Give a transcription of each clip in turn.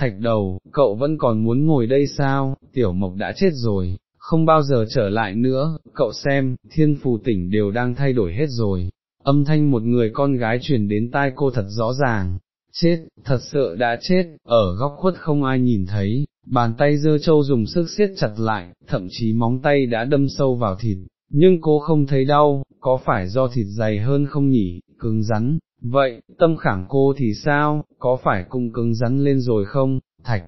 thạch đầu, cậu vẫn còn muốn ngồi đây sao, tiểu mộc đã chết rồi, không bao giờ trở lại nữa, cậu xem, thiên phù tỉnh đều đang thay đổi hết rồi. Âm thanh một người con gái truyền đến tai cô thật rõ ràng, chết, thật sự đã chết, ở góc khuất không ai nhìn thấy, bàn tay dơ châu dùng sức siết chặt lại, thậm chí móng tay đã đâm sâu vào thịt, nhưng cô không thấy đau, có phải do thịt dày hơn không nhỉ, cứng rắn, vậy, tâm khẳng cô thì sao, có phải cung cứng rắn lên rồi không, thạch,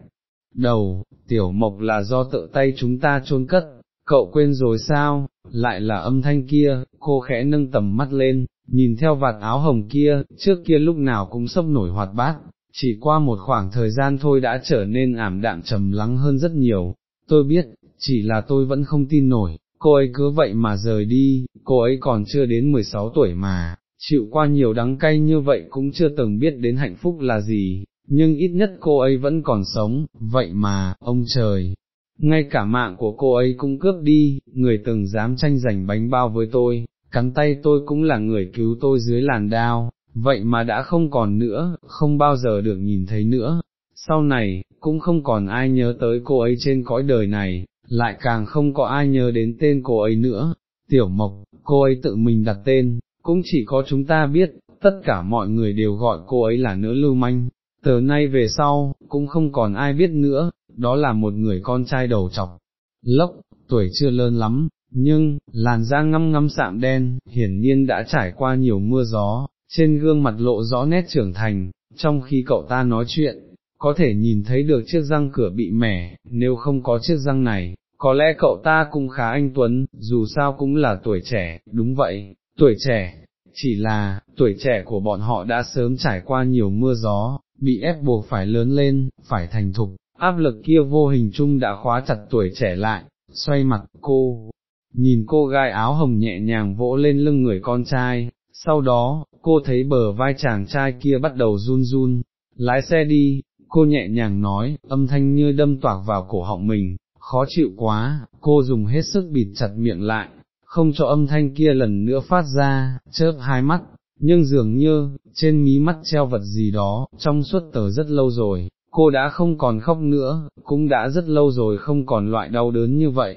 đầu, tiểu mộc là do tự tay chúng ta chôn cất, cậu quên rồi sao, lại là âm thanh kia, cô khẽ nâng tầm mắt lên, nhìn theo vạt áo hồng kia, trước kia lúc nào cũng sốc nổi hoạt bát, chỉ qua một khoảng thời gian thôi đã trở nên ảm đạm trầm lắng hơn rất nhiều, tôi biết, chỉ là tôi vẫn không tin nổi, cô ấy cứ vậy mà rời đi, cô ấy còn chưa đến 16 tuổi mà, chịu qua nhiều đắng cay như vậy cũng chưa từng biết đến hạnh phúc là gì, nhưng ít nhất cô ấy vẫn còn sống, vậy mà, ông trời, ngay cả mạng của cô ấy cũng cướp đi, người từng dám tranh giành bánh bao với tôi, cắn tay tôi cũng là người cứu tôi dưới làn đao, vậy mà đã không còn nữa, không bao giờ được nhìn thấy nữa, sau này, cũng không còn ai nhớ tới cô ấy trên cõi đời này, lại càng không có ai nhớ đến tên cô ấy nữa, tiểu mộc, cô ấy tự mình đặt tên, cũng chỉ có chúng ta biết, tất cả mọi người đều gọi cô ấy là nữ lưu manh, từ nay về sau, cũng không còn ai biết nữa, đó là một người con trai đầu trọc, lốc, tuổi chưa lớn lắm, nhưng, làn da ngăm ngăm sạm đen, hiển nhiên đã trải qua nhiều mưa gió, trên gương mặt lộ rõ nét trưởng thành, trong khi cậu ta nói chuyện, có thể nhìn thấy được chiếc răng cửa bị mẻ, nếu không có chiếc răng này, có lẽ cậu ta cũng khá anh Tuấn, dù sao cũng là tuổi trẻ, đúng vậy, tuổi trẻ, chỉ là, tuổi trẻ của bọn họ đã sớm trải qua nhiều mưa gió, bị ép buộc phải lớn lên, phải thành thục, áp lực kia vô hình chung đã khóa chặt tuổi trẻ lại, xoay mặt, cô, nhìn cô gai áo hồng nhẹ nhàng vỗ lên lưng người con trai, sau đó, cô thấy bờ vai chàng trai kia bắt đầu run run, lái xe đi, cô nhẹ nhàng nói, âm thanh như đâm toạc vào cổ họng mình, khó chịu quá, cô dùng hết sức bịt chặt miệng lại, không cho âm thanh kia lần nữa phát ra, chớp hai mắt, nhưng dường như, trên mí mắt treo vật gì đó, trong suốt tờ rất lâu rồi, cô đã không còn khóc nữa, cũng đã rất lâu rồi không còn loại đau đớn như vậy.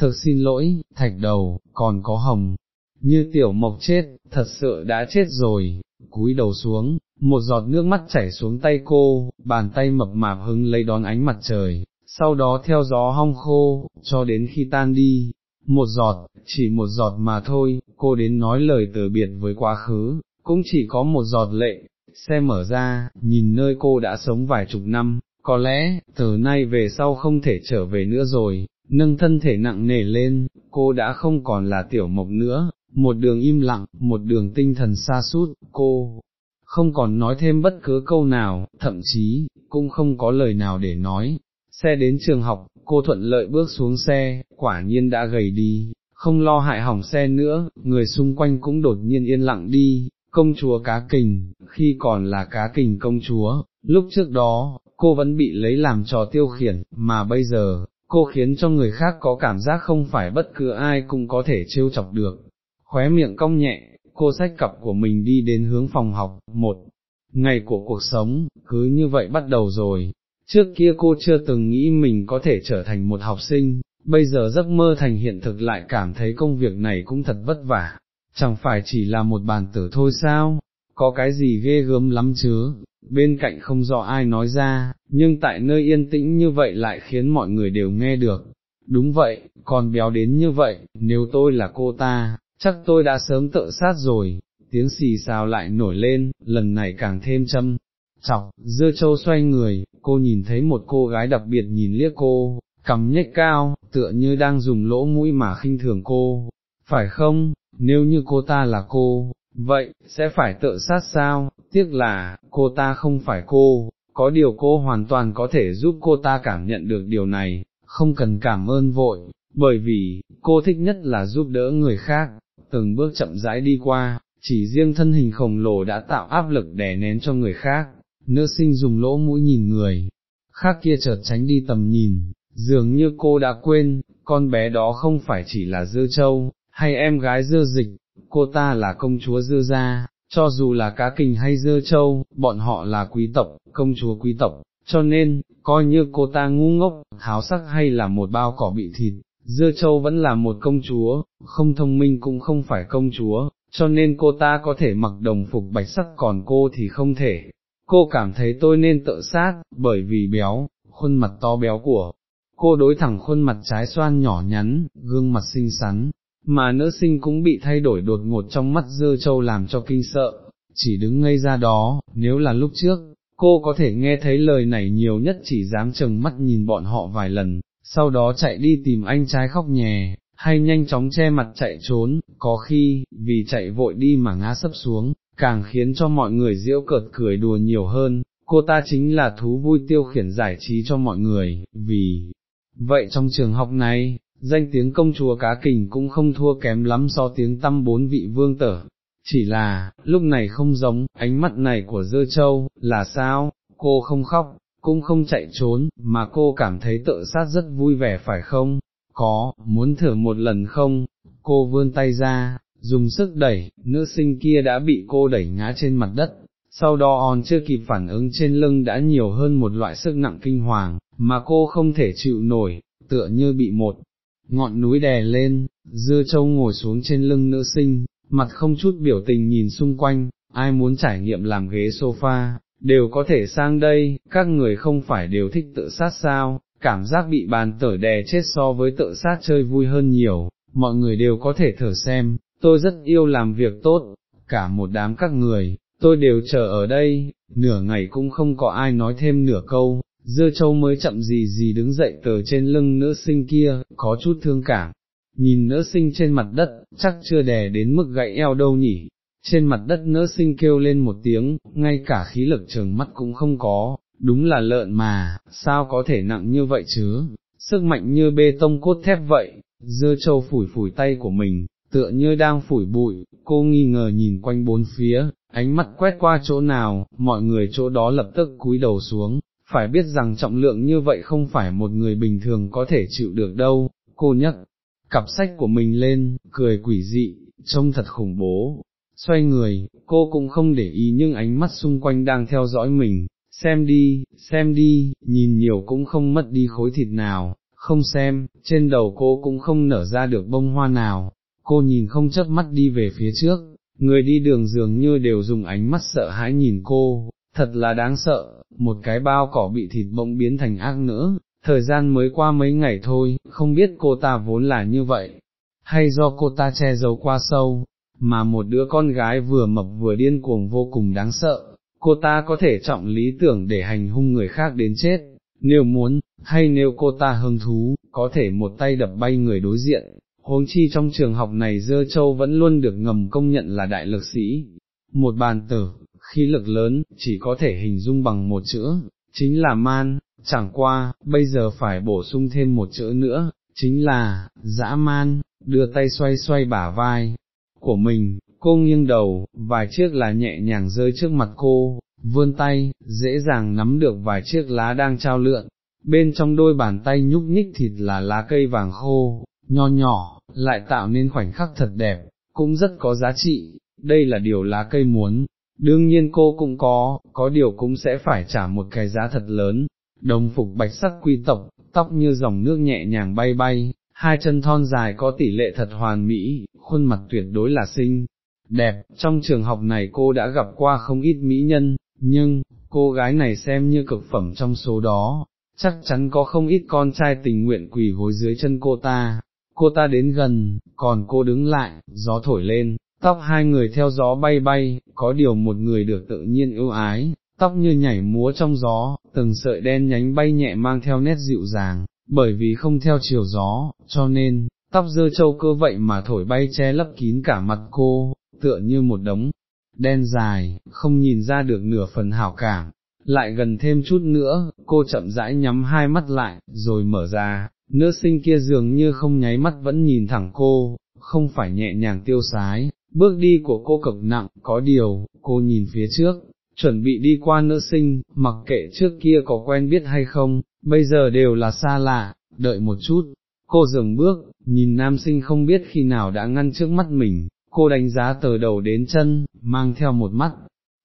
Thực xin lỗi, thạch đầu, còn có hồng, như tiểu mộc chết, thật sự đã chết rồi, cúi đầu xuống, một giọt nước mắt chảy xuống tay cô, bàn tay mập mạp hứng lấy đón ánh mặt trời, sau đó theo gió hong khô, cho đến khi tan đi, một giọt, chỉ một giọt mà thôi, cô đến nói lời từ biệt với quá khứ, cũng chỉ có một giọt lệ, xe mở ra, nhìn nơi cô đã sống vài chục năm, có lẽ, từ nay về sau không thể trở về nữa rồi, nâng thân thể nặng nề lên, cô đã không còn là tiểu mộc nữa, một đường im lặng, một đường tinh thần xa sút cô không còn nói thêm bất cứ câu nào, thậm chí, cũng không có lời nào để nói. Xe đến trường học, cô thuận lợi bước xuống xe, quả nhiên đã gầy đi, không lo hại hỏng xe nữa, người xung quanh cũng đột nhiên yên lặng đi, công chúa cá kình, khi còn là cá kình công chúa, lúc trước đó, cô vẫn bị lấy làm trò tiêu khiển, mà bây giờ, cô khiến cho người khác có cảm giác không phải bất cứ ai cũng có thể trêu chọc được. Khóe miệng cong nhẹ, cô xách cặp của mình đi đến hướng phòng học, một ngày của cuộc sống, cứ như vậy bắt đầu rồi. Trước kia cô chưa từng nghĩ mình có thể trở thành một học sinh, bây giờ giấc mơ thành hiện thực lại cảm thấy công việc này cũng thật vất vả, chẳng phải chỉ là một bàn tử thôi sao, có cái gì ghê gớm lắm chứ, bên cạnh không rõ ai nói ra, nhưng tại nơi yên tĩnh như vậy lại khiến mọi người đều nghe được. Đúng vậy, còn béo đến như vậy, nếu tôi là cô ta, chắc tôi đã sớm tự sát rồi, tiếng xì xào lại nổi lên, lần này càng thêm châm. Chọc, dưa châu xoay người, cô nhìn thấy một cô gái đặc biệt nhìn liếc cô, cầm nhếch cao, tựa như đang dùng lỗ mũi mà khinh thường cô, phải không, nếu như cô ta là cô, vậy, sẽ phải tự sát sao, tiếc là, cô ta không phải cô, có điều cô hoàn toàn có thể giúp cô ta cảm nhận được điều này, không cần cảm ơn vội, bởi vì, cô thích nhất là giúp đỡ người khác, từng bước chậm rãi đi qua, chỉ riêng thân hình khổng lồ đã tạo áp lực đè nén cho người khác, nữ sinh dùng lỗ mũi nhìn người, khác kia chợt tránh đi tầm nhìn, dường như cô đã quên, con bé đó không phải chỉ là dư châu, hay em gái dư dịch, cô ta là công chúa dư gia, cho dù là cá kình hay dư châu, bọn họ là quý tộc, công chúa quý tộc, cho nên, coi như cô ta ngu ngốc, háo sắc hay là một bao cỏ bị thịt, Dưa Châu vẫn là một công chúa, không thông minh cũng không phải công chúa, cho nên cô ta có thể mặc đồng phục bạch sắc còn cô thì không thể. Cô cảm thấy tôi nên tự sát, bởi vì béo, khuôn mặt to béo của cô đối thẳng khuôn mặt trái xoan nhỏ nhắn, gương mặt xinh xắn, mà nữ sinh cũng bị thay đổi đột ngột trong mắt dơ châu làm cho kinh sợ, chỉ đứng ngây ra đó, nếu là lúc trước, cô có thể nghe thấy lời này nhiều nhất chỉ dám chừng mắt nhìn bọn họ vài lần, sau đó chạy đi tìm anh trai khóc nhè, hay nhanh chóng che mặt chạy trốn, có khi, vì chạy vội đi mà ngã sấp xuống, càng khiến cho mọi người diễu cợt cười đùa nhiều hơn, cô ta chính là thú vui tiêu khiển giải trí cho mọi người, vì, vậy trong trường học này, danh tiếng công chúa cá kình cũng không thua kém lắm so tiếng tăm bốn vị vương tở. Chỉ là, lúc này không giống, ánh mắt này của dơ châu, là sao, cô không khóc, cũng không chạy trốn, mà cô cảm thấy tự sát rất vui vẻ phải không? Có, muốn thử một lần không? Cô vươn tay ra, dùng sức đẩy, nữ sinh kia đã bị cô đẩy ngã trên mặt đất, sau đó on chưa kịp phản ứng trên lưng đã nhiều hơn một loại sức nặng kinh hoàng, mà cô không thể chịu nổi, tựa như bị một ngọn núi đè lên, dưa châu ngồi xuống trên lưng nữ sinh, mặt không chút biểu tình nhìn xung quanh, ai muốn trải nghiệm làm ghế sofa, đều có thể sang đây, các người không phải đều thích tự sát sao, cảm giác bị bàn tở đè chết so với tự sát chơi vui hơn nhiều, mọi người đều có thể thử xem, tôi rất yêu làm việc tốt, cả một đám các người, tôi đều chờ ở đây, nửa ngày cũng không có ai nói thêm nửa câu, dưa châu mới chậm gì gì đứng dậy từ trên lưng nữ sinh kia, có chút thương cảm, nhìn nữ sinh trên mặt đất, chắc chưa đè đến mức gãy eo đâu nhỉ, trên mặt đất nữ sinh kêu lên một tiếng, ngay cả khí lực trường mắt cũng không có, đúng là lợn mà, sao có thể nặng như vậy chứ, sức mạnh như bê tông cốt thép vậy, dưa châu phủi phủi tay của mình, tựa như đang phủi bụi, cô nghi ngờ nhìn quanh bốn phía, ánh mắt quét qua chỗ nào, mọi người chỗ đó lập tức cúi đầu xuống, phải biết rằng trọng lượng như vậy không phải một người bình thường có thể chịu được đâu, cô nhắc cặp sách của mình lên, cười quỷ dị, trông thật khủng bố, xoay người, cô cũng không để ý nhưng ánh mắt xung quanh đang theo dõi mình, xem đi, xem đi, nhìn nhiều cũng không mất đi khối thịt nào, không xem, trên đầu cô cũng không nở ra được bông hoa nào, cô nhìn không chớp mắt đi về phía trước, người đi đường dường như đều dùng ánh mắt sợ hãi nhìn cô, thật là đáng sợ, một cái bao cỏ bị thịt bỗng biến thành ác nữa, thời gian mới qua mấy ngày thôi, không biết cô ta vốn là như vậy, hay do cô ta che giấu qua sâu, mà một đứa con gái vừa mập vừa điên cuồng vô cùng đáng sợ, cô ta có thể trọng lý tưởng để hành hung người khác đến chết, nếu muốn, hay nếu cô ta hứng thú, có thể một tay đập bay người đối diện. Huống chi trong trường học này Dơ Châu vẫn luôn được ngầm công nhận là đại lực sĩ. Một bàn tử, khí lực lớn, chỉ có thể hình dung bằng một chữ, chính là man, chẳng qua, bây giờ phải bổ sung thêm một chữ nữa, chính là, dã man, đưa tay xoay xoay bả vai, của mình, cô nghiêng đầu, vài chiếc lá nhẹ nhàng rơi trước mặt cô, vươn tay, dễ dàng nắm được vài chiếc lá đang trao lượn, bên trong đôi bàn tay nhúc nhích thịt là lá cây vàng khô, nho nhỏ, lại tạo nên khoảnh khắc thật đẹp, cũng rất có giá trị, đây là điều lá cây muốn. Đương nhiên cô cũng có, có điều cũng sẽ phải trả một cái giá thật lớn, đồng phục bạch sắc quy tộc, tóc như dòng nước nhẹ nhàng bay bay, hai chân thon dài có tỷ lệ thật hoàn mỹ, khuôn mặt tuyệt đối là xinh, đẹp, trong trường học này cô đã gặp qua không ít mỹ nhân, nhưng, cô gái này xem như cực phẩm trong số đó, chắc chắn có không ít con trai tình nguyện quỳ gối dưới chân cô ta, cô ta đến gần, còn cô đứng lại, gió thổi lên, tóc hai người theo gió bay bay, có điều một người được tự nhiên ưu ái, tóc như nhảy múa trong gió, từng sợi đen nhánh bay nhẹ mang theo nét dịu dàng, bởi vì không theo chiều gió, cho nên, tóc dơ châu cơ vậy mà thổi bay che lấp kín cả mặt cô, tựa như một đống đen dài, không nhìn ra được nửa phần hảo cảm. Lại gần thêm chút nữa, cô chậm rãi nhắm hai mắt lại, rồi mở ra, nữ sinh kia dường như không nháy mắt vẫn nhìn thẳng cô, không phải nhẹ nhàng tiêu sái, bước đi của cô cực nặng, có điều, cô nhìn phía trước, chuẩn bị đi qua nữ sinh, mặc kệ trước kia có quen biết hay không, bây giờ đều là xa lạ, đợi một chút, cô dừng bước, nhìn nam sinh không biết khi nào đã ngăn trước mắt mình, cô đánh giá từ đầu đến chân, mang theo một mắt,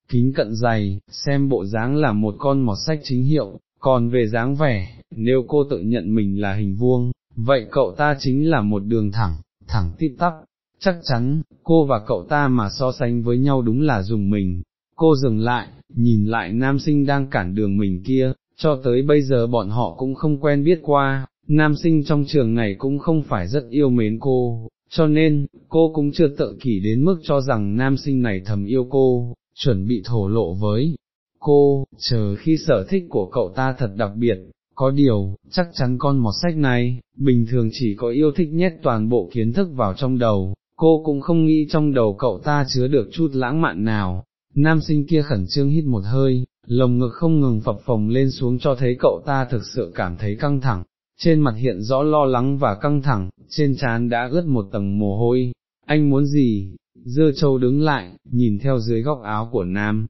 kính cận dày, xem bộ dáng là một con mọt sách chính hiệu, còn về dáng vẻ, nếu cô tự nhận mình là hình vuông, vậy cậu ta chính là một đường thẳng, thẳng tít tắp, chắc chắn, cô và cậu ta mà so sánh với nhau đúng là dùng mình. Cô dừng lại, nhìn lại nam sinh đang cản đường mình kia, cho tới bây giờ bọn họ cũng không quen biết qua, nam sinh trong trường này cũng không phải rất yêu mến cô, cho nên, cô cũng chưa tự kỷ đến mức cho rằng nam sinh này thầm yêu cô, chuẩn bị thổ lộ với cô, chờ khi sở thích của cậu ta thật đặc biệt, có điều, chắc chắn con mọt sách này, bình thường chỉ có yêu thích nhét toàn bộ kiến thức vào trong đầu, cô cũng không nghĩ trong đầu cậu ta chứa được chút lãng mạn nào. Nam sinh kia khẩn trương hít một hơi, lồng ngực không ngừng phập phồng lên xuống cho thấy cậu ta thực sự cảm thấy căng thẳng, trên mặt hiện rõ lo lắng và căng thẳng, trên trán đã ướt một tầng mồ hôi, anh muốn gì? Dơ châu đứng lại, nhìn theo dưới góc áo của nam,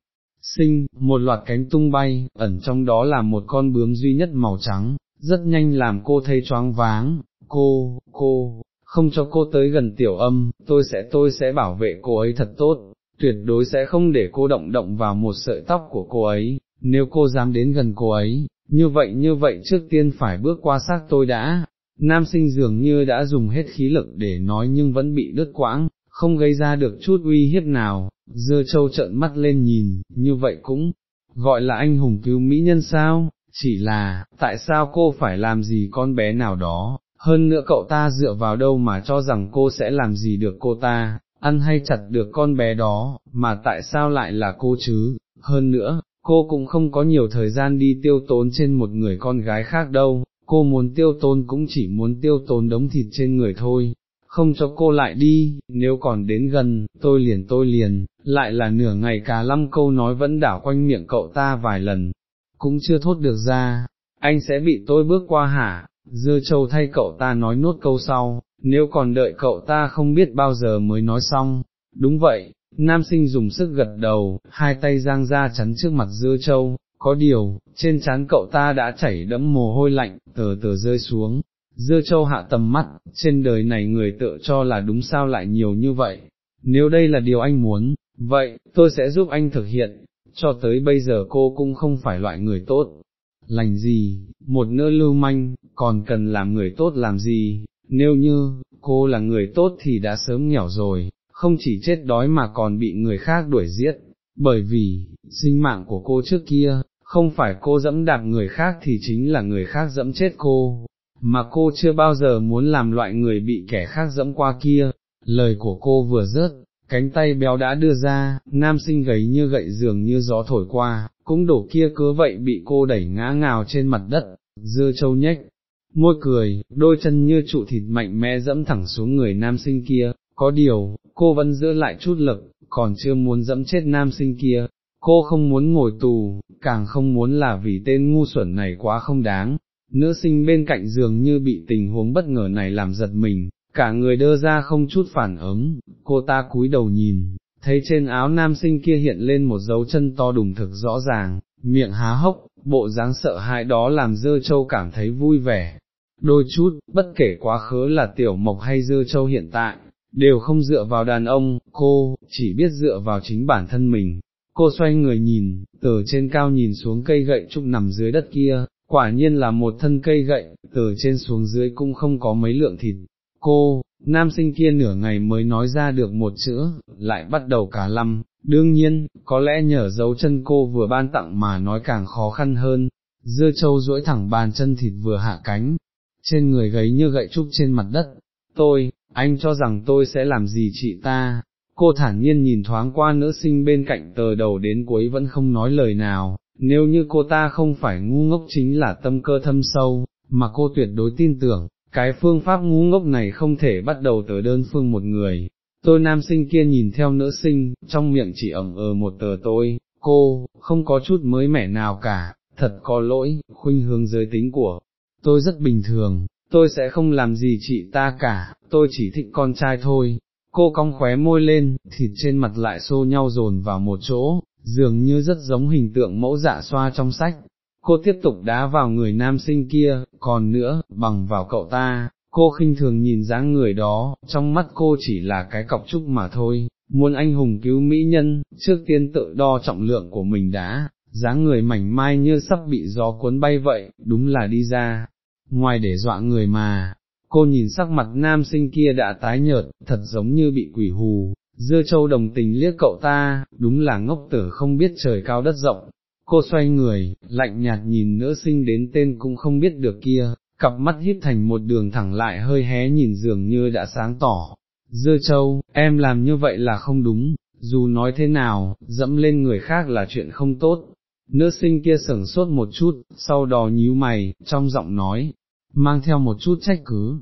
sinh, một loạt cánh tung bay, ẩn trong đó là một con bướm duy nhất màu trắng, rất nhanh làm cô thấy choáng váng, cô, cô, không cho cô tới gần tiểu âm, tôi sẽ tôi sẽ bảo vệ cô ấy thật tốt, tuyệt đối sẽ không để cô động động vào một sợi tóc của cô ấy, nếu cô dám đến gần cô ấy, như vậy như vậy trước tiên phải bước qua xác tôi đã. Nam sinh dường như đã dùng hết khí lực để nói nhưng vẫn bị đứt quãng, không gây ra được chút uy hiếp nào, dưa châu trợn mắt lên nhìn, như vậy cũng, gọi là anh hùng cứu mỹ nhân sao, chỉ là, tại sao cô phải làm gì con bé nào đó, hơn nữa cậu ta dựa vào đâu mà cho rằng cô sẽ làm gì được cô ta, ăn hay chặt được con bé đó, mà tại sao lại là cô chứ, hơn nữa, cô cũng không có nhiều thời gian đi tiêu tốn trên một người con gái khác đâu, cô muốn tiêu tốn cũng chỉ muốn tiêu tốn đống thịt trên người thôi, không cho cô lại đi, nếu còn đến gần, tôi liền tôi liền, lại là nửa ngày cả năm câu nói vẫn đảo quanh miệng cậu ta vài lần, cũng chưa thốt được ra, anh sẽ bị tôi bước qua hả, dưa châu thay cậu ta nói nốt câu sau, nếu còn đợi cậu ta không biết bao giờ mới nói xong, đúng vậy, nam sinh dùng sức gật đầu, hai tay giang ra chắn trước mặt dưa châu, có điều, trên trán cậu ta đã chảy đẫm mồ hôi lạnh, tờ tờ rơi xuống, dưa châu hạ tầm mắt, trên đời này người tự cho là đúng sao lại nhiều như vậy, nếu đây là điều anh muốn, vậy, tôi sẽ giúp anh thực hiện, cho tới bây giờ cô cũng không phải loại người tốt, lành gì, một nữ lưu manh, còn cần làm người tốt làm gì, nếu như, cô là người tốt thì đã sớm nghèo rồi, không chỉ chết đói mà còn bị người khác đuổi giết, bởi vì, sinh mạng của cô trước kia, không phải cô dẫm đạp người khác thì chính là người khác dẫm chết cô, mà cô chưa bao giờ muốn làm loại người bị kẻ khác dẫm qua kia, lời của cô vừa rớt, cánh tay béo đã đưa ra, nam sinh gầy như gậy giường như gió thổi qua, cũng đổ kia cứ vậy bị cô đẩy ngã ngào trên mặt đất, dưa châu nhếch, môi cười, đôi chân như trụ thịt mạnh mẽ dẫm thẳng xuống người nam sinh kia, có điều, cô vẫn giữ lại chút lực, còn chưa muốn dẫm chết nam sinh kia, cô không muốn ngồi tù, càng không muốn là vì tên ngu xuẩn này quá không đáng, nữ sinh bên cạnh giường như bị tình huống bất ngờ này làm giật mình, cả người đơ ra không chút phản ứng, cô ta cúi đầu nhìn, thấy trên áo nam sinh kia hiện lên một dấu chân to đùng thực rõ ràng, miệng há hốc, bộ dáng sợ hãi đó làm dơ châu cảm thấy vui vẻ. Đôi chút, bất kể quá khứ là tiểu mộc hay dơ châu hiện tại, đều không dựa vào đàn ông, cô, chỉ biết dựa vào chính bản thân mình. Cô xoay người nhìn, từ trên cao nhìn xuống cây gậy trúc nằm dưới đất kia, quả nhiên là một thân cây gậy, từ trên xuống dưới cũng không có mấy lượng thịt. Cô, nam sinh kia nửa ngày mới nói ra được một chữ, lại bắt đầu cả lăm, đương nhiên, có lẽ nhờ dấu chân cô vừa ban tặng mà nói càng khó khăn hơn, dưa châu duỗi thẳng bàn chân thịt vừa hạ cánh, trên người gấy như gậy trúc trên mặt đất, tôi, anh cho rằng tôi sẽ làm gì chị ta, cô thản nhiên nhìn thoáng qua nữ sinh bên cạnh tờ đầu đến cuối vẫn không nói lời nào, nếu như cô ta không phải ngu ngốc chính là tâm cơ thâm sâu, mà cô tuyệt đối tin tưởng, cái phương pháp ngu ngốc này không thể bắt đầu từ đơn phương một người. Tôi nam sinh kia nhìn theo nữ sinh, trong miệng chỉ ẩm ờ một tờ tôi, cô, không có chút mới mẻ nào cả, thật có lỗi, khuynh hướng giới tính của tôi rất bình thường, tôi sẽ không làm gì chị ta cả, tôi chỉ thích con trai thôi. Cô cong khóe môi lên, thịt trên mặt lại xô nhau dồn vào một chỗ, dường như rất giống hình tượng mẫu dạ xoa trong sách. Cô tiếp tục đá vào người nam sinh kia, còn nữa, bằng vào cậu ta, cô khinh thường nhìn dáng người đó, trong mắt cô chỉ là cái cọc trúc mà thôi, muốn anh hùng cứu mỹ nhân, trước tiên tự đo trọng lượng của mình đã, dáng người mảnh mai như sắp bị gió cuốn bay vậy, đúng là đi ra, ngoài để dọa người mà, cô nhìn sắc mặt nam sinh kia đã tái nhợt, thật giống như bị quỷ hù, dưa châu đồng tình liếc cậu ta, đúng là ngốc tử không biết trời cao đất rộng. Cô xoay người, lạnh nhạt nhìn nữ sinh đến tên cũng không biết được kia, cặp mắt híp thành một đường thẳng lại hơi hé nhìn dường như đã sáng tỏ. Dưa châu, em làm như vậy là không đúng, dù nói thế nào, dẫm lên người khác là chuyện không tốt. Nữ sinh kia sửng sốt một chút, sau đó nhíu mày, trong giọng nói, mang theo một chút trách cứ,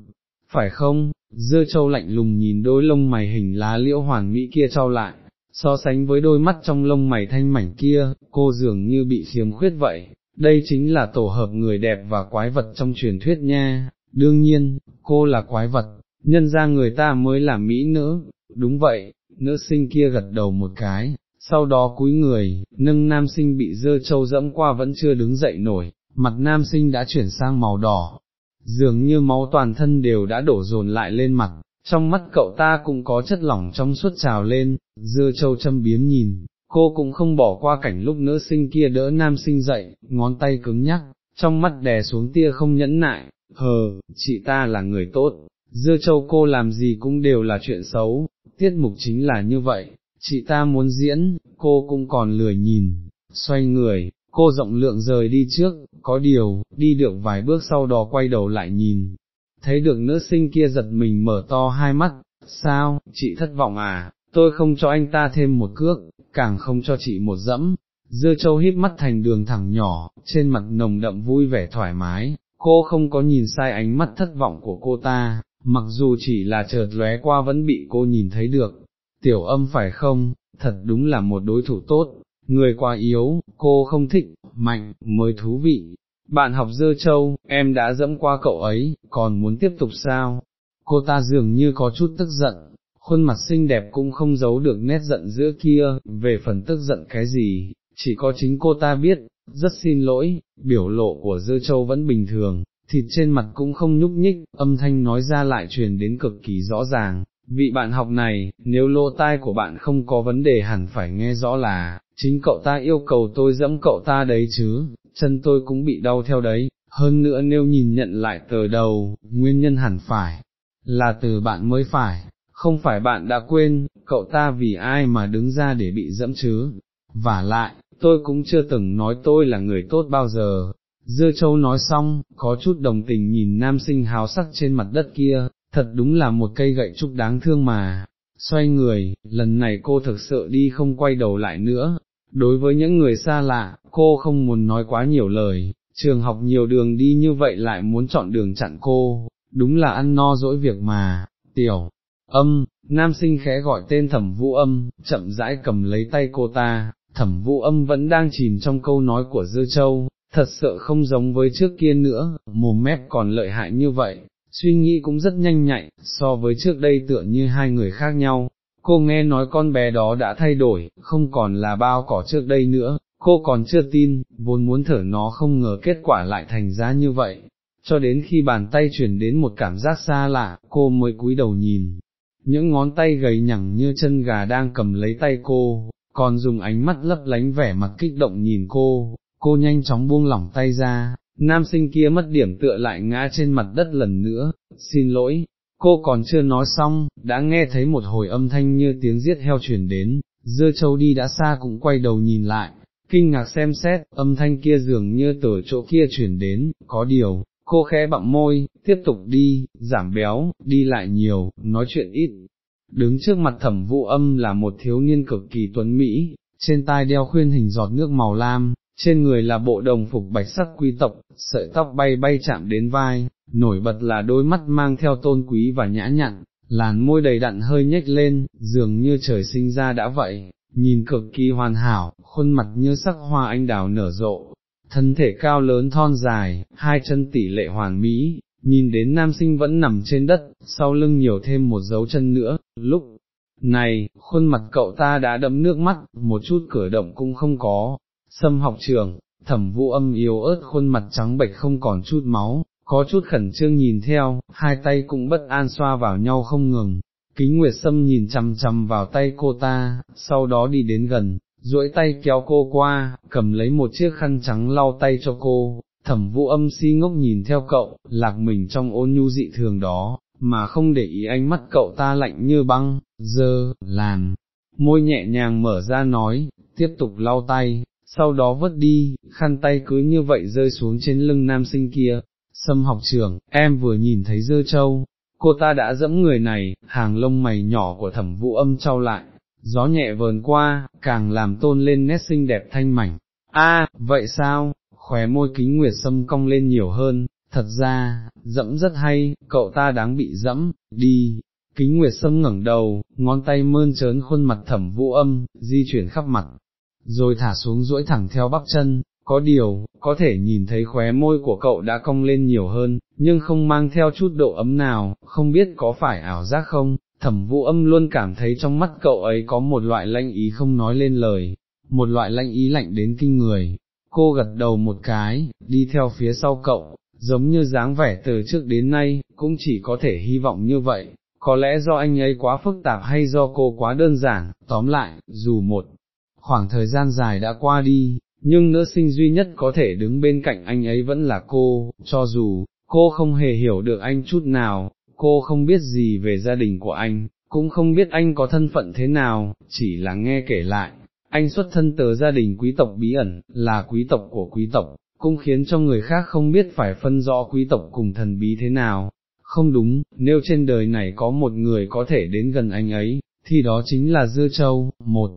phải không, dưa châu lạnh lùng nhìn đôi lông mày hình lá liễu hoàn mỹ kia trao lại, so sánh với đôi mắt trong lông mày thanh mảnh kia, cô dường như bị khiếm khuyết vậy, đây chính là tổ hợp người đẹp và quái vật trong truyền thuyết nha, đương nhiên, cô là quái vật, nhân ra người ta mới là mỹ nữ, đúng vậy, nữ sinh kia gật đầu một cái, sau đó cúi người, nâng nam sinh bị dơ trâu dẫm qua vẫn chưa đứng dậy nổi, mặt nam sinh đã chuyển sang màu đỏ, dường như máu toàn thân đều đã đổ dồn lại lên mặt, trong mắt cậu ta cũng có chất lỏng trong suốt trào lên, dưa châu châm biếm nhìn, cô cũng không bỏ qua cảnh lúc nữ sinh kia đỡ nam sinh dậy, ngón tay cứng nhắc, trong mắt đè xuống tia không nhẫn nại, hờ, chị ta là người tốt, dưa châu cô làm gì cũng đều là chuyện xấu, tiết mục chính là như vậy, chị ta muốn diễn, cô cũng còn lười nhìn, xoay người, cô rộng lượng rời đi trước, có điều, đi được vài bước sau đó quay đầu lại nhìn, thấy được nữ sinh kia giật mình mở to hai mắt, sao, chị thất vọng à, tôi không cho anh ta thêm một cước, càng không cho chị một dẫm, dưa châu híp mắt thành đường thẳng nhỏ, trên mặt nồng đậm vui vẻ thoải mái, cô không có nhìn sai ánh mắt thất vọng của cô ta, mặc dù chỉ là chợt lóe qua vẫn bị cô nhìn thấy được, tiểu âm phải không, thật đúng là một đối thủ tốt, người quá yếu, cô không thích, mạnh, mới thú vị. Bạn học dơ châu, em đã dẫm qua cậu ấy, còn muốn tiếp tục sao? Cô ta dường như có chút tức giận, khuôn mặt xinh đẹp cũng không giấu được nét giận giữa kia, về phần tức giận cái gì, chỉ có chính cô ta biết, rất xin lỗi, biểu lộ của dơ châu vẫn bình thường, thịt trên mặt cũng không nhúc nhích, âm thanh nói ra lại truyền đến cực kỳ rõ ràng, vị bạn học này, nếu lỗ tai của bạn không có vấn đề hẳn phải nghe rõ là, chính cậu ta yêu cầu tôi dẫm cậu ta đấy chứ, chân tôi cũng bị đau theo đấy, hơn nữa nếu nhìn nhận lại tờ đầu, nguyên nhân hẳn phải, là từ bạn mới phải, không phải bạn đã quên, cậu ta vì ai mà đứng ra để bị dẫm chứ, và lại, tôi cũng chưa từng nói tôi là người tốt bao giờ. Dưa châu nói xong, có chút đồng tình nhìn nam sinh hào sắc trên mặt đất kia, thật đúng là một cây gậy trúc đáng thương mà, xoay người, lần này cô thực sự đi không quay đầu lại nữa, đối với những người xa lạ, cô không muốn nói quá nhiều lời, trường học nhiều đường đi như vậy lại muốn chọn đường chặn cô, đúng là ăn no dỗi việc mà, tiểu, âm, nam sinh khẽ gọi tên thẩm vũ âm, chậm rãi cầm lấy tay cô ta, thẩm vũ âm vẫn đang chìm trong câu nói của dư châu, thật sự không giống với trước kia nữa, mồm mép còn lợi hại như vậy, suy nghĩ cũng rất nhanh nhạy, so với trước đây tựa như hai người khác nhau. Cô nghe nói con bé đó đã thay đổi, không còn là bao cỏ trước đây nữa, cô còn chưa tin, vốn muốn thở nó không ngờ kết quả lại thành ra như vậy, cho đến khi bàn tay chuyển đến một cảm giác xa lạ, cô mới cúi đầu nhìn, những ngón tay gầy nhẳng như chân gà đang cầm lấy tay cô, còn dùng ánh mắt lấp lánh vẻ mặt kích động nhìn cô, cô nhanh chóng buông lỏng tay ra, nam sinh kia mất điểm tựa lại ngã trên mặt đất lần nữa, xin lỗi, cô còn chưa nói xong, đã nghe thấy một hồi âm thanh như tiếng giết heo chuyển đến, dưa châu đi đã xa cũng quay đầu nhìn lại, kinh ngạc xem xét, âm thanh kia dường như từ chỗ kia chuyển đến, có điều, cô khẽ bặm môi, tiếp tục đi, giảm béo, đi lại nhiều, nói chuyện ít. Đứng trước mặt thẩm vụ âm là một thiếu niên cực kỳ tuấn Mỹ, trên tai đeo khuyên hình giọt nước màu lam, trên người là bộ đồng phục bạch sắc quý tộc, sợi tóc bay bay chạm đến vai, nổi bật là đôi mắt mang theo tôn quý và nhã nhặn, làn môi đầy đặn hơi nhếch lên, dường như trời sinh ra đã vậy, nhìn cực kỳ hoàn hảo, khuôn mặt như sắc hoa anh đào nở rộ, thân thể cao lớn thon dài, hai chân tỷ lệ hoàn mỹ, nhìn đến nam sinh vẫn nằm trên đất, sau lưng nhiều thêm một dấu chân nữa, lúc này, khuôn mặt cậu ta đã đẫm nước mắt, một chút cử động cũng không có, xâm học trường, thẩm vũ âm yếu ớt khuôn mặt trắng bệch không còn chút máu, có chút khẩn trương nhìn theo, hai tay cũng bất an xoa vào nhau không ngừng. Kính Nguyệt Sâm nhìn chằm chằm vào tay cô ta, sau đó đi đến gần, duỗi tay kéo cô qua, cầm lấy một chiếc khăn trắng lau tay cho cô, thẩm vũ âm si ngốc nhìn theo cậu, lạc mình trong ôn nhu dị thường đó, mà không để ý ánh mắt cậu ta lạnh như băng, dơ, làn, môi nhẹ nhàng mở ra nói, tiếp tục lau tay, sau đó vứt đi, khăn tay cứ như vậy rơi xuống trên lưng nam sinh kia, Sâm học trưởng, em vừa nhìn thấy dơ châu, cô ta đã dẫm người này, hàng lông mày nhỏ của thẩm vũ âm trao lại, gió nhẹ vờn qua, càng làm tôn lên nét xinh đẹp thanh mảnh. A, vậy sao, khóe môi kính nguyệt sâm cong lên nhiều hơn, thật ra, dẫm rất hay, cậu ta đáng bị dẫm, đi. Kính Nguyệt Sâm ngẩng đầu, ngón tay mơn trớn khuôn mặt thẩm vũ âm, di chuyển khắp mặt, rồi thả xuống duỗi thẳng theo bắp chân, có điều, có thể nhìn thấy khóe môi của cậu đã cong lên nhiều hơn, nhưng không mang theo chút độ ấm nào, không biết có phải ảo giác không, thẩm vũ âm luôn cảm thấy trong mắt cậu ấy có một loại lanh ý không nói lên lời, một loại lanh ý lạnh đến kinh người. Cô gật đầu một cái, đi theo phía sau cậu, giống như dáng vẻ từ trước đến nay, cũng chỉ có thể hy vọng như vậy, có lẽ do anh ấy quá phức tạp hay do cô quá đơn giản, tóm lại, dù một khoảng thời gian dài đã qua đi, nhưng nữ sinh duy nhất có thể đứng bên cạnh anh ấy vẫn là cô, cho dù, cô không hề hiểu được anh chút nào, cô không biết gì về gia đình của anh, cũng không biết anh có thân phận thế nào, chỉ là nghe kể lại, anh xuất thân từ gia đình quý tộc bí ẩn, là quý tộc của quý tộc, cũng khiến cho người khác không biết phải phân rõ quý tộc cùng thần bí thế nào. Không đúng, nếu trên đời này có một người có thể đến gần anh ấy, thì đó chính là Dư Châu, một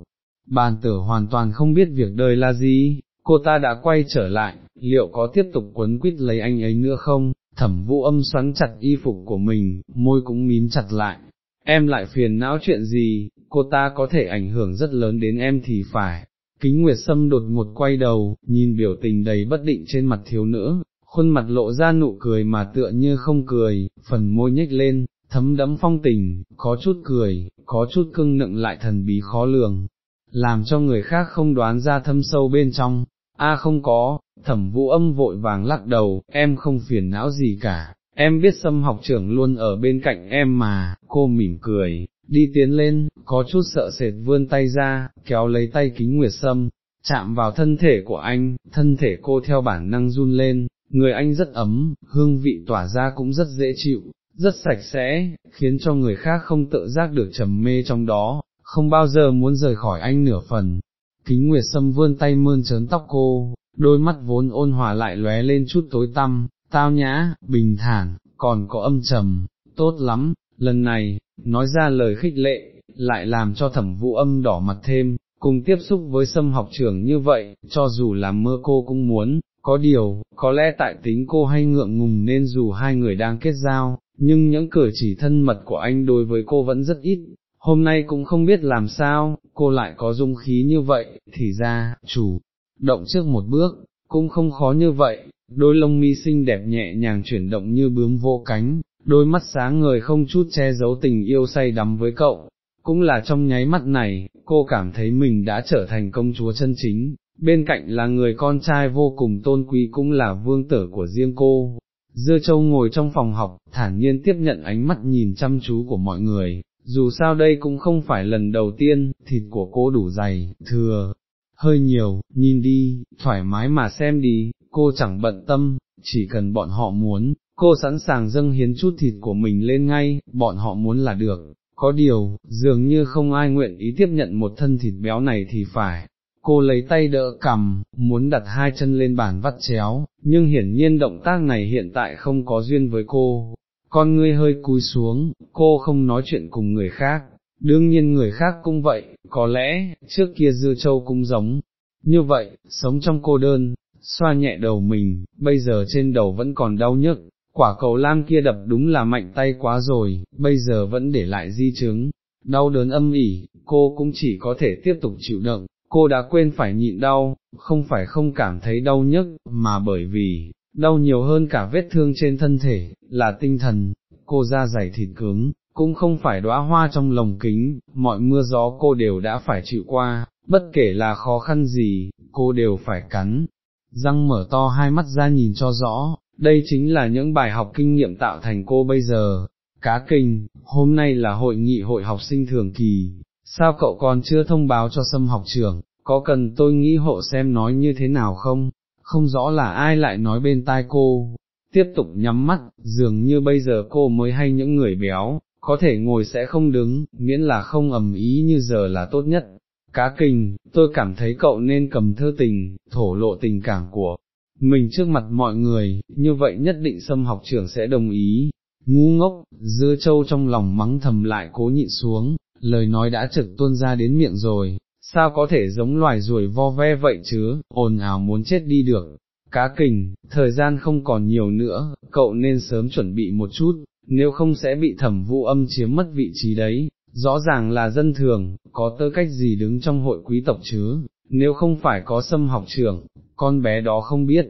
bàn tử hoàn toàn không biết việc đời là gì, cô ta đã quay trở lại, liệu có tiếp tục quấn quýt lấy anh ấy nữa không, thẩm vũ âm xoắn chặt y phục của mình, môi cũng mím chặt lại, em lại phiền não chuyện gì, cô ta có thể ảnh hưởng rất lớn đến em thì phải. Kính Nguyệt Sâm đột ngột quay đầu, nhìn biểu tình đầy bất định trên mặt thiếu nữ, khuôn mặt lộ ra nụ cười mà tựa như không cười, phần môi nhếch lên, thấm đẫm phong tình, có chút cười, có chút cưng nựng lại thần bí khó lường, làm cho người khác không đoán ra thâm sâu bên trong, a không có, thẩm vũ âm vội vàng lắc đầu, em không phiền não gì cả, em biết xâm học trưởng luôn ở bên cạnh em mà, cô mỉm cười, đi tiến lên, có chút sợ sệt vươn tay ra, kéo lấy tay kính nguyệt sâm, chạm vào thân thể của anh, thân thể cô theo bản năng run lên, người anh rất ấm, hương vị tỏa ra cũng rất dễ chịu, rất sạch sẽ, khiến cho người khác không tự giác được trầm mê trong đó, không bao giờ muốn rời khỏi anh nửa phần. Kính Nguyệt Sâm vươn tay mơn trớn tóc cô, đôi mắt vốn ôn hòa lại lóe lên chút tối tăm, tao nhã, bình thản, còn có âm trầm, tốt lắm, lần này, nói ra lời khích lệ, lại làm cho thẩm vũ âm đỏ mặt thêm, cùng tiếp xúc với sâm học trưởng như vậy, cho dù là mơ cô cũng muốn, có điều, có lẽ tại tính cô hay ngượng ngùng nên dù hai người đang kết giao, nhưng những cử chỉ thân mật của anh đối với cô vẫn rất ít, hôm nay cũng không biết làm sao, cô lại có dung khí như vậy, thì ra, chủ, động trước một bước, cũng không khó như vậy, đôi lông mi xinh đẹp nhẹ nhàng chuyển động như bướm vô cánh, đôi mắt sáng ngời không chút che giấu tình yêu say đắm với cậu, cũng là trong nháy mắt này, cô cảm thấy mình đã trở thành công chúa chân chính, bên cạnh là người con trai vô cùng tôn quý cũng là vương tử của riêng cô. Dưa châu ngồi trong phòng học, thản nhiên tiếp nhận ánh mắt nhìn chăm chú của mọi người, dù sao đây cũng không phải lần đầu tiên, thịt của cô đủ dày, thừa, hơi nhiều, nhìn đi, thoải mái mà xem đi, cô chẳng bận tâm, chỉ cần bọn họ muốn, cô sẵn sàng dâng hiến chút thịt của mình lên ngay, bọn họ muốn là được, có điều, dường như không ai nguyện ý tiếp nhận một thân thịt béo này thì phải. Cô lấy tay đỡ cầm, muốn đặt hai chân lên bàn vắt chéo, nhưng hiển nhiên động tác này hiện tại không có duyên với cô, con ngươi hơi cúi xuống, cô không nói chuyện cùng người khác, đương nhiên người khác cũng vậy, có lẽ, trước kia dư châu cũng giống, như vậy, sống trong cô đơn, xoa nhẹ đầu mình, bây giờ trên đầu vẫn còn đau nhức, quả cầu lam kia đập đúng là mạnh tay quá rồi, bây giờ vẫn để lại di chứng, đau đớn âm ỉ, cô cũng chỉ có thể tiếp tục chịu đựng, cô đã quên phải nhịn đau, không phải không cảm thấy đau nhức, mà bởi vì, đau nhiều hơn cả vết thương trên thân thể, là tinh thần, cô ra dày thịt cứng, cũng không phải đóa hoa trong lồng kính, mọi mưa gió cô đều đã phải chịu qua, bất kể là khó khăn gì, cô đều phải cắn, răng mở to hai mắt ra nhìn cho rõ, đây chính là những bài học kinh nghiệm tạo thành cô bây giờ. Cá kinh, hôm nay là hội nghị hội học sinh thường kỳ, sao cậu còn chưa thông báo cho sâm học trường, có cần tôi nghĩ hộ xem nói như thế nào không, không rõ là ai lại nói bên tai cô, tiếp tục nhắm mắt, dường như bây giờ cô mới hay những người béo, có thể ngồi sẽ không đứng, miễn là không ầm ý như giờ là tốt nhất. Cá kình, tôi cảm thấy cậu nên cầm thơ tình, thổ lộ tình cảm của mình trước mặt mọi người, như vậy nhất định xâm học trưởng sẽ đồng ý. Ngu ngốc, dưa châu trong lòng mắng thầm lại cố nhịn xuống, lời nói đã trực tuôn ra đến miệng rồi, sao có thể giống loài ruồi vo ve vậy chứ, ồn ào muốn chết đi được. Cá kình, thời gian không còn nhiều nữa, cậu nên sớm chuẩn bị một chút, nếu không sẽ bị thẩm vũ âm chiếm mất vị trí đấy, rõ ràng là dân thường, có tư cách gì đứng trong hội quý tộc chứ, nếu không phải có xâm học trưởng, con bé đó không biết,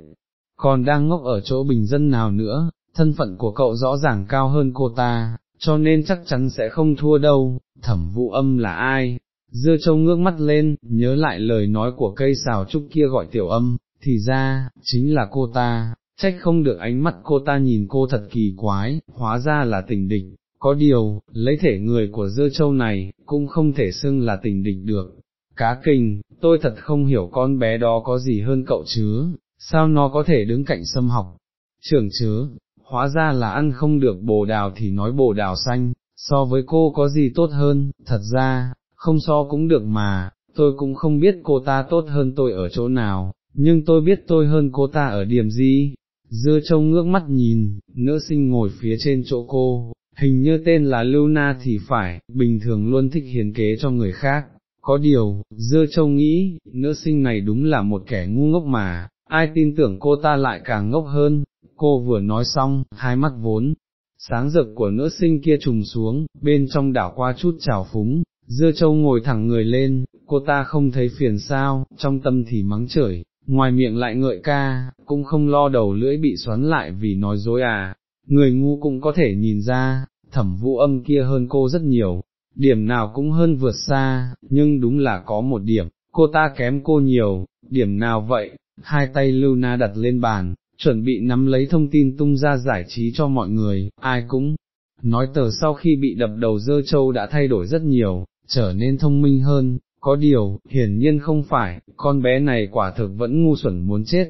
còn đang ngốc ở chỗ bình dân nào nữa, thân phận của cậu rõ ràng cao hơn cô ta, cho nên chắc chắn sẽ không thua đâu, thẩm vũ âm là ai? Dưa châu ngước mắt lên, nhớ lại lời nói của cây xào trúc kia gọi tiểu âm, thì ra, chính là cô ta, trách không được ánh mắt cô ta nhìn cô thật kỳ quái, hóa ra là tình địch, có điều, lấy thể người của dưa châu này, cũng không thể xưng là tình địch được. Cá kình, tôi thật không hiểu con bé đó có gì hơn cậu chứ, sao nó có thể đứng cạnh xâm học, trưởng chứ, hóa ra là ăn không được bồ đào thì nói bồ đào xanh, so với cô có gì tốt hơn, thật ra, không so cũng được mà, tôi cũng không biết cô ta tốt hơn tôi ở chỗ nào, nhưng tôi biết tôi hơn cô ta ở điểm gì. Dưa trông ngước mắt nhìn, nữ sinh ngồi phía trên chỗ cô, hình như tên là Luna thì phải, bình thường luôn thích hiền kế cho người khác. Có điều, dưa châu nghĩ, nữ sinh này đúng là một kẻ ngu ngốc mà, ai tin tưởng cô ta lại càng ngốc hơn, cô vừa nói xong, hai mắt vốn, sáng rực của nữ sinh kia trùng xuống, bên trong đảo qua chút trào phúng, dưa châu ngồi thẳng người lên, cô ta không thấy phiền sao, trong tâm thì mắng chửi, ngoài miệng lại ngợi ca, cũng không lo đầu lưỡi bị xoắn lại vì nói dối à, người ngu cũng có thể nhìn ra, thẩm vũ âm kia hơn cô rất nhiều, điểm nào cũng hơn vượt xa, nhưng đúng là có một điểm, cô ta kém cô nhiều, điểm nào vậy, hai tay Luna đặt lên bàn, chuẩn bị nắm lấy thông tin tung ra giải trí cho mọi người, ai cũng nói tờ sau khi bị đập đầu dơ châu đã thay đổi rất nhiều, trở nên thông minh hơn, có điều, hiển nhiên không phải, con bé này quả thực vẫn ngu xuẩn muốn chết.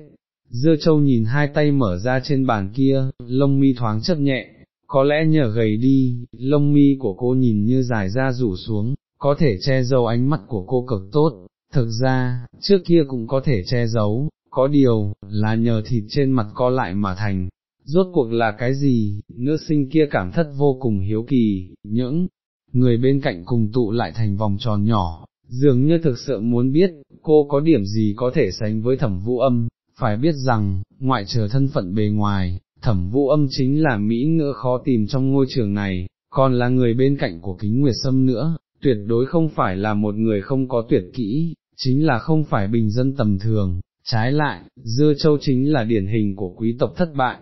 Dưa châu nhìn hai tay mở ra trên bàn kia, lông mi thoáng chấp nhẹ, có lẽ nhờ gầy đi, lông mi của cô nhìn như dài ra rủ xuống, có thể che giấu ánh mắt của cô cực tốt, thực ra, trước kia cũng có thể che giấu, có điều, là nhờ thịt trên mặt co lại mà thành, rốt cuộc là cái gì, nữ sinh kia cảm thất vô cùng hiếu kỳ, những người bên cạnh cùng tụ lại thành vòng tròn nhỏ, dường như thực sự muốn biết, cô có điểm gì có thể sánh với thẩm vũ âm, phải biết rằng, ngoại trừ thân phận bề ngoài, thẩm vũ âm chính là Mỹ ngựa khó tìm trong ngôi trường này, còn là người bên cạnh của kính nguyệt sâm nữa, tuyệt đối không phải là một người không có tuyệt kỹ, chính là không phải bình dân tầm thường, trái lại, dưa châu chính là điển hình của quý tộc thất bại.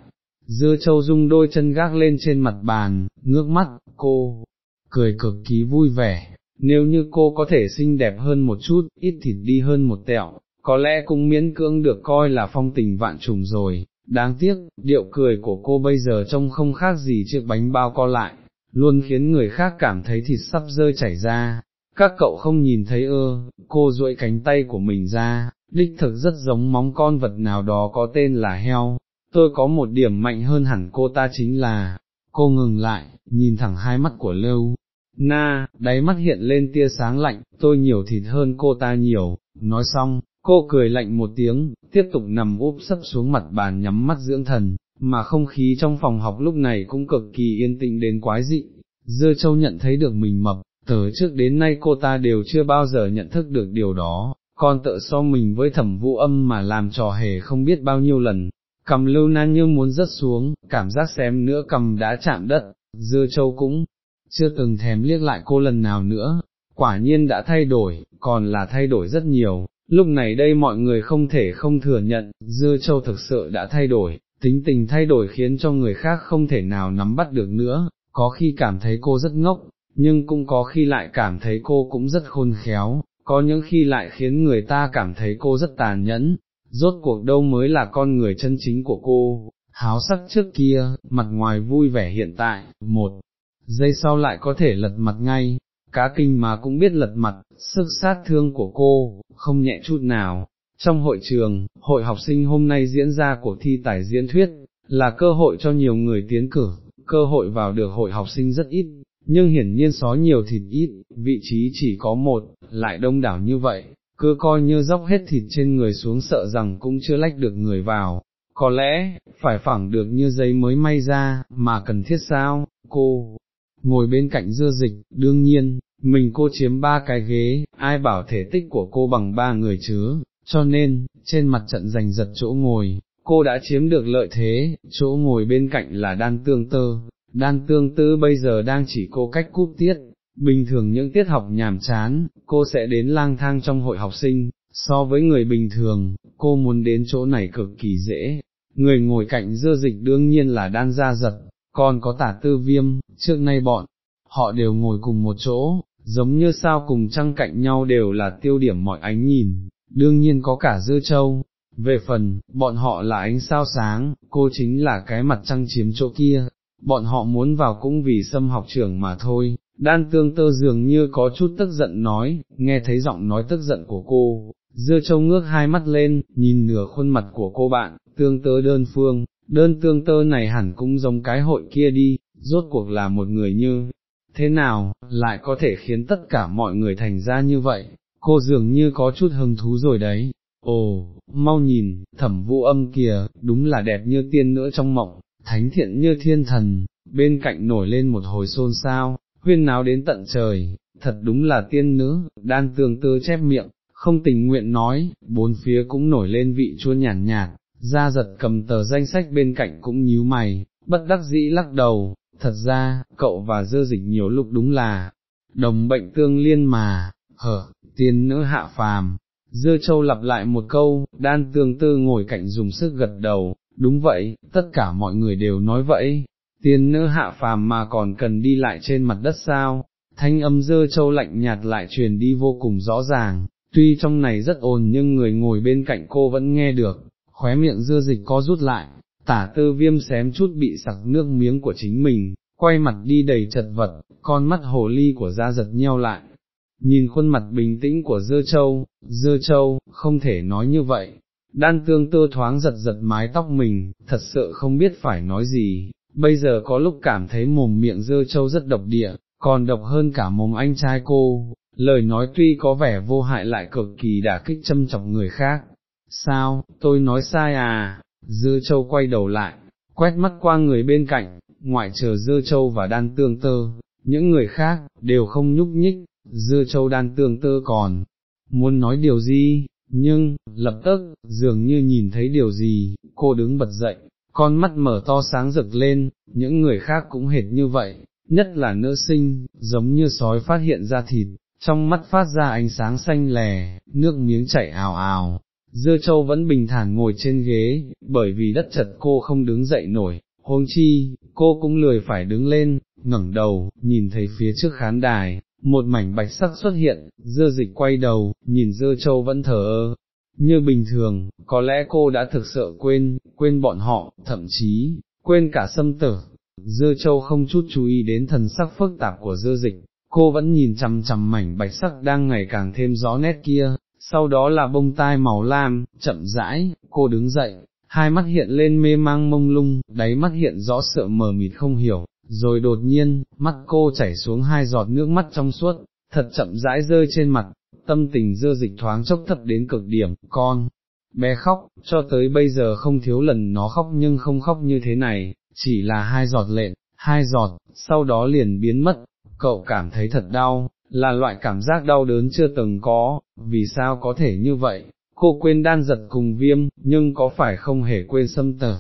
Dưa châu dung đôi chân gác lên trên mặt bàn, ngước mắt, cô, cười cực kỳ vui vẻ, nếu như cô có thể xinh đẹp hơn một chút, ít thịt đi hơn một tẹo, có lẽ cũng miễn cưỡng được coi là phong tình vạn trùng rồi, đáng tiếc, điệu cười của cô bây giờ trông không khác gì chiếc bánh bao co lại, luôn khiến người khác cảm thấy thịt sắp rơi chảy ra. Các cậu không nhìn thấy ơ, cô duỗi cánh tay của mình ra, đích thực rất giống móng con vật nào đó có tên là heo, tôi có một điểm mạnh hơn hẳn cô ta chính là, cô ngừng lại, nhìn thẳng hai mắt của Lưu, na, đáy mắt hiện lên tia sáng lạnh, tôi nhiều thịt hơn cô ta nhiều, nói xong, cô cười lạnh một tiếng, tiếp tục nằm úp sấp xuống mặt bàn nhắm mắt dưỡng thần, mà không khí trong phòng học lúc này cũng cực kỳ yên tĩnh đến quái dị, dưa châu nhận thấy được mình mập, từ trước đến nay cô ta đều chưa bao giờ nhận thức được điều đó, con tự so mình với thẩm vũ âm mà làm trò hề không biết bao nhiêu lần, cầm lưu nan như muốn rớt xuống, cảm giác xem nữa cầm đã chạm đất, dưa châu cũng chưa từng thèm liếc lại cô lần nào nữa, quả nhiên đã thay đổi, còn là thay đổi rất nhiều, lúc này đây mọi người không thể không thừa nhận, dưa châu thực sự đã thay đổi, tính tình thay đổi khiến cho người khác không thể nào nắm bắt được nữa, có khi cảm thấy cô rất ngốc, nhưng cũng có khi lại cảm thấy cô cũng rất khôn khéo, có những khi lại khiến người ta cảm thấy cô rất tàn nhẫn, rốt cuộc đâu mới là con người chân chính của cô, háo sắc trước kia, mặt ngoài vui vẻ hiện tại, một dây sau lại có thể lật mặt ngay, cá kinh mà cũng biết lật mặt, sức sát thương của cô, không nhẹ chút nào. Trong hội trường, hội học sinh hôm nay diễn ra cuộc thi tài diễn thuyết, là cơ hội cho nhiều người tiến cử, cơ hội vào được hội học sinh rất ít, nhưng hiển nhiên xó nhiều thịt ít, vị trí chỉ có một, lại đông đảo như vậy, cứ coi như dốc hết thịt trên người xuống sợ rằng cũng chưa lách được người vào, có lẽ, phải phẳng được như giấy mới may ra, mà cần thiết sao, cô, ngồi bên cạnh dưa dịch, đương nhiên, mình cô chiếm ba cái ghế, ai bảo thể tích của cô bằng ba người chứ, cho nên, trên mặt trận giành giật chỗ ngồi, cô đã chiếm được lợi thế, chỗ ngồi bên cạnh là đan tương tơ, đan tương tư bây giờ đang chỉ cô cách cúp tiết, bình thường những tiết học nhàm chán, cô sẽ đến lang thang trong hội học sinh, so với người bình thường, cô muốn đến chỗ này cực kỳ dễ, người ngồi cạnh dưa dịch đương nhiên là đan gia giật, còn có tả tư viêm, trước nay bọn, họ đều ngồi cùng một chỗ, giống như sao cùng trăng cạnh nhau đều là tiêu điểm mọi ánh nhìn, đương nhiên có cả dưa châu. Về phần, bọn họ là ánh sao sáng, cô chính là cái mặt trăng chiếm chỗ kia, bọn họ muốn vào cũng vì xâm học trưởng mà thôi, đan tương tơ dường như có chút tức giận nói, nghe thấy giọng nói tức giận của cô, dưa châu ngước hai mắt lên, nhìn nửa khuôn mặt của cô bạn, tương tơ đơn phương, đơn tương tơ này hẳn cũng giống cái hội kia đi, rốt cuộc là một người như, thế nào, lại có thể khiến tất cả mọi người thành ra như vậy, cô dường như có chút hứng thú rồi đấy. Ồ, mau nhìn, thẩm vũ âm kìa, đúng là đẹp như tiên nữa trong mộng, thánh thiện như thiên thần, bên cạnh nổi lên một hồi xôn xao, huyên náo đến tận trời, thật đúng là tiên nữ, đan tương tư chép miệng, không tình nguyện nói, bốn phía cũng nổi lên vị chua nhàn nhạt, ra giật cầm tờ danh sách bên cạnh cũng nhíu mày, bất đắc dĩ lắc đầu, thật ra, cậu và dơ dịch nhiều lúc đúng là, đồng bệnh tương liên mà, hở, tiên nữ hạ phàm. Dưa châu lặp lại một câu, đan tương tư ngồi cạnh dùng sức gật đầu, đúng vậy, tất cả mọi người đều nói vậy, tiên nữ hạ phàm mà còn cần đi lại trên mặt đất sao, thanh âm dơ châu lạnh nhạt lại truyền đi vô cùng rõ ràng, tuy trong này rất ồn nhưng người ngồi bên cạnh cô vẫn nghe được, khóe miệng dưa dịch có rút lại, tả tư viêm xém chút bị sặc nước miếng của chính mình, quay mặt đi đầy chật vật, con mắt hồ ly của da giật nheo lại. Nhìn khuôn mặt bình tĩnh của dưa châu, dưa châu, không thể nói như vậy, đan tương tơ thoáng giật giật mái tóc mình, thật sự không biết phải nói gì, bây giờ có lúc cảm thấy mồm miệng dơ châu rất độc địa, còn độc hơn cả mồm anh trai cô, lời nói tuy có vẻ vô hại lại cực kỳ đả kích châm chọc người khác. Sao, tôi nói sai à, Dư châu quay đầu lại, quét mắt qua người bên cạnh, ngoại trừ Dư châu và đan tương tơ, những người khác, đều không nhúc nhích, Dư châu đan tương tơ còn, muốn nói điều gì, nhưng, lập tức, dường như nhìn thấy điều gì, cô đứng bật dậy, con mắt mở to sáng rực lên, những người khác cũng hệt như vậy, nhất là nữ sinh, giống như sói phát hiện ra thịt, trong mắt phát ra ánh sáng xanh lè, nước miếng chảy ào ào. Dưa châu vẫn bình thản ngồi trên ghế, bởi vì đất chật cô không đứng dậy nổi, huống chi, cô cũng lười phải đứng lên, ngẩng đầu, nhìn thấy phía trước khán đài, một mảnh bạch sắc xuất hiện, dưa dịch quay đầu, nhìn dưa châu vẫn thở ơ, như bình thường, có lẽ cô đã thực sự quên, quên bọn họ, thậm chí, quên cả sâm tử. Dưa châu không chút chú ý đến thần sắc phức tạp của dưa dịch, cô vẫn nhìn chằm chằm mảnh bạch sắc đang ngày càng thêm rõ nét kia, sau đó là bông tai màu lam, chậm rãi, cô đứng dậy, hai mắt hiện lên mê mang mông lung, đáy mắt hiện rõ sợ mờ mịt không hiểu, rồi đột nhiên, mắt cô chảy xuống hai giọt nước mắt trong suốt, thật chậm rãi rơi trên mặt, tâm tình dưa dịch thoáng chốc thật đến cực điểm, con, bé khóc, cho tới bây giờ không thiếu lần nó khóc nhưng không khóc như thế này, chỉ là hai giọt lệ, hai giọt, sau đó liền biến mất, cậu cảm thấy thật đau, là loại cảm giác đau đớn chưa từng có, vì sao có thể như vậy, cô quên đan giật cùng viêm, nhưng có phải không hề quên sâm tờ.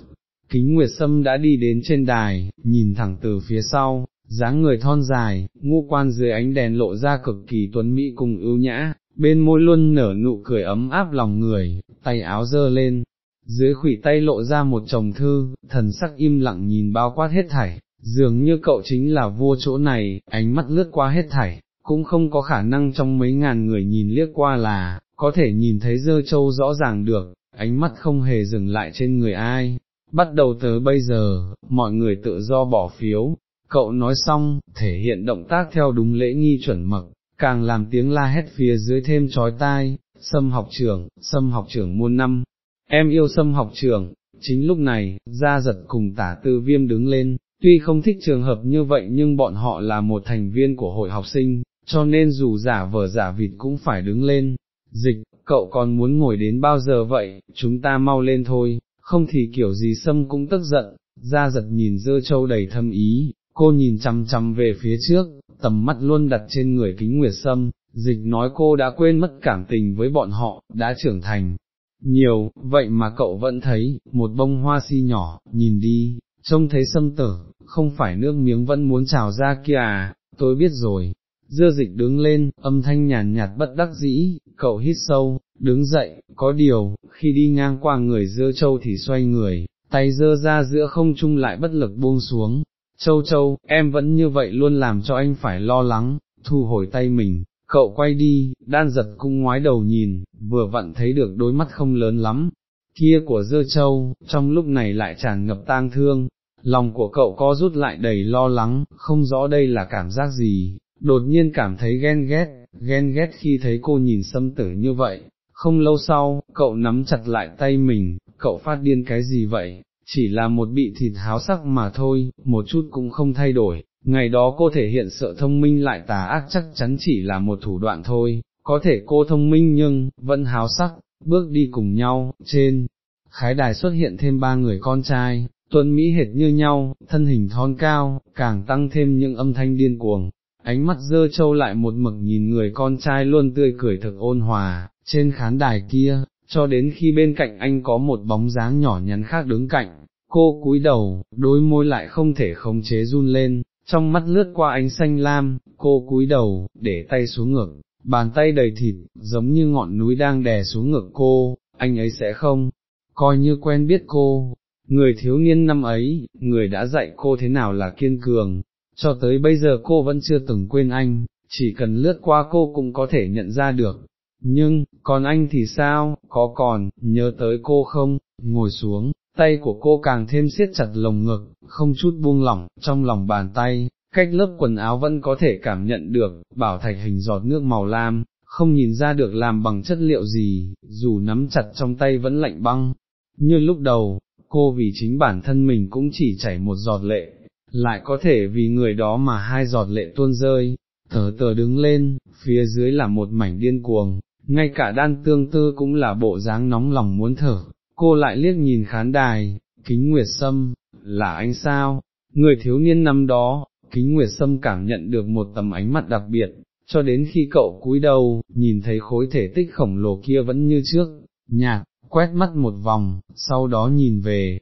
Kính Nguyệt Sâm đã đi đến trên đài, nhìn thẳng từ phía sau, dáng người thon dài, ngu quan dưới ánh đèn lộ ra cực kỳ tuấn mỹ cùng ưu nhã, bên môi luôn nở nụ cười ấm áp lòng người, tay áo dơ lên, dưới khủy tay lộ ra một chồng thư, thần sắc im lặng nhìn bao quát hết thảy, dường như cậu chính là vua chỗ này, ánh mắt lướt qua hết thảy, cũng không có khả năng trong mấy ngàn người nhìn liếc qua là, có thể nhìn thấy dơ châu rõ ràng được, ánh mắt không hề dừng lại trên người ai. Bắt đầu tới bây giờ, mọi người tự do bỏ phiếu, cậu nói xong, thể hiện động tác theo đúng lễ nghi chuẩn mực, càng làm tiếng la hét phía dưới thêm trói tai, xâm học trưởng, xâm học trưởng muôn năm, em yêu xâm học trưởng, chính lúc này, gia giật cùng tả tư viêm đứng lên, tuy không thích trường hợp như vậy nhưng bọn họ là một thành viên của hội học sinh, cho nên dù giả vờ giả vịt cũng phải đứng lên, dịch, cậu còn muốn ngồi đến bao giờ vậy, chúng ta mau lên thôi, không thì kiểu gì sâm cũng tức giận, Ra giật nhìn dơ châu đầy thâm ý, cô nhìn chằm chằm về phía trước, tầm mắt luôn đặt trên người kính nguyệt sâm, dịch nói cô đã quên mất cảm tình với bọn họ, đã trưởng thành. Nhiều, vậy mà cậu vẫn thấy, một bông hoa si nhỏ, nhìn đi, trông thấy sâm tử, không phải nước miếng vẫn muốn trào ra kia à, tôi biết rồi. Dưa dịch đứng lên, âm thanh nhàn nhạt bất đắc dĩ, cậu hít sâu, đứng dậy, có điều, khi đi ngang qua người dưa châu thì xoay người, tay dơ ra giữa không trung lại bất lực buông xuống, châu châu, em vẫn như vậy luôn làm cho anh phải lo lắng, thu hồi tay mình, cậu quay đi, đan giật cung ngoái đầu nhìn, vừa vặn thấy được đôi mắt không lớn lắm, kia của dơ châu, trong lúc này lại tràn ngập tang thương, lòng của cậu có rút lại đầy lo lắng, không rõ đây là cảm giác gì, đột nhiên cảm thấy ghen ghét, ghen ghét khi thấy cô nhìn xâm tử như vậy, không lâu sau, cậu nắm chặt lại tay mình, cậu phát điên cái gì vậy, chỉ là một bị thịt háo sắc mà thôi, một chút cũng không thay đổi, ngày đó cô thể hiện sợ thông minh lại tà ác chắc chắn chỉ là một thủ đoạn thôi, có thể cô thông minh nhưng, vẫn háo sắc, bước đi cùng nhau, trên, khái đài xuất hiện thêm ba người con trai, tuấn Mỹ hệt như nhau, thân hình thon cao, càng tăng thêm những âm thanh điên cuồng. Ánh mắt dơ trâu lại một mực nhìn người con trai luôn tươi cười thực ôn hòa, trên khán đài kia, cho đến khi bên cạnh anh có một bóng dáng nhỏ nhắn khác đứng cạnh, cô cúi đầu, đôi môi lại không thể khống chế run lên, trong mắt lướt qua ánh xanh lam, cô cúi đầu, để tay xuống ngực, bàn tay đầy thịt, giống như ngọn núi đang đè xuống ngực cô, anh ấy sẽ không, coi như quen biết cô, người thiếu niên năm ấy, người đã dạy cô thế nào là kiên cường, cho tới bây giờ cô vẫn chưa từng quên anh, chỉ cần lướt qua cô cũng có thể nhận ra được. Nhưng, còn anh thì sao, có còn, nhớ tới cô không, ngồi xuống, tay của cô càng thêm siết chặt lồng ngực, không chút buông lỏng, trong lòng bàn tay, cách lớp quần áo vẫn có thể cảm nhận được, bảo thạch hình giọt nước màu lam, không nhìn ra được làm bằng chất liệu gì, dù nắm chặt trong tay vẫn lạnh băng. Như lúc đầu, cô vì chính bản thân mình cũng chỉ chảy một giọt lệ, lại có thể vì người đó mà hai giọt lệ tuôn rơi, thở tờ đứng lên, phía dưới là một mảnh điên cuồng, ngay cả đan tương tư cũng là bộ dáng nóng lòng muốn thở, cô lại liếc nhìn khán đài, kính nguyệt sâm, là anh sao, người thiếu niên năm đó, kính nguyệt sâm cảm nhận được một tầm ánh mắt đặc biệt, cho đến khi cậu cúi đầu, nhìn thấy khối thể tích khổng lồ kia vẫn như trước, nhạc, quét mắt một vòng, sau đó nhìn về,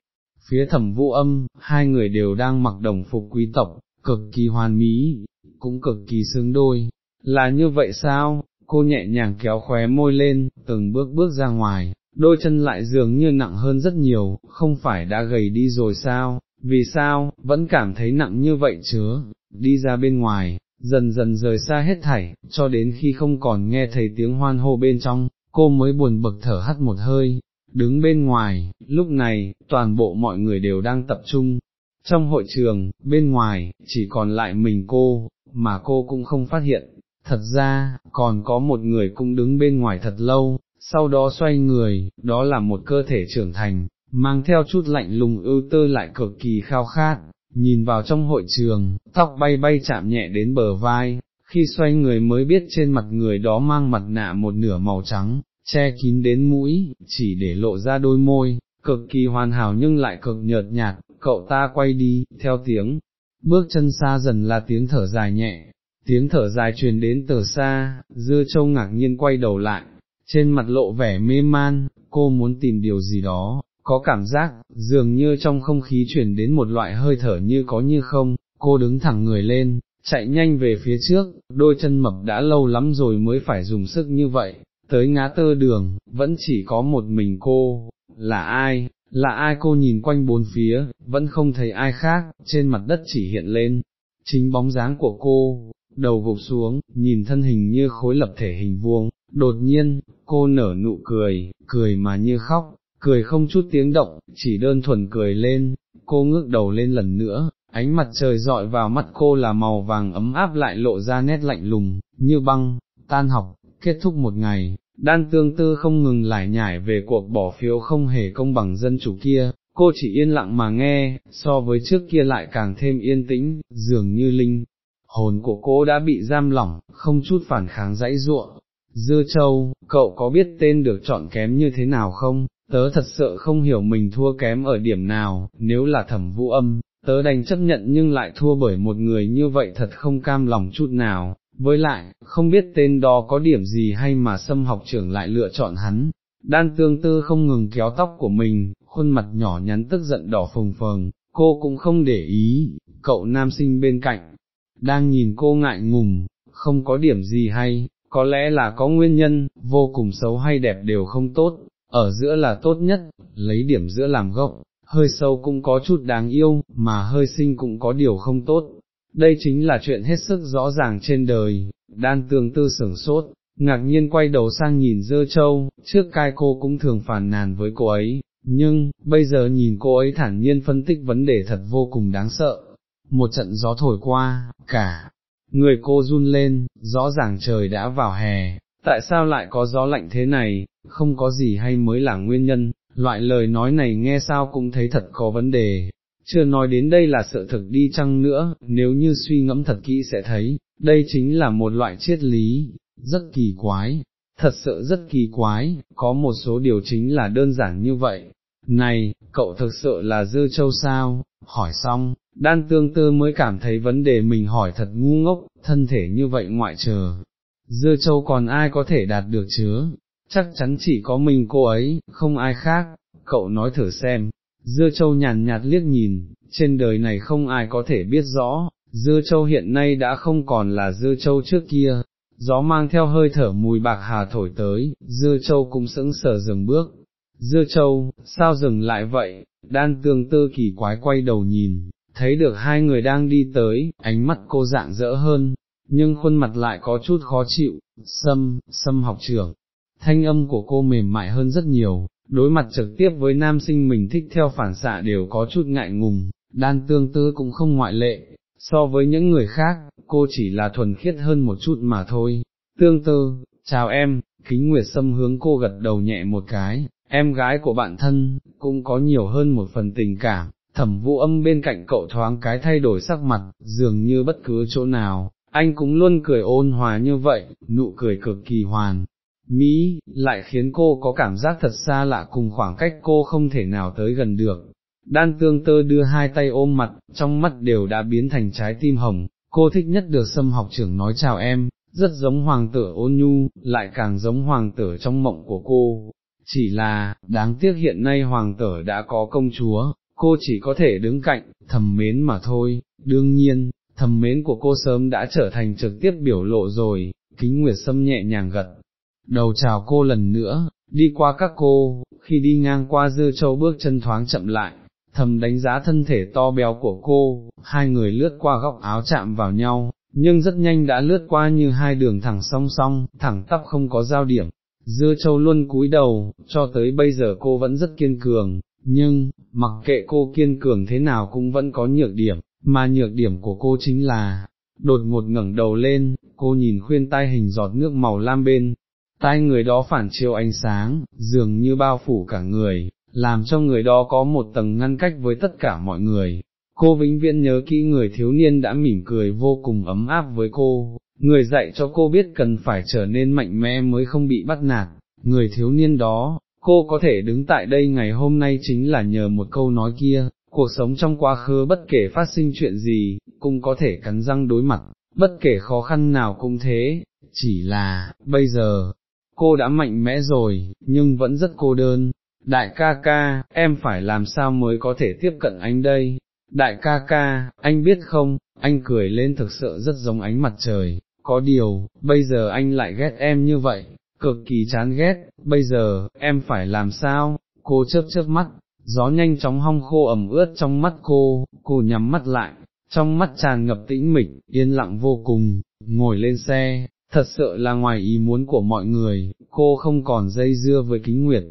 phía thẩm vũ âm, hai người đều đang mặc đồng phục quý tộc, cực kỳ hoàn mỹ, cũng cực kỳ xứng đôi, là như vậy sao, cô nhẹ nhàng kéo khóe môi lên, từng bước bước ra ngoài, đôi chân lại dường như nặng hơn rất nhiều, không phải đã gầy đi rồi sao, vì sao, vẫn cảm thấy nặng như vậy chứa, đi ra bên ngoài, dần dần rời xa hết thảy, cho đến khi không còn nghe thấy tiếng hoan hô bên trong, cô mới buồn bực thở hắt một hơi, đứng bên ngoài, lúc này, toàn bộ mọi người đều đang tập trung. Trong hội trường, bên ngoài, chỉ còn lại mình cô, mà cô cũng không phát hiện, thật ra, còn có một người cũng đứng bên ngoài thật lâu, sau đó xoay người, đó là một cơ thể trưởng thành, mang theo chút lạnh lùng ưu tư lại cực kỳ khao khát, nhìn vào trong hội trường, tóc bay bay chạm nhẹ đến bờ vai, khi xoay người mới biết trên mặt người đó mang mặt nạ một nửa màu trắng, che kín đến mũi, chỉ để lộ ra đôi môi, cực kỳ hoàn hảo nhưng lại cực nhợt nhạt, cậu ta quay đi, theo tiếng, bước chân xa dần là tiếng thở dài nhẹ, tiếng thở dài truyền đến từ xa, dưa châu ngạc nhiên quay đầu lại, trên mặt lộ vẻ mê man, cô muốn tìm điều gì đó, có cảm giác, dường như trong không khí truyền đến một loại hơi thở như có như không, cô đứng thẳng người lên, chạy nhanh về phía trước, đôi chân mập đã lâu lắm rồi mới phải dùng sức như vậy, tới ngã tơ đường, vẫn chỉ có một mình cô, là ai, là ai cô nhìn quanh bốn phía, vẫn không thấy ai khác, trên mặt đất chỉ hiện lên, chính bóng dáng của cô, đầu gục xuống, nhìn thân hình như khối lập thể hình vuông, đột nhiên, cô nở nụ cười, cười mà như khóc, cười không chút tiếng động, chỉ đơn thuần cười lên, cô ngước đầu lên lần nữa, ánh mặt trời dọi vào mắt cô là màu vàng ấm áp lại lộ ra nét lạnh lùng, như băng, tan học, kết thúc một ngày, đan tương tư không ngừng lải nhải về cuộc bỏ phiếu không hề công bằng dân chủ kia, cô chỉ yên lặng mà nghe, so với trước kia lại càng thêm yên tĩnh, dường như linh. Hồn của cô đã bị giam lỏng, không chút phản kháng dãy ruộng. Dưa châu, cậu có biết tên được chọn kém như thế nào không? Tớ thật sự không hiểu mình thua kém ở điểm nào, nếu là thẩm vũ âm, tớ đành chấp nhận nhưng lại thua bởi một người như vậy thật không cam lòng chút nào, với lại, không biết tên đó có điểm gì hay mà xâm học trưởng lại lựa chọn hắn. Đan tương tư không ngừng kéo tóc của mình, khuôn mặt nhỏ nhắn tức giận đỏ phồng phồng, cô cũng không để ý, cậu nam sinh bên cạnh, đang nhìn cô ngại ngùng, không có điểm gì hay, có lẽ là có nguyên nhân, vô cùng xấu hay đẹp đều không tốt, ở giữa là tốt nhất, lấy điểm giữa làm gốc, hơi sâu cũng có chút đáng yêu, mà hơi xinh cũng có điều không tốt. Đây chính là chuyện hết sức rõ ràng trên đời, đan tương tư sửng sốt, ngạc nhiên quay đầu sang nhìn dơ châu, trước cai cô cũng thường phản nàn với cô ấy, nhưng, bây giờ nhìn cô ấy thản nhiên phân tích vấn đề thật vô cùng đáng sợ. Một trận gió thổi qua, cả, người cô run lên, rõ ràng trời đã vào hè, tại sao lại có gió lạnh thế này, không có gì hay mới là nguyên nhân, loại lời nói này nghe sao cũng thấy thật có vấn đề. Chưa nói đến đây là sự thực đi chăng nữa, nếu như suy ngẫm thật kỹ sẽ thấy, đây chính là một loại triết lý, rất kỳ quái, thật sự rất kỳ quái, có một số điều chính là đơn giản như vậy. Này, cậu thực sự là dư châu sao, hỏi xong, đan tương tư mới cảm thấy vấn đề mình hỏi thật ngu ngốc, thân thể như vậy ngoại trừ, dưa châu còn ai có thể đạt được chứ, chắc chắn chỉ có mình cô ấy, không ai khác, cậu nói thử xem, dưa châu nhàn nhạt liếc nhìn, trên đời này không ai có thể biết rõ, dưa châu hiện nay đã không còn là dưa châu trước kia, gió mang theo hơi thở mùi bạc hà thổi tới, dưa châu cũng sững sờ dừng bước. Dưa châu, sao dừng lại vậy, đan tương tư kỳ quái quay đầu nhìn, thấy được hai người đang đi tới, ánh mắt cô dạng dỡ hơn, nhưng khuôn mặt lại có chút khó chịu, sâm, sâm học trưởng. Thanh âm của cô mềm mại hơn rất nhiều, đối mặt trực tiếp với nam sinh mình thích theo phản xạ đều có chút ngại ngùng, đan tương tư cũng không ngoại lệ, so với những người khác, cô chỉ là thuần khiết hơn một chút mà thôi. Tương tư, chào em, kính nguyệt sâm hướng cô gật đầu nhẹ một cái, em gái của bạn thân, cũng có nhiều hơn một phần tình cảm, thẩm vũ âm bên cạnh cậu thoáng cái thay đổi sắc mặt, dường như bất cứ chỗ nào, anh cũng luôn cười ôn hòa như vậy, nụ cười cực kỳ hoàn. Mỹ, lại khiến cô có cảm giác thật xa lạ cùng khoảng cách cô không thể nào tới gần được. Đan tương tơ đưa hai tay ôm mặt, trong mắt đều đã biến thành trái tim hồng, cô thích nhất được xâm học trưởng nói chào em, rất giống hoàng tử ôn nhu, lại càng giống hoàng tử trong mộng của cô. Chỉ là, đáng tiếc hiện nay hoàng tử đã có công chúa, cô chỉ có thể đứng cạnh, thầm mến mà thôi, đương nhiên, thầm mến của cô sớm đã trở thành trực tiếp biểu lộ rồi, kính nguyệt sâm nhẹ nhàng gật, đầu chào cô lần nữa, đi qua các cô, khi đi ngang qua dư châu bước chân thoáng chậm lại, thầm đánh giá thân thể to béo của cô, hai người lướt qua góc áo chạm vào nhau, nhưng rất nhanh đã lướt qua như hai đường thẳng song song, thẳng tắp không có giao điểm. Dưa châu luôn cúi đầu, cho tới bây giờ cô vẫn rất kiên cường, nhưng, mặc kệ cô kiên cường thế nào cũng vẫn có nhược điểm, mà nhược điểm của cô chính là, đột ngột ngẩng đầu lên, cô nhìn khuyên tai hình giọt nước màu lam bên, tai người đó phản chiếu ánh sáng, dường như bao phủ cả người, làm cho người đó có một tầng ngăn cách với tất cả mọi người. Cô vĩnh viễn nhớ kỹ người thiếu niên đã mỉm cười vô cùng ấm áp với cô, người dạy cho cô biết cần phải trở nên mạnh mẽ mới không bị bắt nạt, người thiếu niên đó, cô có thể đứng tại đây ngày hôm nay chính là nhờ một câu nói kia, cuộc sống trong quá khứ bất kể phát sinh chuyện gì, cũng có thể cắn răng đối mặt, bất kể khó khăn nào cũng thế, chỉ là, bây giờ, cô đã mạnh mẽ rồi, nhưng vẫn rất cô đơn. Đại ca ca, em phải làm sao mới có thể tiếp cận anh đây? Đại ca ca, anh biết không, anh cười lên thực sự rất giống ánh mặt trời, có điều, bây giờ anh lại ghét em như vậy, cực kỳ chán ghét, bây giờ, em phải làm sao? Cô chớp chớp mắt, gió nhanh chóng hong khô ẩm ướt trong mắt cô, cô nhắm mắt lại, trong mắt tràn ngập tĩnh mịch, yên lặng vô cùng, ngồi lên xe, thật sự là ngoài ý muốn của mọi người, cô không còn dây dưa với kính nguyệt.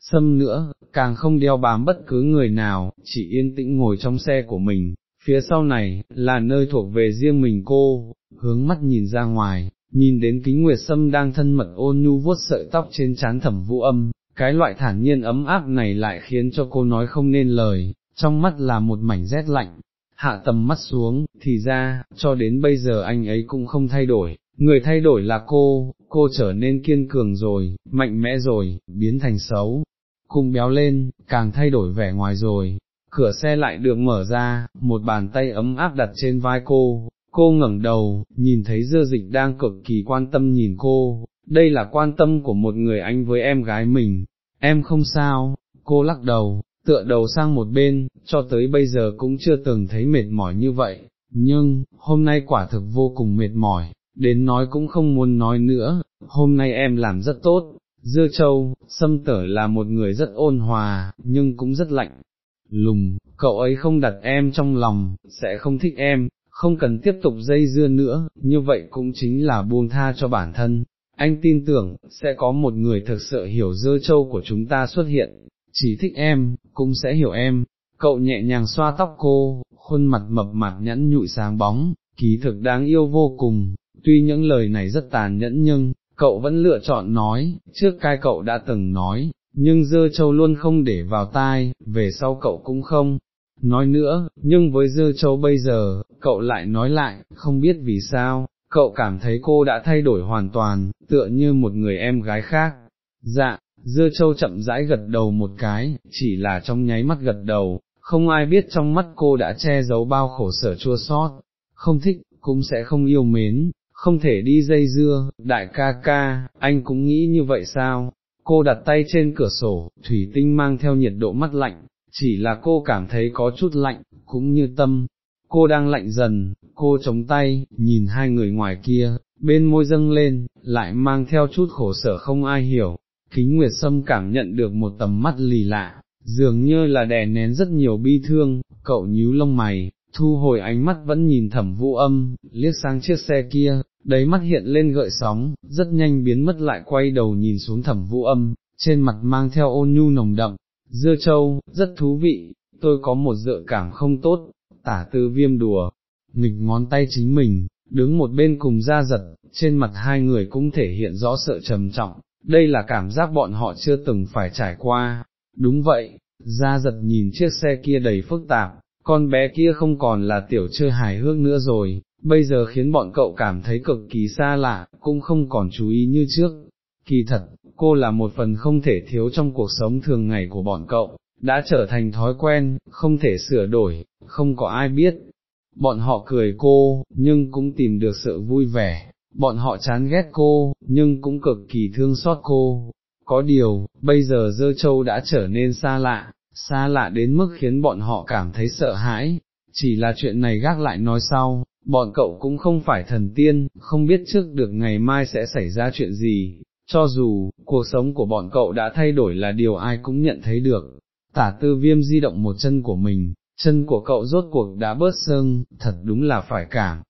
Xâm nữa, càng không đeo bám bất cứ người nào, chỉ yên tĩnh ngồi trong xe của mình, phía sau này, là nơi thuộc về riêng mình cô, hướng mắt nhìn ra ngoài, nhìn đến kính nguyệt sâm đang thân mật ôn nhu vuốt sợi tóc trên trán thẩm vũ âm, cái loại thản nhiên ấm áp này lại khiến cho cô nói không nên lời, trong mắt là một mảnh rét lạnh, hạ tầm mắt xuống, thì ra, cho đến bây giờ anh ấy cũng không thay đổi, người thay đổi là cô, cô trở nên kiên cường rồi, mạnh mẽ rồi, biến thành xấu, cùng béo lên, càng thay đổi vẻ ngoài rồi, cửa xe lại được mở ra, một bàn tay ấm áp đặt trên vai cô, cô ngẩng đầu, nhìn thấy dưa dịch đang cực kỳ quan tâm nhìn cô, đây là quan tâm của một người anh với em gái mình, em không sao, cô lắc đầu, tựa đầu sang một bên, cho tới bây giờ cũng chưa từng thấy mệt mỏi như vậy, nhưng, hôm nay quả thực vô cùng mệt mỏi, đến nói cũng không muốn nói nữa, hôm nay em làm rất tốt, Dưa Châu, Sâm Tở là một người rất ôn hòa, nhưng cũng rất lạnh, lùng, cậu ấy không đặt em trong lòng, sẽ không thích em, không cần tiếp tục dây dưa nữa, như vậy cũng chính là buông tha cho bản thân. Anh tin tưởng, sẽ có một người thực sự hiểu dơ châu của chúng ta xuất hiện, chỉ thích em, cũng sẽ hiểu em. Cậu nhẹ nhàng xoa tóc cô, khuôn mặt mập mạp nhẫn nhụi sáng bóng, kỳ thực đáng yêu vô cùng, tuy những lời này rất tàn nhẫn nhưng, cậu vẫn lựa chọn nói, trước cai cậu đã từng nói, nhưng dơ châu luôn không để vào tai, về sau cậu cũng không. Nói nữa, nhưng với dơ châu bây giờ, cậu lại nói lại, không biết vì sao, cậu cảm thấy cô đã thay đổi hoàn toàn, tựa như một người em gái khác. Dạ, dơ châu chậm rãi gật đầu một cái, chỉ là trong nháy mắt gật đầu, không ai biết trong mắt cô đã che giấu bao khổ sở chua sót, không thích, cũng sẽ không yêu mến, không thể đi dây dưa, đại ca ca, anh cũng nghĩ như vậy sao, cô đặt tay trên cửa sổ, thủy tinh mang theo nhiệt độ mắt lạnh, chỉ là cô cảm thấy có chút lạnh, cũng như tâm, cô đang lạnh dần, cô chống tay, nhìn hai người ngoài kia, bên môi dâng lên, lại mang theo chút khổ sở không ai hiểu, kính nguyệt sâm cảm nhận được một tầm mắt lì lạ, dường như là đè nén rất nhiều bi thương, cậu nhíu lông mày, thu hồi ánh mắt vẫn nhìn thẩm vũ âm, liếc sang chiếc xe kia, đấy mắt hiện lên gợi sóng, rất nhanh biến mất lại quay đầu nhìn xuống thẩm vũ âm, trên mặt mang theo ôn nhu nồng đậm, dưa châu, rất thú vị, tôi có một dự cảm không tốt, tả tư viêm đùa, nghịch ngón tay chính mình, đứng một bên cùng ra giật, trên mặt hai người cũng thể hiện rõ sợ trầm trọng, đây là cảm giác bọn họ chưa từng phải trải qua, đúng vậy, ra giật nhìn chiếc xe kia đầy phức tạp, con bé kia không còn là tiểu chơi hài hước nữa rồi, bây giờ khiến bọn cậu cảm thấy cực kỳ xa lạ, cũng không còn chú ý như trước. Kỳ thật, cô là một phần không thể thiếu trong cuộc sống thường ngày của bọn cậu, đã trở thành thói quen, không thể sửa đổi, không có ai biết. Bọn họ cười cô, nhưng cũng tìm được sự vui vẻ, bọn họ chán ghét cô, nhưng cũng cực kỳ thương xót cô. Có điều, bây giờ dơ châu đã trở nên xa lạ, xa lạ đến mức khiến bọn họ cảm thấy sợ hãi, chỉ là chuyện này gác lại nói sau, bọn cậu cũng không phải thần tiên, không biết trước được ngày mai sẽ xảy ra chuyện gì, cho dù, cuộc sống của bọn cậu đã thay đổi là điều ai cũng nhận thấy được. Tả tư viêm di động một chân của mình, chân của cậu rốt cuộc đã bớt sưng, thật đúng là phải cảm.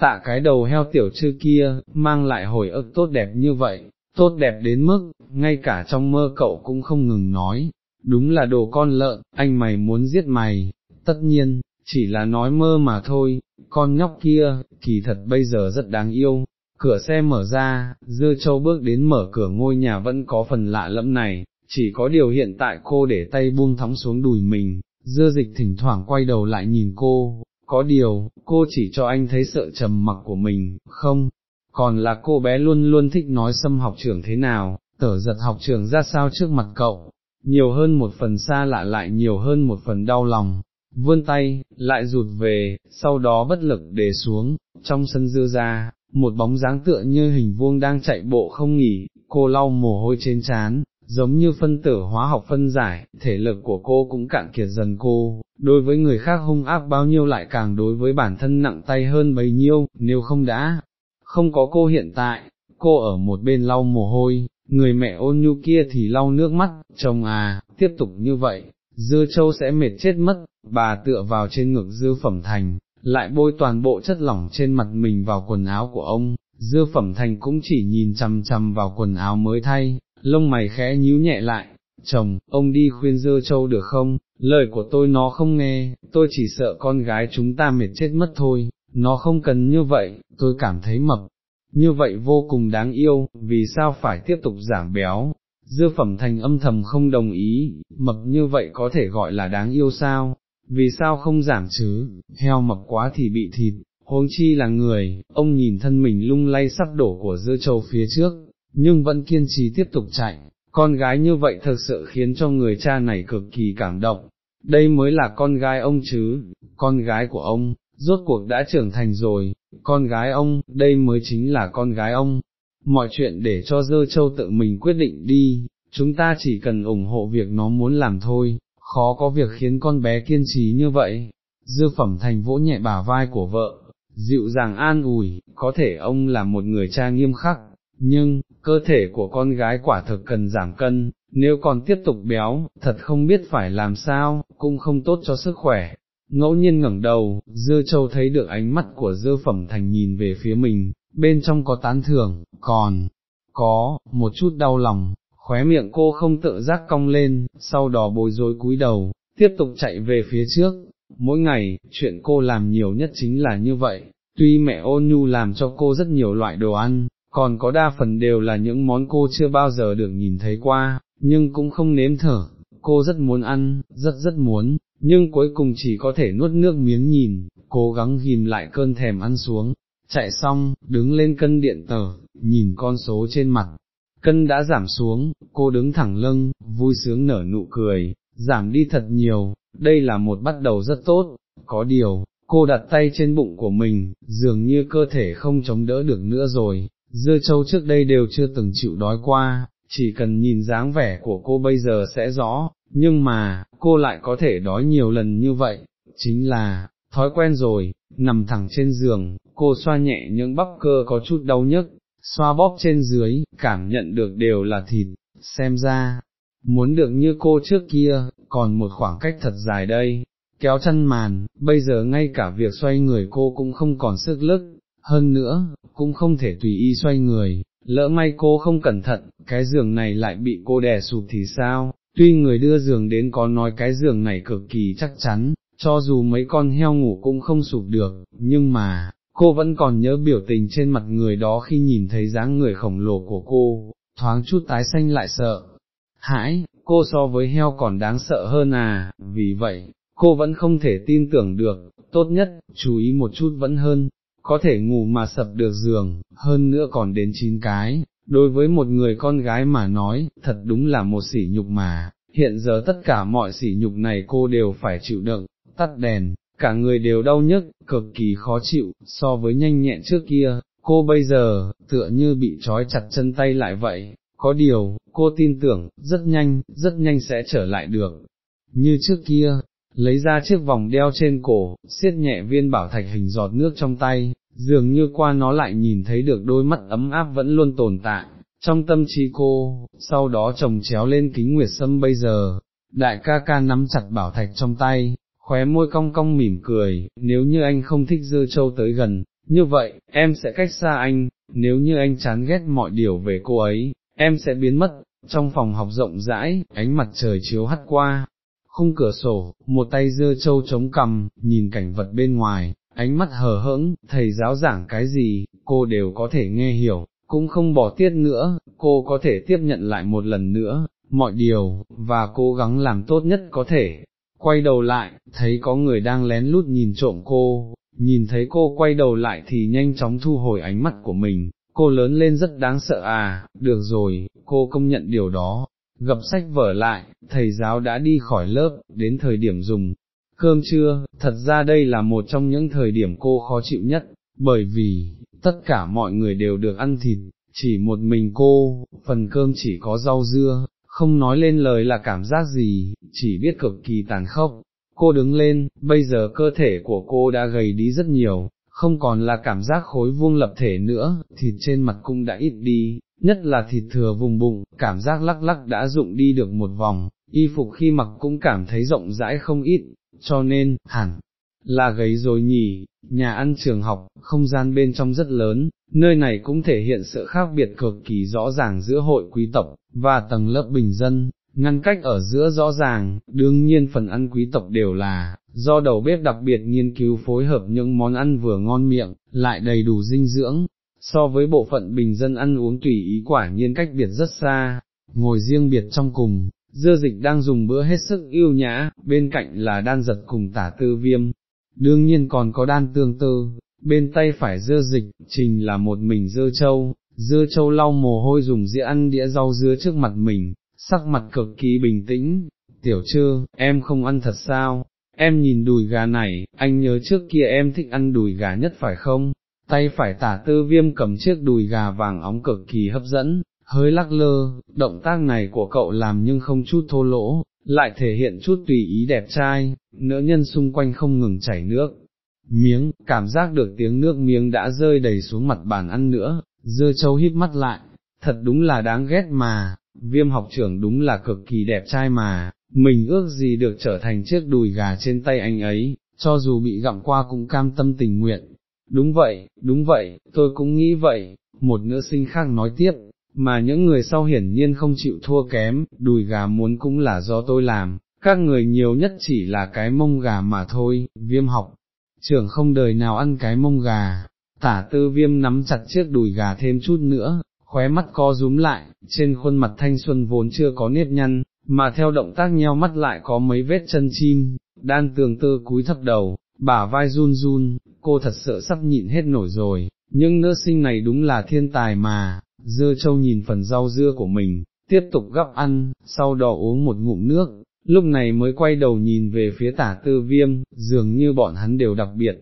Tạ cái đầu heo tiểu chư kia, mang lại hồi ức tốt đẹp như vậy, tốt đẹp đến mức, ngay cả trong mơ cậu cũng không ngừng nói, đúng là đồ con lợn, anh mày muốn giết mày, tất nhiên, chỉ là nói mơ mà thôi, con nhóc kia, kỳ thật bây giờ rất đáng yêu. Cửa xe mở ra, dưa châu bước đến mở cửa ngôi nhà vẫn có phần lạ lẫm này, chỉ có điều hiện tại cô để tay buông thóng xuống đùi mình, dưa dịch thỉnh thoảng quay đầu lại nhìn cô, có điều, cô chỉ cho anh thấy sợ trầm mặc của mình, không, còn là cô bé luôn luôn thích nói xâm học trưởng thế nào, tở giật học trưởng ra sao trước mặt cậu, nhiều hơn một phần xa lạ lại nhiều hơn một phần đau lòng, vươn tay, lại rụt về, sau đó bất lực để xuống, trong sân dưa ra, một bóng dáng tựa như hình vuông đang chạy bộ không nghỉ, cô lau mồ hôi trên trán, giống như phân tử hóa học phân giải, thể lực của cô cũng cạn kiệt dần cô, đối với người khác hung ác bao nhiêu lại càng đối với bản thân nặng tay hơn bấy nhiêu, nếu không đã, không có cô hiện tại, cô ở một bên lau mồ hôi, người mẹ ôn nhu kia thì lau nước mắt, chồng à, tiếp tục như vậy, dưa châu sẽ mệt chết mất, bà tựa vào trên ngực dư phẩm thành, lại bôi toàn bộ chất lỏng trên mặt mình vào quần áo của ông, dư phẩm thành cũng chỉ nhìn chằm chằm vào quần áo mới thay, lông mày khẽ nhíu nhẹ lại, chồng, ông đi khuyên dơ châu được không, lời của tôi nó không nghe, tôi chỉ sợ con gái chúng ta mệt chết mất thôi, nó không cần như vậy, tôi cảm thấy mập, như vậy vô cùng đáng yêu, vì sao phải tiếp tục giảm béo, dư phẩm thành âm thầm không đồng ý, mập như vậy có thể gọi là đáng yêu sao, vì sao không giảm chứ, heo mập quá thì bị thịt, huống chi là người, ông nhìn thân mình lung lay sắp đổ của dưa châu phía trước, nhưng vẫn kiên trì tiếp tục chạy, con gái như vậy thật sự khiến cho người cha này cực kỳ cảm động, đây mới là con gái ông chứ, con gái của ông, rốt cuộc đã trưởng thành rồi, con gái ông, đây mới chính là con gái ông, mọi chuyện để cho dơ châu tự mình quyết định đi, chúng ta chỉ cần ủng hộ việc nó muốn làm thôi, khó có việc khiến con bé kiên trì như vậy. Dư phẩm thành vỗ nhẹ bả vai của vợ, dịu dàng an ủi, có thể ông là một người cha nghiêm khắc, nhưng, cơ thể của con gái quả thực cần giảm cân, nếu còn tiếp tục béo, thật không biết phải làm sao, cũng không tốt cho sức khỏe. Ngẫu nhiên ngẩng đầu, Dư châu thấy được ánh mắt của Dư phẩm thành nhìn về phía mình, bên trong có tán thưởng, còn, có, một chút đau lòng, khóe miệng cô không tự giác cong lên, sau đó bối rối cúi đầu, tiếp tục chạy về phía trước. Mỗi ngày, chuyện cô làm nhiều nhất chính là như vậy, tuy mẹ ôn nhu làm cho cô rất nhiều loại đồ ăn, còn có đa phần đều là những món cô chưa bao giờ được nhìn thấy qua, nhưng cũng không nếm thở, cô rất muốn ăn, rất rất muốn, nhưng cuối cùng chỉ có thể nuốt nước miếng nhìn, cố gắng ghim lại cơn thèm ăn xuống, chạy xong, đứng lên cân điện tờ, nhìn con số trên mặt, cân đã giảm xuống, cô đứng thẳng lưng, vui sướng nở nụ cười, giảm đi thật nhiều, đây là một bắt đầu rất tốt, có điều, cô đặt tay trên bụng của mình, dường như cơ thể không chống đỡ được nữa rồi, dưa châu trước đây đều chưa từng chịu đói qua, chỉ cần nhìn dáng vẻ của cô bây giờ sẽ rõ, nhưng mà, cô lại có thể đói nhiều lần như vậy, chính là, thói quen rồi, nằm thẳng trên giường, cô xoa nhẹ những bắp cơ có chút đau nhức, xoa bóp trên dưới, cảm nhận được đều là thịt, xem ra, muốn được như cô trước kia, còn một khoảng cách thật dài đây, kéo chăn màn, bây giờ ngay cả việc xoay người cô cũng không còn sức lực, hơn nữa, cũng không thể tùy y xoay người, lỡ may cô không cẩn thận, cái giường này lại bị cô đè sụp thì sao, tuy người đưa giường đến có nói cái giường này cực kỳ chắc chắn, cho dù mấy con heo ngủ cũng không sụp được, nhưng mà, cô vẫn còn nhớ biểu tình trên mặt người đó khi nhìn thấy dáng người khổng lồ của cô, thoáng chút tái xanh lại sợ. Hãi, cô so với heo còn đáng sợ hơn à, vì vậy, cô vẫn không thể tin tưởng được, tốt nhất, chú ý một chút vẫn hơn, có thể ngủ mà sập được giường, hơn nữa còn đến chín cái, đối với một người con gái mà nói, thật đúng là một sỉ nhục mà, hiện giờ tất cả mọi sỉ nhục này cô đều phải chịu đựng, tắt đèn, cả người đều đau nhức, cực kỳ khó chịu, so với nhanh nhẹn trước kia, cô bây giờ, tựa như bị trói chặt chân tay lại vậy, có điều, cô tin tưởng, rất nhanh, rất nhanh sẽ trở lại được. Như trước kia, lấy ra chiếc vòng đeo trên cổ, siết nhẹ viên bảo thạch hình giọt nước trong tay, dường như qua nó lại nhìn thấy được đôi mắt ấm áp vẫn luôn tồn tại, trong tâm trí cô, sau đó chồng chéo lên kính nguyệt sâm bây giờ, đại ca ca nắm chặt bảo thạch trong tay, khóe môi cong cong mỉm cười, nếu như anh không thích dơ châu tới gần, như vậy, em sẽ cách xa anh, nếu như anh chán ghét mọi điều về cô ấy, em sẽ biến mất, trong phòng học rộng rãi, ánh mặt trời chiếu hắt qua, khung cửa sổ, một tay dơ châu chống cầm, nhìn cảnh vật bên ngoài, ánh mắt hờ hững, thầy giáo giảng cái gì, cô đều có thể nghe hiểu, cũng không bỏ tiết nữa, cô có thể tiếp nhận lại một lần nữa, mọi điều, và cố gắng làm tốt nhất có thể. Quay đầu lại, thấy có người đang lén lút nhìn trộm cô, nhìn thấy cô quay đầu lại thì nhanh chóng thu hồi ánh mắt của mình, cô lớn lên rất đáng sợ à, được rồi, cô công nhận điều đó, gập sách vở lại, thầy giáo đã đi khỏi lớp, đến thời điểm dùng, cơm trưa, thật ra đây là một trong những thời điểm cô khó chịu nhất, bởi vì, tất cả mọi người đều được ăn thịt, chỉ một mình cô, phần cơm chỉ có rau dưa, không nói lên lời là cảm giác gì, chỉ biết cực kỳ tàn khốc. Cô đứng lên, bây giờ cơ thể của cô đã gầy đi rất nhiều, không còn là cảm giác khối vuông lập thể nữa, thịt trên mặt cũng đã ít đi, nhất là thịt thừa vùng bụng, cảm giác lắc lắc đã dụng đi được một vòng, y phục khi mặc cũng cảm thấy rộng rãi không ít, cho nên, hẳn, là gấy rồi nhỉ, nhà ăn trường học, không gian bên trong rất lớn, nơi này cũng thể hiện sự khác biệt cực kỳ rõ ràng giữa hội quý tộc, và tầng lớp bình dân, ngăn cách ở giữa rõ ràng, đương nhiên phần ăn quý tộc đều là, do đầu bếp đặc biệt nghiên cứu phối hợp những món ăn vừa ngon miệng, lại đầy đủ dinh dưỡng, so với bộ phận bình dân ăn uống tùy ý quả nhiên cách biệt rất xa, ngồi riêng biệt trong cùng, dưa dịch đang dùng bữa hết sức yêu nhã, bên cạnh là đan giật cùng tả tư viêm, đương nhiên còn có đan tương tư, bên tay phải dưa dịch, trình là một mình dưa châu, dưa châu lau mồ hôi dùng dĩa ăn đĩa rau dưa trước mặt mình, sắc mặt cực kỳ bình tĩnh, tiểu trư, em không ăn thật sao, em nhìn đùi gà này, anh nhớ trước kia em thích ăn đùi gà nhất phải không, tay phải tả tư viêm cầm chiếc đùi gà vàng óng cực kỳ hấp dẫn, hơi lắc lơ, động tác này của cậu làm nhưng không chút thô lỗ, lại thể hiện chút tùy ý đẹp trai, nữ nhân xung quanh không ngừng chảy nước. Miếng, cảm giác được tiếng nước miếng đã rơi đầy xuống mặt bàn ăn nữa, dưa châu híp mắt lại, thật đúng là đáng ghét mà, viêm học trưởng đúng là cực kỳ đẹp trai mà, mình ước gì được trở thành chiếc đùi gà trên tay anh ấy, cho dù bị gặm qua cũng cam tâm tình nguyện. Đúng vậy, đúng vậy, tôi cũng nghĩ vậy, một nữ sinh khác nói tiếp, mà những người sau hiển nhiên không chịu thua kém, đùi gà muốn cũng là do tôi làm, các người nhiều nhất chỉ là cái mông gà mà thôi, viêm học, trưởng không đời nào ăn cái mông gà, tả tư viêm nắm chặt chiếc đùi gà thêm chút nữa, khóe mắt co rúm lại, trên khuôn mặt thanh xuân vốn chưa có nếp nhăn, mà theo động tác nheo mắt lại có mấy vết chân chim, đan tường tư cúi thấp đầu, bả vai run run, cô thật sợ sắp nhịn hết nổi rồi, nhưng nữ sinh này đúng là thiên tài mà, dưa châu nhìn phần rau dưa của mình, tiếp tục gắp ăn, sau đó uống một ngụm nước, lúc này mới quay đầu nhìn về phía tả tư viêm, dường như bọn hắn đều đặc biệt,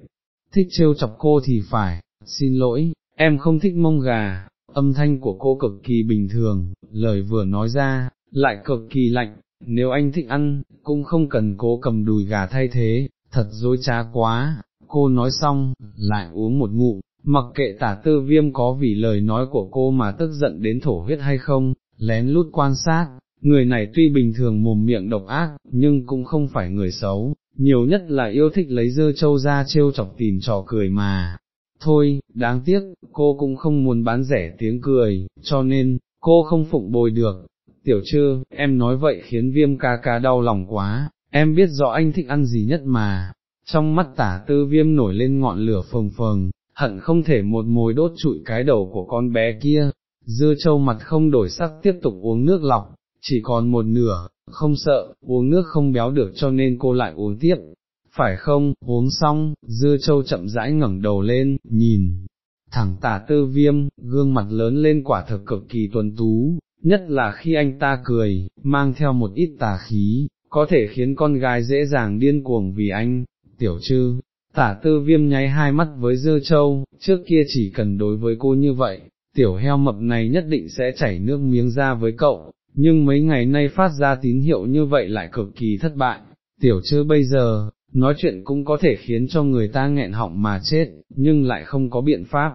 thích trêu chọc cô thì phải, xin lỗi, em không thích mông gà, âm thanh của cô cực kỳ bình thường, lời vừa nói ra, lại cực kỳ lạnh, nếu anh thích ăn, cũng không cần cố cầm đùi gà thay thế, thật dối trá quá, cô nói xong, lại uống một ngụm, mặc kệ tả tư viêm có vì lời nói của cô mà tức giận đến thổ huyết hay không, lén lút quan sát, người này tuy bình thường mồm miệng độc ác, nhưng cũng không phải người xấu, nhiều nhất là yêu thích lấy dơ châu ra trêu chọc tìm trò cười mà. Thôi, đáng tiếc, cô cũng không muốn bán rẻ tiếng cười, cho nên, cô không phụng bồi được. Tiểu trư, em nói vậy khiến viêm ca ca đau lòng quá, em biết rõ anh thích ăn gì nhất mà. Trong mắt tả tư viêm nổi lên ngọn lửa phồng phồng, hận không thể một mồi đốt trụi cái đầu của con bé kia, dưa châu mặt không đổi sắc tiếp tục uống nước lọc, chỉ còn một nửa, không sợ, uống nước không béo được cho nên cô lại uống tiếp. Phải không, uống xong, dưa châu chậm rãi ngẩng đầu lên, nhìn, thẳng tả tư viêm, gương mặt lớn lên quả thực cực kỳ tuần tú, nhất là khi anh ta cười, mang theo một ít tà khí, có thể khiến con gái dễ dàng điên cuồng vì anh, tiểu trư, Tả tư viêm nháy hai mắt với Dưa châu, trước kia chỉ cần đối với cô như vậy, tiểu heo mập này nhất định sẽ chảy nước miếng ra với cậu, nhưng mấy ngày nay phát ra tín hiệu như vậy lại cực kỳ thất bại, tiểu chư bây giờ, nói chuyện cũng có thể khiến cho người ta nghẹn họng mà chết, nhưng lại không có biện pháp.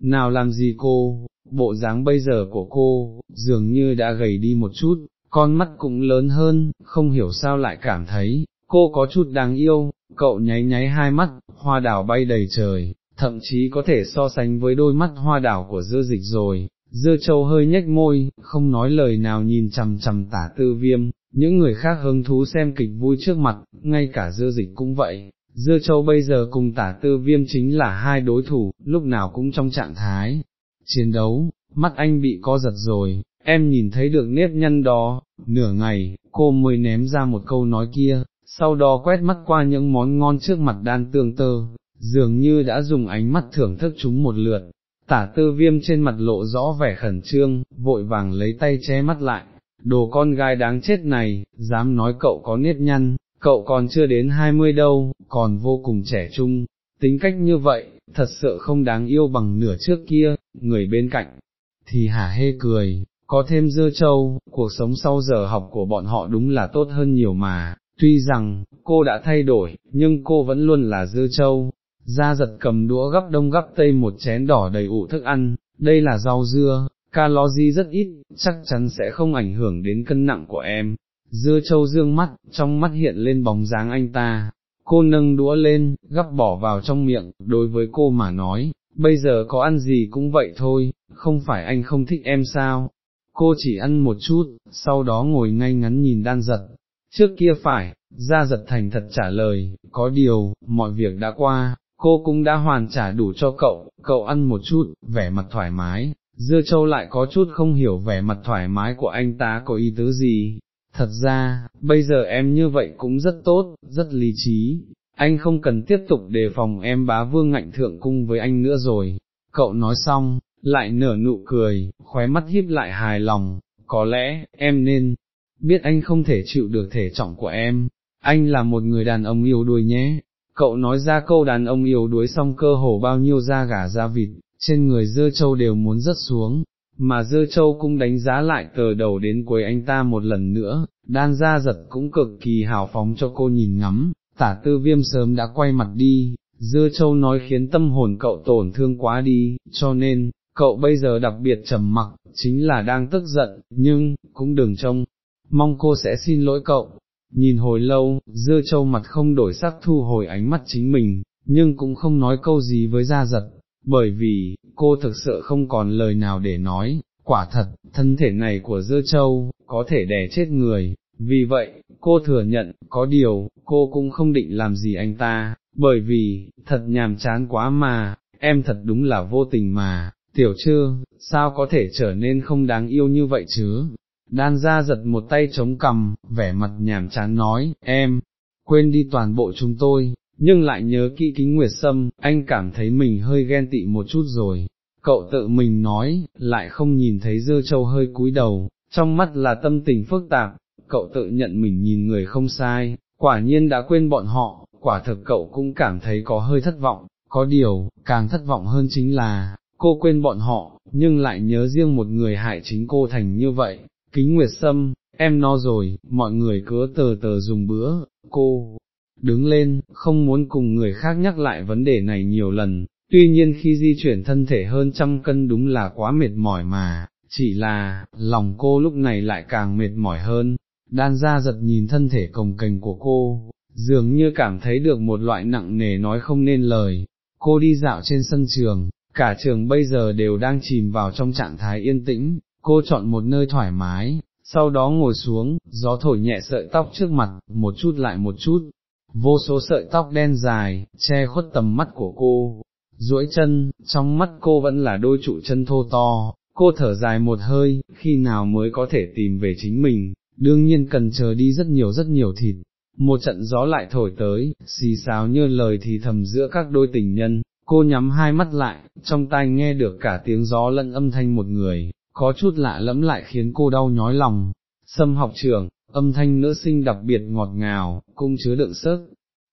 Nào làm gì cô, bộ dáng bây giờ của cô, dường như đã gầy đi một chút, con mắt cũng lớn hơn, không hiểu sao lại cảm thấy, cô có chút đáng yêu, cậu nháy nháy hai mắt, hoa đào bay đầy trời, thậm chí có thể so sánh với đôi mắt hoa đào của dưa dịch rồi, dưa châu hơi nhếch môi, không nói lời nào nhìn chằm chằm tả tư viêm, những người khác hứng thú xem kịch vui trước mặt, ngay cả dưa dịch cũng vậy. Dưa châu bây giờ cùng tả tư viêm chính là hai đối thủ, lúc nào cũng trong trạng thái chiến đấu, mắt anh bị co giật rồi, em nhìn thấy được nếp nhăn đó, nửa ngày, cô mới ném ra một câu nói kia, sau đó quét mắt qua những món ngon trước mặt đan tương tơ, dường như đã dùng ánh mắt thưởng thức chúng một lượt, tả tư viêm trên mặt lộ rõ vẻ khẩn trương, vội vàng lấy tay che mắt lại, đồ con gái đáng chết này, dám nói cậu có nếp nhăn, cậu còn chưa đến hai mươi đâu, còn vô cùng trẻ trung, tính cách như vậy, thật sự không đáng yêu bằng nửa trước kia, người bên cạnh, thì hả hê cười, có thêm dưa châu, cuộc sống sau giờ học của bọn họ đúng là tốt hơn nhiều mà, tuy rằng, cô đã thay đổi, nhưng cô vẫn luôn là dưa châu. Ra giật cầm đũa gấp đông gấp tây một chén đỏ đầy ụ thức ăn, đây là rau dưa, calorie rất ít, chắc chắn sẽ không ảnh hưởng đến cân nặng của em. Dưa châu dương mắt, trong mắt hiện lên bóng dáng anh ta, cô nâng đũa lên, gắp bỏ vào trong miệng, đối với cô mà nói, bây giờ có ăn gì cũng vậy thôi, không phải anh không thích em sao, cô chỉ ăn một chút, sau đó ngồi ngay ngắn nhìn đan giật, trước kia phải, ra giật thành thật trả lời, có điều, mọi việc đã qua, cô cũng đã hoàn trả đủ cho cậu, cậu ăn một chút, vẻ mặt thoải mái, dưa châu lại có chút không hiểu vẻ mặt thoải mái của anh ta có ý tứ gì. Thật ra, bây giờ em như vậy cũng rất tốt, rất lý trí, anh không cần tiếp tục đề phòng em bá vương ngạnh thượng cung với anh nữa rồi. Cậu nói xong, lại nở nụ cười, khóe mắt híp lại hài lòng, có lẽ, em nên, biết anh không thể chịu được thể trọng của em, anh là một người đàn ông yêu đuôi nhé. Cậu nói ra câu đàn ông yêu đuối xong cơ hồ bao nhiêu da gà da vịt, trên người dơ châu đều muốn rớt xuống, mà dơ châu cũng đánh giá lại tờ đầu đến cuối anh ta một lần nữa, đan ra giật cũng cực kỳ hào phóng cho cô nhìn ngắm, tả tư viêm sớm đã quay mặt đi, dơ châu nói khiến tâm hồn cậu tổn thương quá đi, cho nên, cậu bây giờ đặc biệt trầm mặc, chính là đang tức giận, nhưng, cũng đừng trông, mong cô sẽ xin lỗi cậu. Nhìn hồi lâu, dưa châu mặt không đổi sắc thu hồi ánh mắt chính mình, nhưng cũng không nói câu gì với gia giật, bởi vì, cô thực sự không còn lời nào để nói, quả thật, thân thể này của dưa châu, có thể đè chết người, vì vậy, cô thừa nhận, có điều, cô cũng không định làm gì anh ta, bởi vì, thật nhàm chán quá mà, em thật đúng là vô tình mà, tiểu trư, sao có thể trở nên không đáng yêu như vậy chứ? Đan ra giật một tay chống cầm, vẻ mặt nhảm chán nói, em, quên đi toàn bộ chúng tôi, nhưng lại nhớ kỹ kính nguyệt sâm, anh cảm thấy mình hơi ghen tị một chút rồi. Cậu tự mình nói, lại không nhìn thấy dơ châu hơi cúi đầu, trong mắt là tâm tình phức tạp, cậu tự nhận mình nhìn người không sai, quả nhiên đã quên bọn họ, quả thực cậu cũng cảm thấy có hơi thất vọng, có điều, càng thất vọng hơn chính là, cô quên bọn họ, nhưng lại nhớ riêng một người hại chính cô thành như vậy, kính nguyệt sâm, em no rồi, mọi người cứ tờ tờ dùng bữa, cô, đứng lên, không muốn cùng người khác nhắc lại vấn đề này nhiều lần, tuy nhiên khi di chuyển thân thể hơn trăm cân đúng là quá mệt mỏi mà, chỉ là, lòng cô lúc này lại càng mệt mỏi hơn, đan ra giật nhìn thân thể cồng kềnh của cô, dường như cảm thấy được một loại nặng nề nói không nên lời, cô đi dạo trên sân trường, cả trường bây giờ đều đang chìm vào trong trạng thái yên tĩnh, cô chọn một nơi thoải mái, sau đó ngồi xuống, gió thổi nhẹ sợi tóc trước mặt, một chút lại một chút, vô số sợi tóc đen dài, che khuất tầm mắt của cô, duỗi chân, trong mắt cô vẫn là đôi trụ chân thô to, cô thở dài một hơi, khi nào mới có thể tìm về chính mình, đương nhiên cần chờ đi rất nhiều rất nhiều thịt. Một trận gió lại thổi tới, xì xào như lời thì thầm giữa các đôi tình nhân, cô nhắm hai mắt lại, trong tai nghe được cả tiếng gió lẫn âm thanh một người, có chút lạ lẫm lại khiến cô đau nhói lòng. Sâm học trường, âm thanh nữ sinh đặc biệt ngọt ngào, cung chứa đựng sức,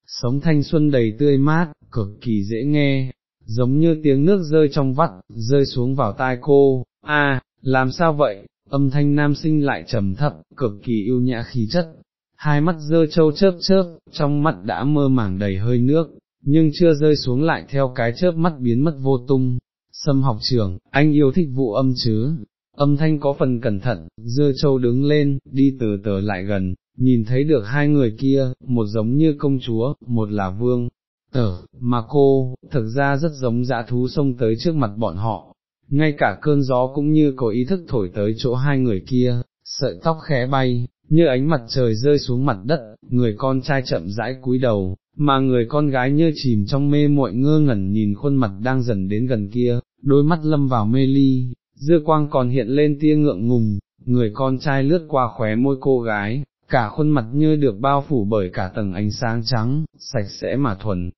sống thanh xuân đầy tươi mát, cực kỳ dễ nghe, giống như tiếng nước rơi trong vắt, rơi xuống vào tai cô, a, làm sao vậy, âm thanh nam sinh lại trầm thấp, cực kỳ yêu nhã khí chất, hai mắt dơ trâu chớp chớp, trong mắt đã mơ màng đầy hơi nước, nhưng chưa rơi xuống lại theo cái chớp mắt biến mất vô tung. Sâm học trưởng, anh yêu thích vụ âm chứ, âm thanh có phần cẩn thận, dơ châu đứng lên, đi từ từ lại gần, nhìn thấy được hai người kia, một giống như công chúa, một là vương, tở, mà cô, thực ra rất giống dã thú xông tới trước mặt bọn họ, ngay cả cơn gió cũng như có ý thức thổi tới chỗ hai người kia, sợi tóc khẽ bay, như ánh mặt trời rơi xuống mặt đất, người con trai chậm rãi cúi đầu, mà người con gái như chìm trong mê muội ngơ ngẩn nhìn khuôn mặt đang dần đến gần kia, đôi mắt lâm vào mê ly, Dưa quang còn hiện lên tia ngượng ngùng, người con trai lướt qua khóe môi cô gái, cả khuôn mặt như được bao phủ bởi cả tầng ánh sáng trắng, sạch sẽ mà thuần,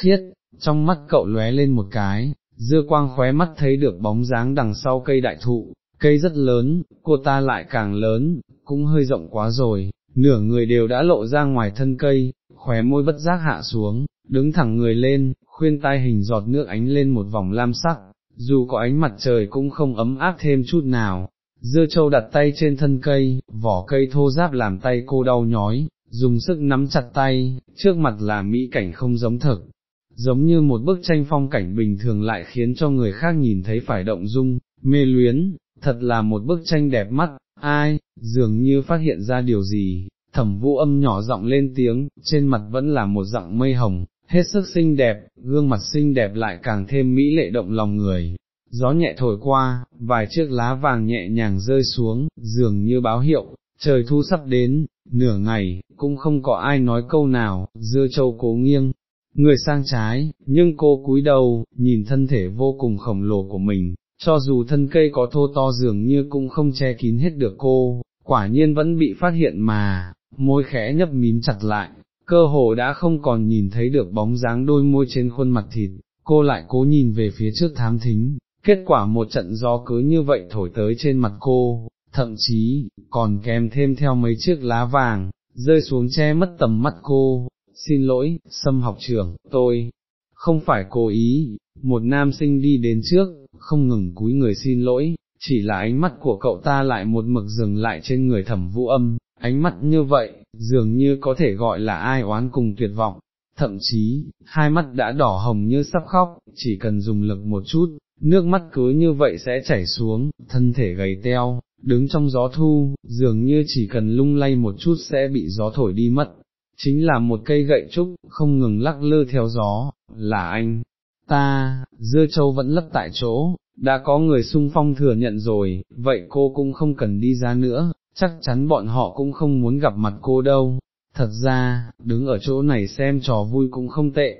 khiết, trong mắt cậu lóe lên một cái, Dưa quang khóe mắt thấy được bóng dáng đằng sau cây đại thụ, cây rất lớn, cô ta lại càng lớn, cũng hơi rộng quá rồi, nửa người đều đã lộ ra ngoài thân cây, khóe môi bất giác hạ xuống, đứng thẳng người lên, khuyên tai hình giọt nước ánh lên một vòng lam sắc, dù có ánh mặt trời cũng không ấm áp thêm chút nào. Dưa châu đặt tay trên thân cây, vỏ cây thô giáp làm tay cô đau nhói, dùng sức nắm chặt tay, trước mặt là mỹ cảnh không giống thực, giống như một bức tranh phong cảnh bình thường lại khiến cho người khác nhìn thấy phải động dung, mê luyến, thật là một bức tranh đẹp mắt, ai, dường như phát hiện ra điều gì, thẩm vũ âm nhỏ giọng lên tiếng, trên mặt vẫn là một dạng mây hồng, hết sức xinh đẹp, gương mặt xinh đẹp lại càng thêm mỹ lệ động lòng người. gió nhẹ thổi qua, vài chiếc lá vàng nhẹ nhàng rơi xuống, dường như báo hiệu, trời thu sắp đến, nửa ngày, cũng không có ai nói câu nào, dưa châu cố nghiêng, người sang trái, nhưng cô cúi đầu, nhìn thân thể vô cùng khổng lồ của mình, cho dù thân cây có thô to dường như cũng không che kín hết được cô, quả nhiên vẫn bị phát hiện mà, môi khẽ nhấp mím chặt lại, cơ hồ đã không còn nhìn thấy được bóng dáng đôi môi trên khuôn mặt thịt, cô lại cố nhìn về phía trước thám thính, kết quả một trận gió cứ như vậy thổi tới trên mặt cô, thậm chí, còn kèm thêm theo mấy chiếc lá vàng, rơi xuống che mất tầm mắt cô, xin lỗi, xâm học trưởng, tôi, không phải cố ý, một nam sinh đi đến trước, không ngừng cúi người xin lỗi, chỉ là ánh mắt của cậu ta lại một mực dừng lại trên người thẩm vũ âm, ánh mắt như vậy, dường như có thể gọi là ai oán cùng tuyệt vọng, thậm chí, hai mắt đã đỏ hồng như sắp khóc, chỉ cần dùng lực một chút, nước mắt cứ như vậy sẽ chảy xuống, thân thể gầy teo, đứng trong gió thu, dường như chỉ cần lung lay một chút sẽ bị gió thổi đi mất, chính là một cây gậy trúc, không ngừng lắc lư theo gió, là anh, ta, dưa châu vẫn lấp tại chỗ, đã có người sung phong thừa nhận rồi, vậy cô cũng không cần đi ra nữa, chắc chắn bọn họ cũng không muốn gặp mặt cô đâu, thật ra, đứng ở chỗ này xem trò vui cũng không tệ,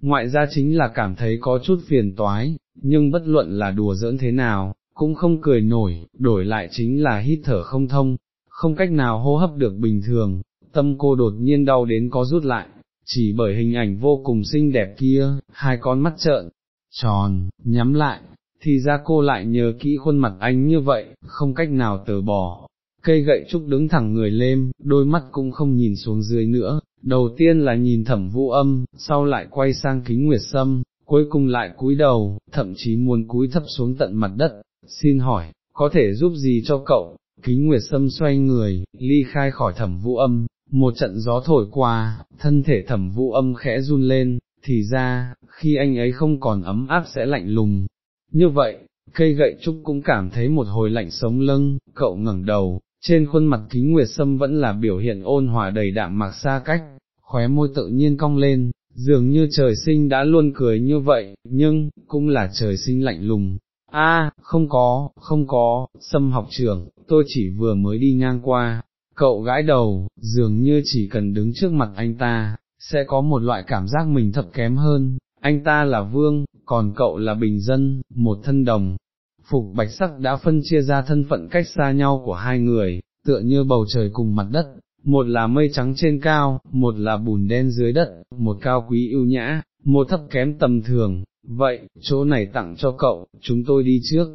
ngoại ra chính là cảm thấy có chút phiền toái, nhưng bất luận là đùa giỡn thế nào, cũng không cười nổi, đổi lại chính là hít thở không thông, không cách nào hô hấp được bình thường, tâm cô đột nhiên đau đến có rút lại, chỉ bởi hình ảnh vô cùng xinh đẹp kia, hai con mắt trợn, tròn, nhắm lại, thì ra cô lại nhớ kỹ khuôn mặt anh như vậy, không cách nào từ bỏ. Cây gậy trúc đứng thẳng người lên, đôi mắt cũng không nhìn xuống dưới nữa, đầu tiên là nhìn thẩm vũ âm, sau lại quay sang kính nguyệt sâm, cuối cùng lại cúi đầu, thậm chí muốn cúi thấp xuống tận mặt đất, xin hỏi, có thể giúp gì cho cậu, kính nguyệt sâm xoay người, ly khai khỏi thẩm vũ âm, một trận gió thổi qua, thân thể thẩm vũ âm khẽ run lên, thì ra, khi anh ấy không còn ấm áp sẽ lạnh lùng. Như vậy, cây gậy trúc cũng cảm thấy một hồi lạnh sống lưng, cậu ngẩng đầu, trên khuôn mặt kính nguyệt sâm vẫn là biểu hiện ôn hòa đầy đạm mạc xa cách, khóe môi tự nhiên cong lên, dường như trời sinh đã luôn cười như vậy, nhưng, cũng là trời sinh lạnh lùng. A, không có, không có, sâm học trưởng, tôi chỉ vừa mới đi ngang qua, cậu gãi đầu, dường như chỉ cần đứng trước mặt anh ta, sẽ có một loại cảm giác mình thật kém hơn, anh ta là vương, còn cậu là bình dân, một thân đồng. Phục bạch sắc đã phân chia ra thân phận cách xa nhau của hai người, tựa như bầu trời cùng mặt đất, một là mây trắng trên cao, một là bùn đen dưới đất, một cao quý ưu nhã, một thấp kém tầm thường, vậy, chỗ này tặng cho cậu, chúng tôi đi trước.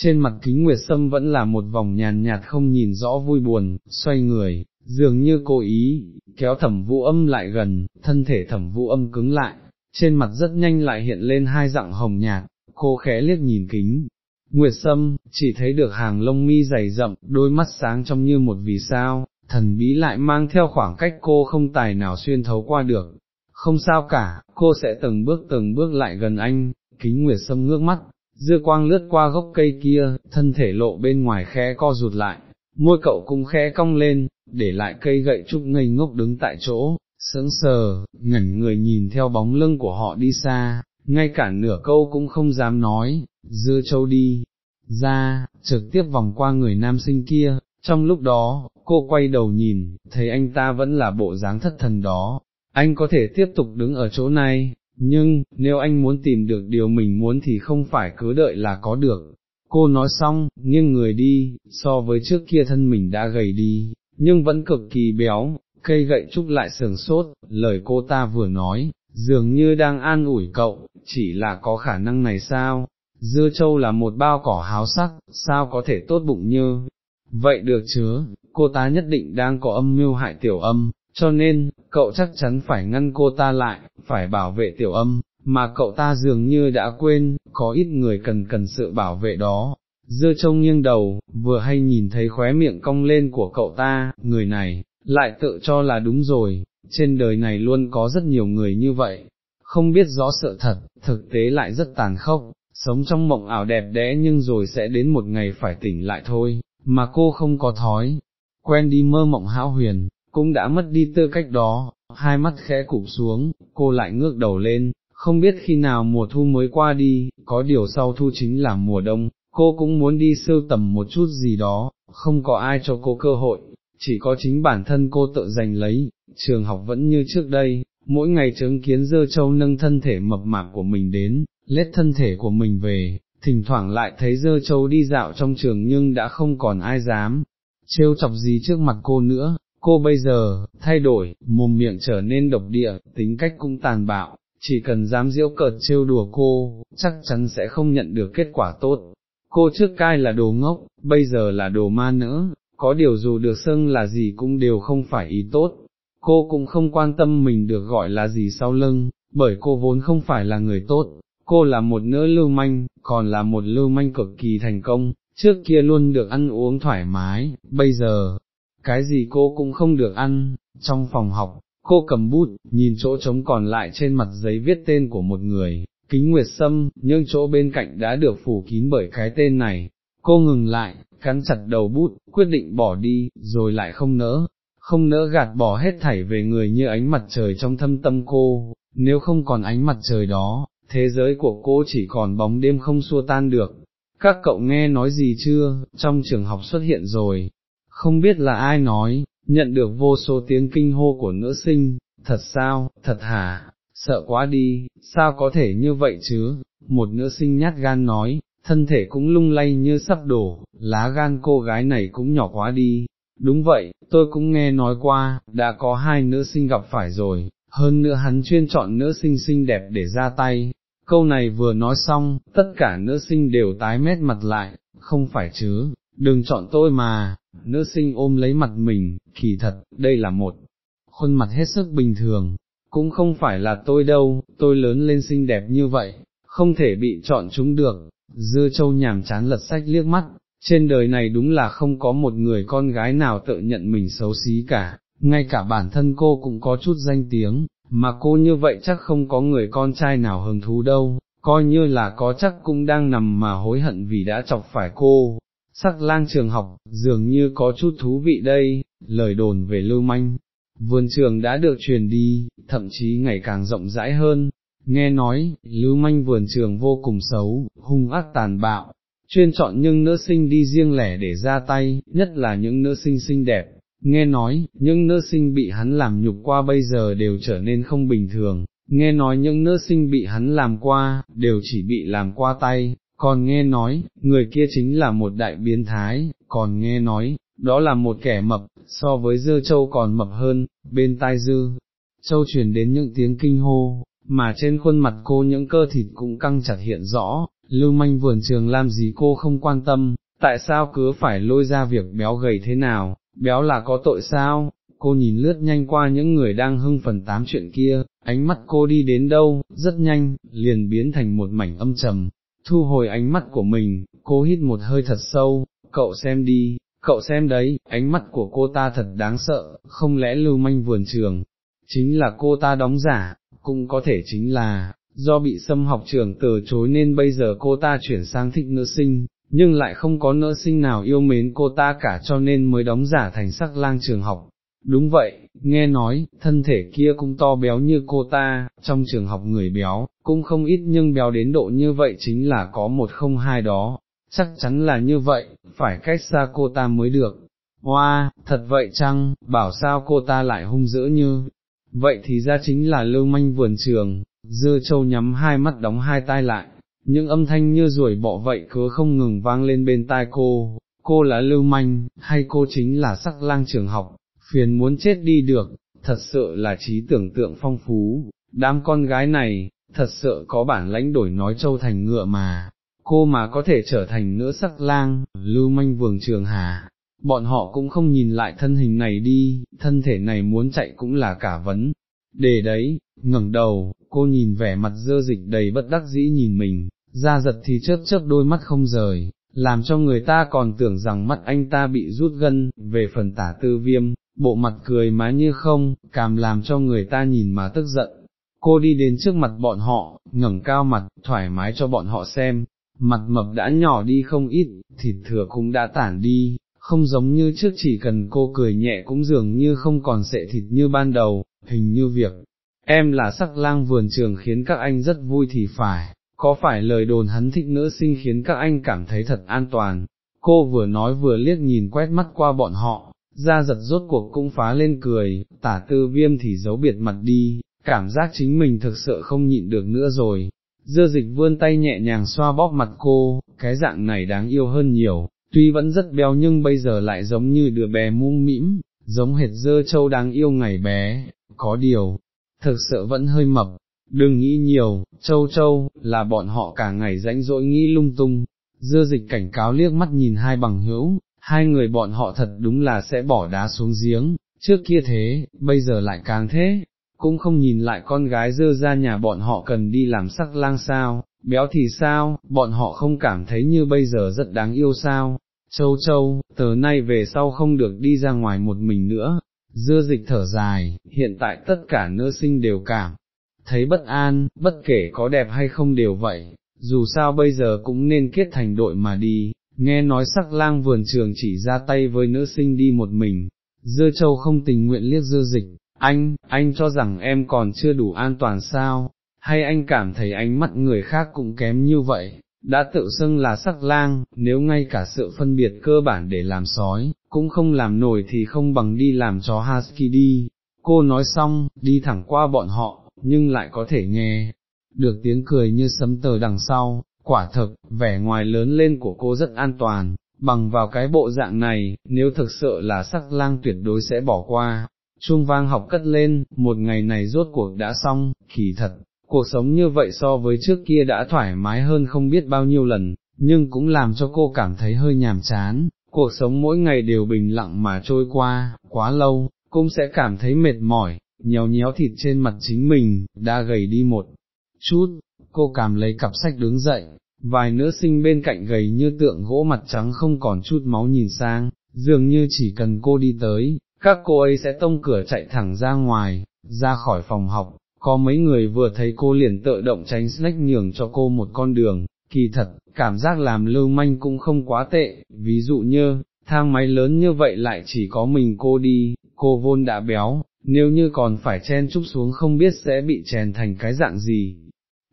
Trên mặt kính nguyệt sâm vẫn là một vòng nhàn nhạt không nhìn rõ vui buồn, xoay người, dường như cố ý, kéo thẩm vũ âm lại gần, thân thể thẩm vũ âm cứng lại, trên mặt rất nhanh lại hiện lên hai dạng hồng nhạt, cô khẽ liếc nhìn kính. Nguyệt Sâm, chỉ thấy được hàng lông mi dày rậm, đôi mắt sáng trong như một vì sao, thần bí lại mang theo khoảng cách cô không tài nào xuyên thấu qua được. Không sao cả, cô sẽ từng bước từng bước lại gần anh, kính Nguyệt Sâm ngước mắt, dưa quang lướt qua gốc cây kia, thân thể lộ bên ngoài khẽ co rụt lại, môi cậu cũng khẽ cong lên, để lại cây gậy trúc ngây ngốc đứng tại chỗ, sững sờ, ngẩn người nhìn theo bóng lưng của họ đi xa, ngay cả nửa câu cũng không dám nói, dưa châu đi, ra, trực tiếp vòng qua người nam sinh kia, trong lúc đó, cô quay đầu nhìn, thấy anh ta vẫn là bộ dáng thất thần đó, anh có thể tiếp tục đứng ở chỗ này, nhưng, nếu anh muốn tìm được điều mình muốn thì không phải cứ đợi là có được. Cô nói xong, nghiêng người đi, so với trước kia thân mình đã gầy đi, nhưng vẫn cực kỳ béo, cây gậy trúc lại sườn sốt, lời cô ta vừa nói, dường như đang an ủi cậu, chỉ là có khả năng này sao, dưa châu là một bao cỏ háo sắc, sao có thể tốt bụng như, vậy được chứ, cô ta nhất định đang có âm mưu hại tiểu âm, cho nên, cậu chắc chắn phải ngăn cô ta lại, phải bảo vệ tiểu âm, mà cậu ta dường như đã quên, có ít người cần cần sự bảo vệ đó. Dưa trông nghiêng đầu, vừa hay nhìn thấy khóe miệng cong lên của cậu ta, người này, lại tự cho là đúng rồi, trên đời này luôn có rất nhiều người như vậy, không biết rõ sợ thật, thực tế lại rất tàn khốc, sống trong mộng ảo đẹp đẽ nhưng rồi sẽ đến một ngày phải tỉnh lại thôi, mà cô không có thói, quen đi mơ mộng hão huyền, cũng đã mất đi tư cách đó, hai mắt khẽ cụp xuống, cô lại ngước đầu lên, không biết khi nào mùa thu mới qua đi, có điều sau thu chính là mùa đông, cô cũng muốn đi sưu tầm một chút gì đó, không có ai cho cô cơ hội, chỉ có chính bản thân cô tự giành lấy, trường học vẫn như trước đây, mỗi ngày chứng kiến dơ châu nâng thân thể mập mạp của mình đến, lết thân thể của mình về, thỉnh thoảng lại thấy dơ châu đi dạo trong trường nhưng đã không còn ai dám, trêu chọc gì trước mặt cô nữa, cô bây giờ, thay đổi, mồm miệng trở nên độc địa, tính cách cũng tàn bạo, chỉ cần dám diễu cợt trêu đùa cô, chắc chắn sẽ không nhận được kết quả tốt. Cô trước cai là đồ ngốc, bây giờ là đồ ma nữa, có điều dù được xưng là gì cũng đều không phải ý tốt, cô cũng không quan tâm mình được gọi là gì sau lưng, bởi cô vốn không phải là người tốt, cô là một nữ lưu manh, còn là một lưu manh cực kỳ thành công, trước kia luôn được ăn uống thoải mái, bây giờ, cái gì cô cũng không được ăn, trong phòng học, cô cầm bút, nhìn chỗ trống còn lại trên mặt giấy viết tên của một người, kính nguyệt sâm, nhưng chỗ bên cạnh đã được phủ kín bởi cái tên này, cô ngừng lại, cắn chặt đầu bút, quyết định bỏ đi, rồi lại không nỡ, không nỡ gạt bỏ hết thảy về người như ánh mặt trời trong thâm tâm cô, nếu không còn ánh mặt trời đó, thế giới của cô chỉ còn bóng đêm không xua tan được. Các cậu nghe nói gì chưa, trong trường học xuất hiện rồi, không biết là ai nói, nhận được vô số tiếng kinh hô của nữ sinh, thật sao, thật hả, sợ quá đi, sao có thể như vậy chứ, một nữ sinh nhát gan nói, thân thể cũng lung lay như sắp đổ, lá gan cô gái này cũng nhỏ quá đi. Đúng vậy, tôi cũng nghe nói qua, đã có hai nữ sinh gặp phải rồi, hơn nữa hắn chuyên chọn nữ sinh xinh đẹp để ra tay. Câu này vừa nói xong, tất cả nữ sinh đều tái mét mặt lại, không phải chứ, đừng chọn tôi mà, nữ sinh ôm lấy mặt mình, kỳ thật, đây là một khuôn mặt hết sức bình thường, cũng không phải là tôi đâu, tôi lớn lên xinh đẹp như vậy, không thể bị chọn chúng được, dưa châu nhàm chán lật sách liếc mắt, trên đời này đúng là không có một người con gái nào tự nhận mình xấu xí cả, ngay cả bản thân cô cũng có chút danh tiếng, mà cô như vậy chắc không có người con trai nào hứng thú đâu, coi như là có chắc cũng đang nằm mà hối hận vì đã chọc phải cô. Sắc lang trường học, dường như có chút thú vị đây, lời đồn về lưu manh, vườn trường đã được truyền đi, thậm chí ngày càng rộng rãi hơn, nghe nói, lưu manh vườn trường vô cùng xấu, hung ác tàn bạo, chuyên chọn những nữ sinh đi riêng lẻ để ra tay, nhất là những nữ sinh xinh đẹp, nghe nói, những nữ sinh bị hắn làm nhục qua bây giờ đều trở nên không bình thường, nghe nói những nữ sinh bị hắn làm qua, đều chỉ bị làm qua tay, còn nghe nói, người kia chính là một đại biến thái, còn nghe nói, đó là một kẻ mập, so với dư châu còn mập hơn, bên tai dư, châu truyền đến những tiếng kinh hô, mà trên khuôn mặt cô những cơ thịt cũng căng chặt hiện rõ, lưu manh vườn trường làm gì cô không quan tâm, tại sao cứ phải lôi ra việc béo gầy thế nào, béo là có tội sao, cô nhìn lướt nhanh qua những người đang hưng phần tám chuyện kia, ánh mắt cô đi đến đâu, rất nhanh, liền biến thành một mảnh âm trầm, thu hồi ánh mắt của mình, cô hít một hơi thật sâu, cậu xem đi, cậu xem đấy, ánh mắt của cô ta thật đáng sợ, không lẽ lưu manh vườn trường, chính là cô ta đóng giả, cũng có thể chính là, do bị xâm học trường từ chối nên bây giờ cô ta chuyển sang thích nữ sinh, nhưng lại không có nữ sinh nào yêu mến cô ta cả cho nên mới đóng giả thành sắc lang trường học. Đúng vậy, nghe nói, thân thể kia cũng to béo như cô ta, trong trường học người béo, cũng không ít nhưng béo đến độ như vậy chính là có một không hai đó, chắc chắn là như vậy, phải cách xa cô ta mới được. Hoa, wow, thật vậy chăng, bảo sao cô ta lại hung dữ như, vậy thì ra chính là lưu manh vườn trường, dưa châu nhắm hai mắt đóng hai tai lại, những âm thanh như ruồi bọ vậy cứ không ngừng vang lên bên tai cô, cô là lưu manh, hay cô chính là sắc lang trường học, phiền muốn chết đi được, thật sự là trí tưởng tượng phong phú, đám con gái này, thật sự có bản lãnh đổi nói châu thành ngựa mà, cô mà có thể trở thành nữ sắc lang, lưu manh vườn trường hà, bọn họ cũng không nhìn lại thân hình này đi, thân thể này muốn chạy cũng là cả vấn. Để đấy, ngẩng đầu, cô nhìn vẻ mặt dơ dịch đầy bất đắc dĩ nhìn mình, ra giật thì chớp chớp đôi mắt không rời, làm cho người ta còn tưởng rằng mắt anh ta bị rút gân, về phần tả tư viêm, bộ mặt cười má như không, cảm làm cho người ta nhìn mà tức giận. Cô đi đến trước mặt bọn họ, ngẩng cao mặt, thoải mái cho bọn họ xem, mặt mập đã nhỏ đi không ít, thịt thừa cũng đã tản đi, không giống như trước chỉ cần cô cười nhẹ cũng dường như không còn sệ thịt như ban đầu, hình như việc em là sắc lang vườn trường khiến các anh rất vui thì phải, có phải lời đồn hắn thích nữ sinh khiến các anh cảm thấy thật an toàn, cô vừa nói vừa liếc nhìn quét mắt qua bọn họ, ra giật rốt cuộc cũng phá lên cười, tả tư viêm thì giấu biệt mặt đi, cảm giác chính mình thực sự không nhịn được nữa rồi. Dưa dịch vươn tay nhẹ nhàng xoa bóp mặt cô, cái dạng này đáng yêu hơn nhiều, tuy vẫn rất béo nhưng bây giờ lại giống như đứa bé muông mĩm, giống hệt dơ châu đáng yêu ngày bé, có điều, thực sự vẫn hơi mập, đừng nghĩ nhiều, châu châu, là bọn họ cả ngày rãnh rỗi nghĩ lung tung, dưa dịch cảnh cáo liếc mắt nhìn hai bằng hữu, hai người bọn họ thật đúng là sẽ bỏ đá xuống giếng, trước kia thế, bây giờ lại càng thế, cũng không nhìn lại con gái dơ ra nhà bọn họ cần đi làm sắc lang sao, béo thì sao, bọn họ không cảm thấy như bây giờ rất đáng yêu sao, châu châu, từ nay về sau không được đi ra ngoài một mình nữa, dưa dịch thở dài, hiện tại tất cả nữ sinh đều cảm, thấy bất an, bất kể có đẹp hay không đều vậy, dù sao bây giờ cũng nên kết thành đội mà đi, nghe nói sắc lang vườn trường chỉ ra tay với nữ sinh đi một mình, dưa châu không tình nguyện liếc dưa dịch, anh, anh cho rằng em còn chưa đủ an toàn sao, hay anh cảm thấy ánh mắt người khác cũng kém như vậy, đã tự xưng là sắc lang, nếu ngay cả sự phân biệt cơ bản để làm sói, cũng không làm nổi thì không bằng đi làm chó husky đi, cô nói xong, đi thẳng qua bọn họ, nhưng lại có thể nghe, được tiếng cười như sấm tờ đằng sau, quả thực, vẻ ngoài lớn lên của cô rất an toàn, bằng vào cái bộ dạng này, nếu thực sự là sắc lang tuyệt đối sẽ bỏ qua. Trung vang học cất lên, một ngày này rốt cuộc đã xong, kỳ thật, cuộc sống như vậy so với trước kia đã thoải mái hơn không biết bao nhiêu lần, nhưng cũng làm cho cô cảm thấy hơi nhàm chán, cuộc sống mỗi ngày đều bình lặng mà trôi qua, quá lâu, cũng sẽ cảm thấy mệt mỏi, nhéo nhéo thịt trên mặt chính mình, đã gầy đi một chút, cô cảm lấy cặp sách đứng dậy, vài nữ sinh bên cạnh gầy như tượng gỗ mặt trắng không còn chút máu nhìn sang, dường như chỉ cần cô đi tới, các cô ấy sẽ tông cửa chạy thẳng ra ngoài, ra khỏi phòng học, có mấy người vừa thấy cô liền tự động tránh snack nhường cho cô một con đường, kỳ thật, cảm giác làm lưu manh cũng không quá tệ, ví dụ như, thang máy lớn như vậy lại chỉ có mình cô đi, cô vôn đã béo, nếu như còn phải chen chúc xuống không biết sẽ bị chèn thành cái dạng gì.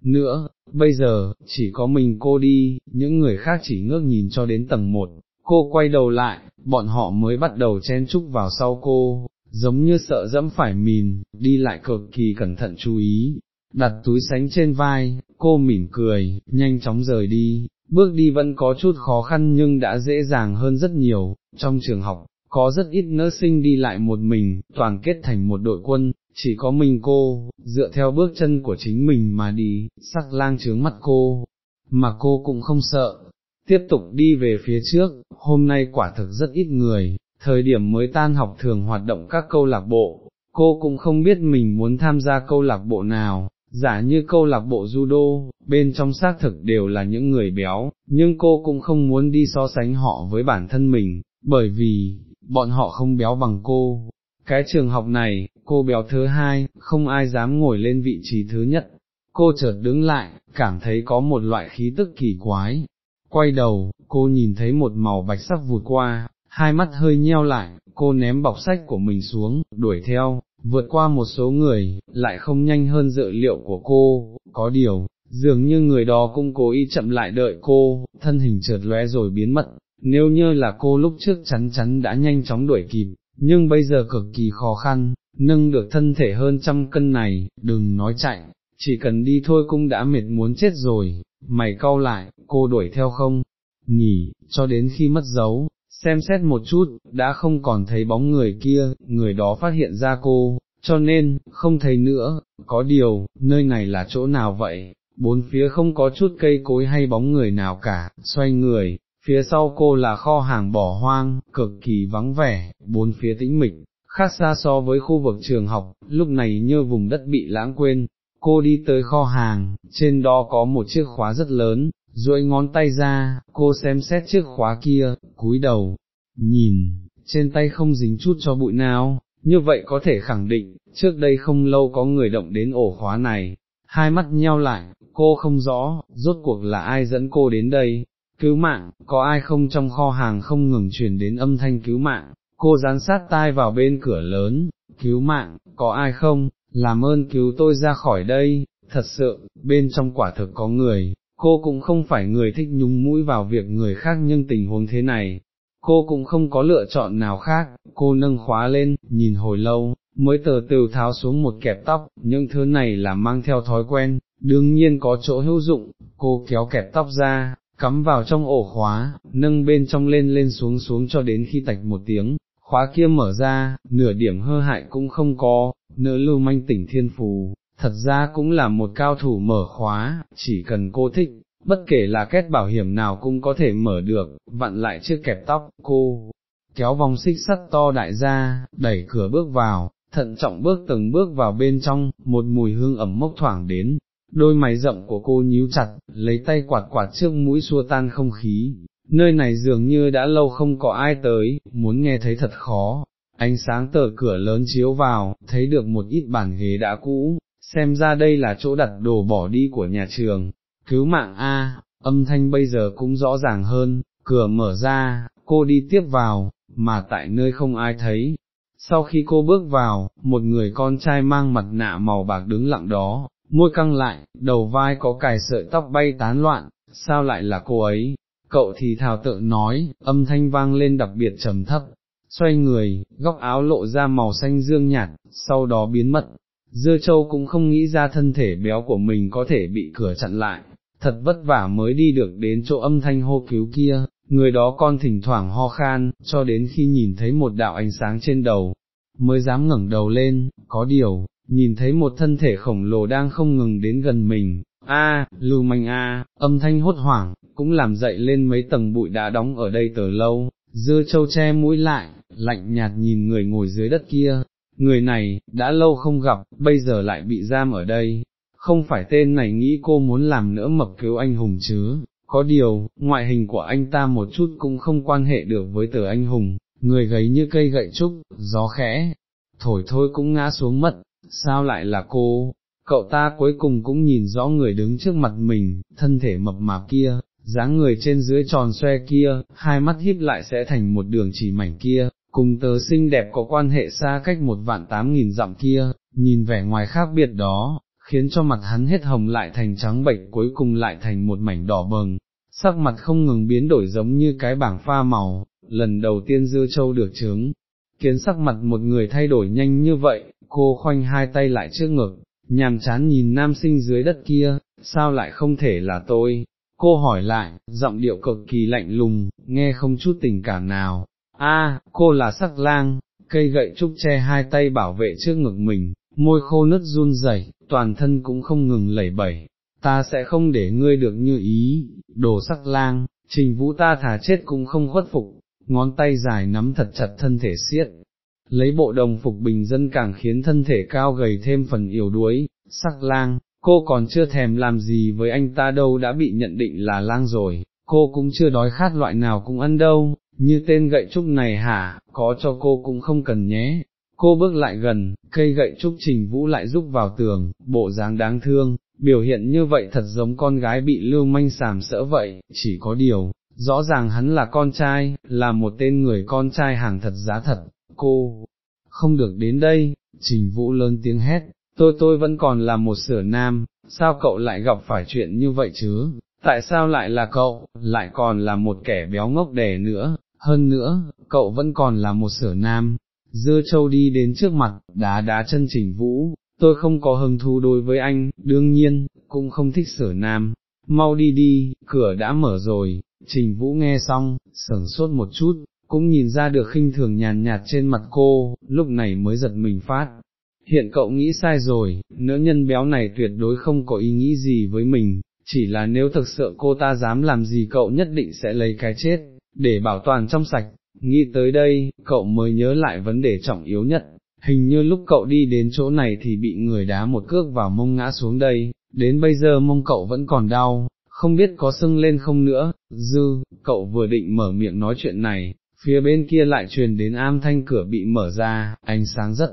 Nữa, bây giờ, chỉ có mình cô đi, những người khác chỉ ngước nhìn cho đến tầng 1, cô quay đầu lại, bọn họ mới bắt đầu chen chúc vào sau cô, giống như sợ dẫm phải mìn, đi lại cực kỳ cẩn thận chú ý, đặt túi sánh trên vai, cô mỉm cười, nhanh chóng rời đi, bước đi vẫn có chút khó khăn nhưng đã dễ dàng hơn rất nhiều, trong trường học, có rất ít nữ sinh đi lại một mình, toàn kết thành một đội quân, chỉ có mình cô, dựa theo bước chân của chính mình mà đi, sắc lang trướng mặt cô, mà cô cũng không sợ. Tiếp tục đi về phía trước, hôm nay quả thực rất ít người, thời điểm mới tan học thường hoạt động các câu lạc bộ, cô cũng không biết mình muốn tham gia câu lạc bộ nào, giả như câu lạc bộ judo, bên trong xác thực đều là những người béo, nhưng cô cũng không muốn đi so sánh họ với bản thân mình, bởi vì, bọn họ không béo bằng cô. Cái trường học này, cô béo thứ hai, không ai dám ngồi lên vị trí thứ nhất. Cô chợt đứng lại, cảm thấy có một loại khí tức kỳ quái. Quay đầu, cô nhìn thấy một màu bạch sắc vụt qua, hai mắt hơi nheo lại, cô ném bọc sách của mình xuống, đuổi theo, vượt qua một số người, lại không nhanh hơn dự liệu của cô, có điều, dường như người đó cũng cố ý chậm lại đợi cô, thân hình chợt lóe rồi biến mất, nếu như là cô lúc trước chắn chắn đã nhanh chóng đuổi kịp, nhưng bây giờ cực kỳ khó khăn, nâng được thân thể hơn trăm cân này, đừng nói chạy, chỉ cần đi thôi cũng đã mệt muốn chết rồi, mày cau lại, cô đuổi theo không, nghỉ, cho đến khi mất dấu, xem xét một chút, đã không còn thấy bóng người kia, người đó phát hiện ra cô, cho nên, không thấy nữa, có điều, nơi này là chỗ nào vậy, bốn phía không có chút cây cối hay bóng người nào cả, xoay người, phía sau cô là kho hàng bỏ hoang, cực kỳ vắng vẻ, bốn phía tĩnh mịch, khác xa so với khu vực trường học, lúc này như vùng đất bị lãng quên, cô đi tới kho hàng, trên đó có một chiếc khóa rất lớn, duỗi ngón tay ra, cô xem xét chiếc khóa kia, cúi đầu, nhìn, trên tay không dính chút cho bụi nào, như vậy có thể khẳng định, trước đây không lâu có người động đến ổ khóa này, hai mắt nheo lại, cô không rõ, rốt cuộc là ai dẫn cô đến đây, cứu mạng, có ai không trong kho hàng không ngừng truyền đến âm thanh cứu mạng, cô dán sát tai vào bên cửa lớn, cứu mạng, có ai không, làm ơn cứu tôi ra khỏi đây, thật sự, bên trong quả thực có người, cô cũng không phải người thích nhúng mũi vào việc người khác nhưng tình huống thế này, cô cũng không có lựa chọn nào khác, cô nâng khóa lên, nhìn hồi lâu, mới từ từ tháo xuống một kẹp tóc, những thứ này là mang theo thói quen, đương nhiên có chỗ hữu dụng, cô kéo kẹp tóc ra, cắm vào trong ổ khóa, nâng bên trong lên lên xuống xuống cho đến khi tạch một tiếng, khóa kia mở ra, nửa điểm hơ hại cũng không có, nữ lưu manh tỉnh thiên phù, thật ra cũng là một cao thủ mở khóa, chỉ cần cô thích, bất kể là kết bảo hiểm nào cũng có thể mở được, vặn lại chiếc kẹp tóc, cô. Kéo vòng xích sắt to đại ra, đẩy cửa bước vào, thận trọng bước từng bước vào bên trong, một mùi hương ẩm mốc thoảng đến, đôi mày rậm của cô nhíu chặt, lấy tay quạt quạt trước mũi xua tan không khí, nơi này dường như đã lâu không có ai tới, muốn nghe thấy thật khó. Ánh sáng tờ cửa lớn chiếu vào, thấy được một ít bàn ghế đã cũ, xem ra đây là chỗ đặt đồ bỏ đi của nhà trường, cứu mạng A, âm thanh bây giờ cũng rõ ràng hơn, cửa mở ra, cô đi tiếp vào, mà tại nơi không ai thấy. Sau khi cô bước vào, một người con trai mang mặt nạ màu bạc đứng lặng đó, môi căng lại, đầu vai có cài sợi tóc bay tán loạn, sao lại là cô ấy? Cậu thì thào tự nói, âm thanh vang lên đặc biệt trầm thấp, xoay người, góc áo lộ ra màu xanh dương nhạt, sau đó biến mất. Dưa châu cũng không nghĩ ra thân thể béo của mình có thể bị cửa chặn lại, thật vất vả mới đi được đến chỗ âm thanh hô cứu kia, người đó con thỉnh thoảng ho khan, cho đến khi nhìn thấy một đạo ánh sáng trên đầu, mới dám ngẩng đầu lên, có điều, nhìn thấy một thân thể khổng lồ đang không ngừng đến gần mình, a, lưu manh a, âm thanh hốt hoảng, cũng làm dậy lên mấy tầng bụi đã đóng ở đây từ lâu, dưa châu che mũi lại, lạnh nhạt nhìn người ngồi dưới đất kia, người này, đã lâu không gặp, bây giờ lại bị giam ở đây, không phải tên này nghĩ cô muốn làm nữa mập cứu anh hùng chứ, có điều, ngoại hình của anh ta một chút cũng không quan hệ được với tờ anh hùng, người gấy như cây gậy trúc, gió khẽ, thổi thôi cũng ngã xuống mất, sao lại là cô, cậu ta cuối cùng cũng nhìn rõ người đứng trước mặt mình, thân thể mập mạp kia, dáng người trên dưới tròn xoe kia, hai mắt híp lại sẽ thành một đường chỉ mảnh kia, cùng tớ xinh đẹp có quan hệ xa cách một vạn tám nghìn dặm kia, nhìn vẻ ngoài khác biệt đó, khiến cho mặt hắn hết hồng lại thành trắng bệch cuối cùng lại thành một mảnh đỏ bừng, sắc mặt không ngừng biến đổi giống như cái bảng pha màu, lần đầu tiên dưa châu được trứng, kiến sắc mặt một người thay đổi nhanh như vậy, cô khoanh hai tay lại trước ngực, nhàm chán nhìn nam sinh dưới đất kia, sao lại không thể là tôi, cô hỏi lại, giọng điệu cực kỳ lạnh lùng, nghe không chút tình cảm nào, a, cô là sắc lang, cây gậy trúc che hai tay bảo vệ trước ngực mình, môi khô nứt run rẩy, toàn thân cũng không ngừng lẩy bẩy, ta sẽ không để ngươi được như ý, đồ sắc lang, trình vũ ta thả chết cũng không khuất phục, ngón tay dài nắm thật chặt thân thể siết. Lấy bộ đồng phục bình dân càng khiến thân thể cao gầy thêm phần yếu đuối, sắc lang, cô còn chưa thèm làm gì với anh ta đâu đã bị nhận định là lang rồi, cô cũng chưa đói khát loại nào cũng ăn đâu, như tên gậy trúc này hả, có cho cô cũng không cần nhé. Cô bước lại gần, cây gậy trúc trình vũ lại rúc vào tường, bộ dáng đáng thương, biểu hiện như vậy thật giống con gái bị lưu manh sàm sỡ vậy, chỉ có điều, rõ ràng hắn là con trai, là một tên người con trai hàng thật giá thật, cô, không được đến đây, trình vũ lớn tiếng hét, tôi tôi vẫn còn là một sửa nam, sao cậu lại gặp phải chuyện như vậy chứ, tại sao lại là cậu, lại còn là một kẻ béo ngốc đẻ nữa, hơn nữa, cậu vẫn còn là một sở nam. Dưa châu đi đến trước mặt, đá đá chân trình vũ, tôi không có hứng thú đối với anh, đương nhiên, cũng không thích sở nam, mau đi đi, cửa đã mở rồi, trình vũ nghe xong, sửng sốt một chút, cũng nhìn ra được khinh thường nhàn nhạt trên mặt cô, lúc này mới giật mình phát. Hiện cậu nghĩ sai rồi, nữ nhân béo này tuyệt đối không có ý nghĩ gì với mình, chỉ là nếu thực sự cô ta dám làm gì cậu nhất định sẽ lấy cái chết, để bảo toàn trong sạch, nghĩ tới đây, cậu mới nhớ lại vấn đề trọng yếu nhất, hình như lúc cậu đi đến chỗ này thì bị người đá một cước vào mông ngã xuống đây, đến bây giờ mông cậu vẫn còn đau, không biết có sưng lên không nữa, dư, cậu vừa định mở miệng nói chuyện này, phía bên kia lại truyền đến am thanh cửa bị mở ra, ánh sáng rất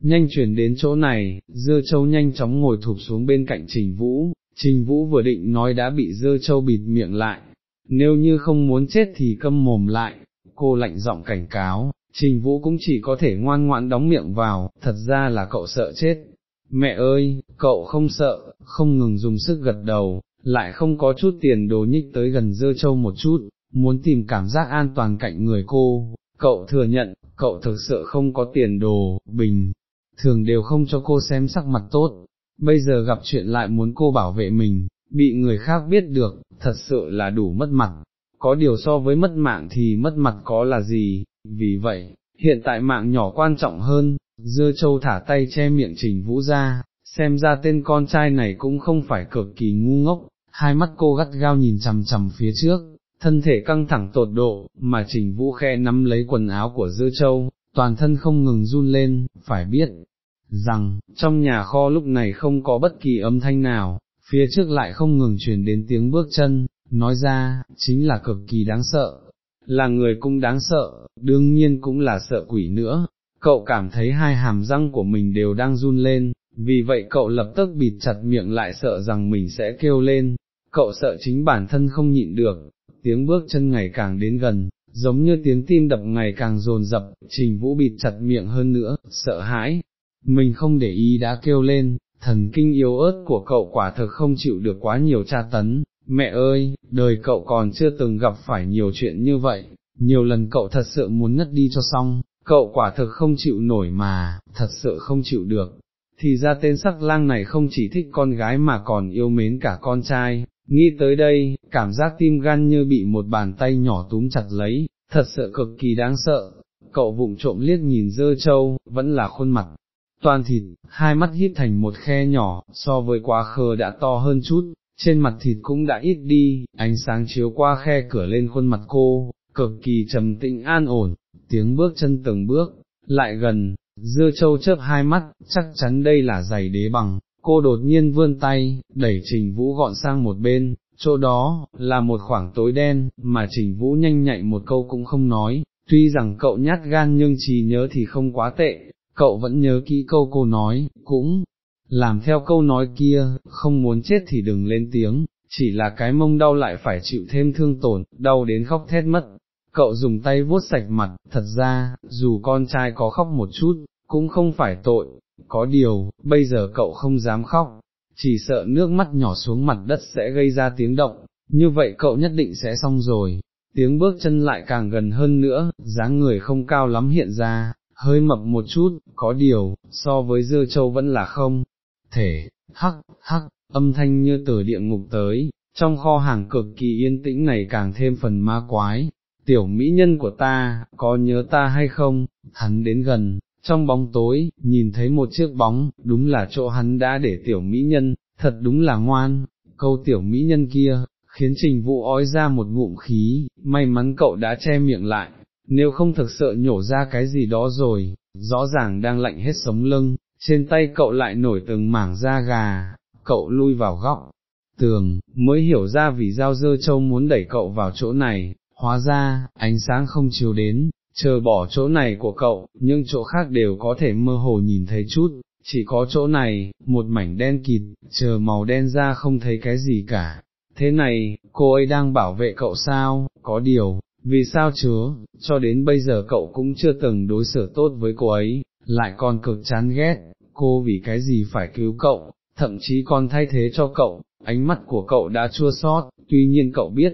nhanh truyền đến chỗ này, dưa châu nhanh chóng ngồi thụp xuống bên cạnh trình vũ, trình vũ vừa định nói đã bị dưa châu bịt miệng lại, nếu như không muốn chết thì câm mồm lại, cô lạnh giọng cảnh cáo, trình vũ cũng chỉ có thể ngoan ngoãn đóng miệng vào, thật ra là cậu sợ chết, mẹ ơi, cậu không sợ, không ngừng dùng sức gật đầu, lại không có chút tiền đồ nhích tới gần dơ châu một chút, muốn tìm cảm giác an toàn cạnh người cô, cậu thừa nhận, cậu thực sự không có tiền đồ, bình, thường đều không cho cô xem sắc mặt tốt, bây giờ gặp chuyện lại muốn cô bảo vệ mình, bị người khác biết được, thật sự là đủ mất mặt, có điều so với mất mạng thì mất mặt có là gì, vì vậy, hiện tại mạng nhỏ quan trọng hơn, dưa châu thả tay che miệng trình vũ ra, xem ra tên con trai này cũng không phải cực kỳ ngu ngốc, hai mắt cô gắt gao nhìn chằm chằm phía trước, thân thể căng thẳng tột độ, mà trình vũ khe nắm lấy quần áo của dưa châu, toàn thân không ngừng run lên, phải biết, rằng, trong nhà kho lúc này không có bất kỳ âm thanh nào, phía trước lại không ngừng truyền đến tiếng bước chân, nói ra, chính là cực kỳ đáng sợ, là người cũng đáng sợ, đương nhiên cũng là sợ quỷ nữa, cậu cảm thấy hai hàm răng của mình đều đang run lên, vì vậy cậu lập tức bịt chặt miệng lại sợ rằng mình sẽ kêu lên, cậu sợ chính bản thân không nhịn được, tiếng bước chân ngày càng đến gần, giống như tiếng tim đập ngày càng dồn dập, trình vũ bịt chặt miệng hơn nữa, sợ hãi, mình không để ý đã kêu lên, thần kinh yếu ớt của cậu quả thực không chịu được quá nhiều tra tấn, mẹ ơi, đời cậu còn chưa từng gặp phải nhiều chuyện như vậy, nhiều lần cậu thật sự muốn ngất đi cho xong, cậu quả thực không chịu nổi mà, thật sự không chịu được. Thì ra tên sắc lang này không chỉ thích con gái mà còn yêu mến cả con trai, nghĩ tới đây, cảm giác tim gan như bị một bàn tay nhỏ túm chặt lấy, thật sự cực kỳ đáng sợ. Cậu vụng trộm liếc nhìn dơ châu, vẫn là khuôn mặt, toàn thịt, hai mắt hít thành một khe nhỏ, so với quá khờ đã to hơn chút, trên mặt thịt cũng đã ít đi, ánh sáng chiếu qua khe cửa lên khuôn mặt cô, cực kỳ trầm tĩnh an ổn, tiếng bước chân từng bước, lại gần, dưa châu chớp hai mắt, chắc chắn đây là giày đế bằng, cô đột nhiên vươn tay, đẩy trình vũ gọn sang một bên, chỗ đó, là một khoảng tối đen, mà trình vũ nhanh nhạy một câu cũng không nói, tuy rằng cậu nhát gan nhưng trí nhớ thì không quá tệ, cậu vẫn nhớ kỹ câu cô nói, cũng, làm theo câu nói kia, không muốn chết thì đừng lên tiếng, chỉ là cái mông đau lại phải chịu thêm thương tổn, đau đến khóc thét mất. Cậu dùng tay vuốt sạch mặt, thật ra, dù con trai có khóc một chút, cũng không phải tội, có điều, bây giờ cậu không dám khóc, chỉ sợ nước mắt nhỏ xuống mặt đất sẽ gây ra tiếng động, như vậy cậu nhất định sẽ xong rồi. Tiếng bước chân lại càng gần hơn nữa, dáng người không cao lắm hiện ra, hơi mập một chút, có điều, so với dưa châu vẫn là không, thể, hắc, hắc, âm thanh như từ địa ngục tới, trong kho hàng cực kỳ yên tĩnh này càng thêm phần ma quái, tiểu mỹ nhân của ta, có nhớ ta hay không, hắn đến gần, trong bóng tối, nhìn thấy một chiếc bóng, đúng là chỗ hắn đã để tiểu mỹ nhân, thật đúng là ngoan, câu tiểu mỹ nhân kia, khiến trình vụ ói ra một ngụm khí, may mắn cậu đã che miệng lại, nếu không thực sự nhổ ra cái gì đó rồi, rõ ràng đang lạnh hết sống lưng, trên tay cậu lại nổi từng mảng da gà, cậu lui vào góc, tường, mới hiểu ra vì dao dơ châu muốn đẩy cậu vào chỗ này, hóa ra, ánh sáng không chiếu đến, chờ bỏ chỗ này của cậu, nhưng chỗ khác đều có thể mơ hồ nhìn thấy chút, chỉ có chỗ này, một mảnh đen kịt, chờ màu đen ra không thấy cái gì cả. Thế này, cô ấy đang bảo vệ cậu sao, có điều, vì sao chứa, cho đến bây giờ cậu cũng chưa từng đối xử tốt với cô ấy, lại còn cực chán ghét, cô vì cái gì phải cứu cậu, thậm chí còn thay thế cho cậu, ánh mắt của cậu đã chua sót, tuy nhiên cậu biết,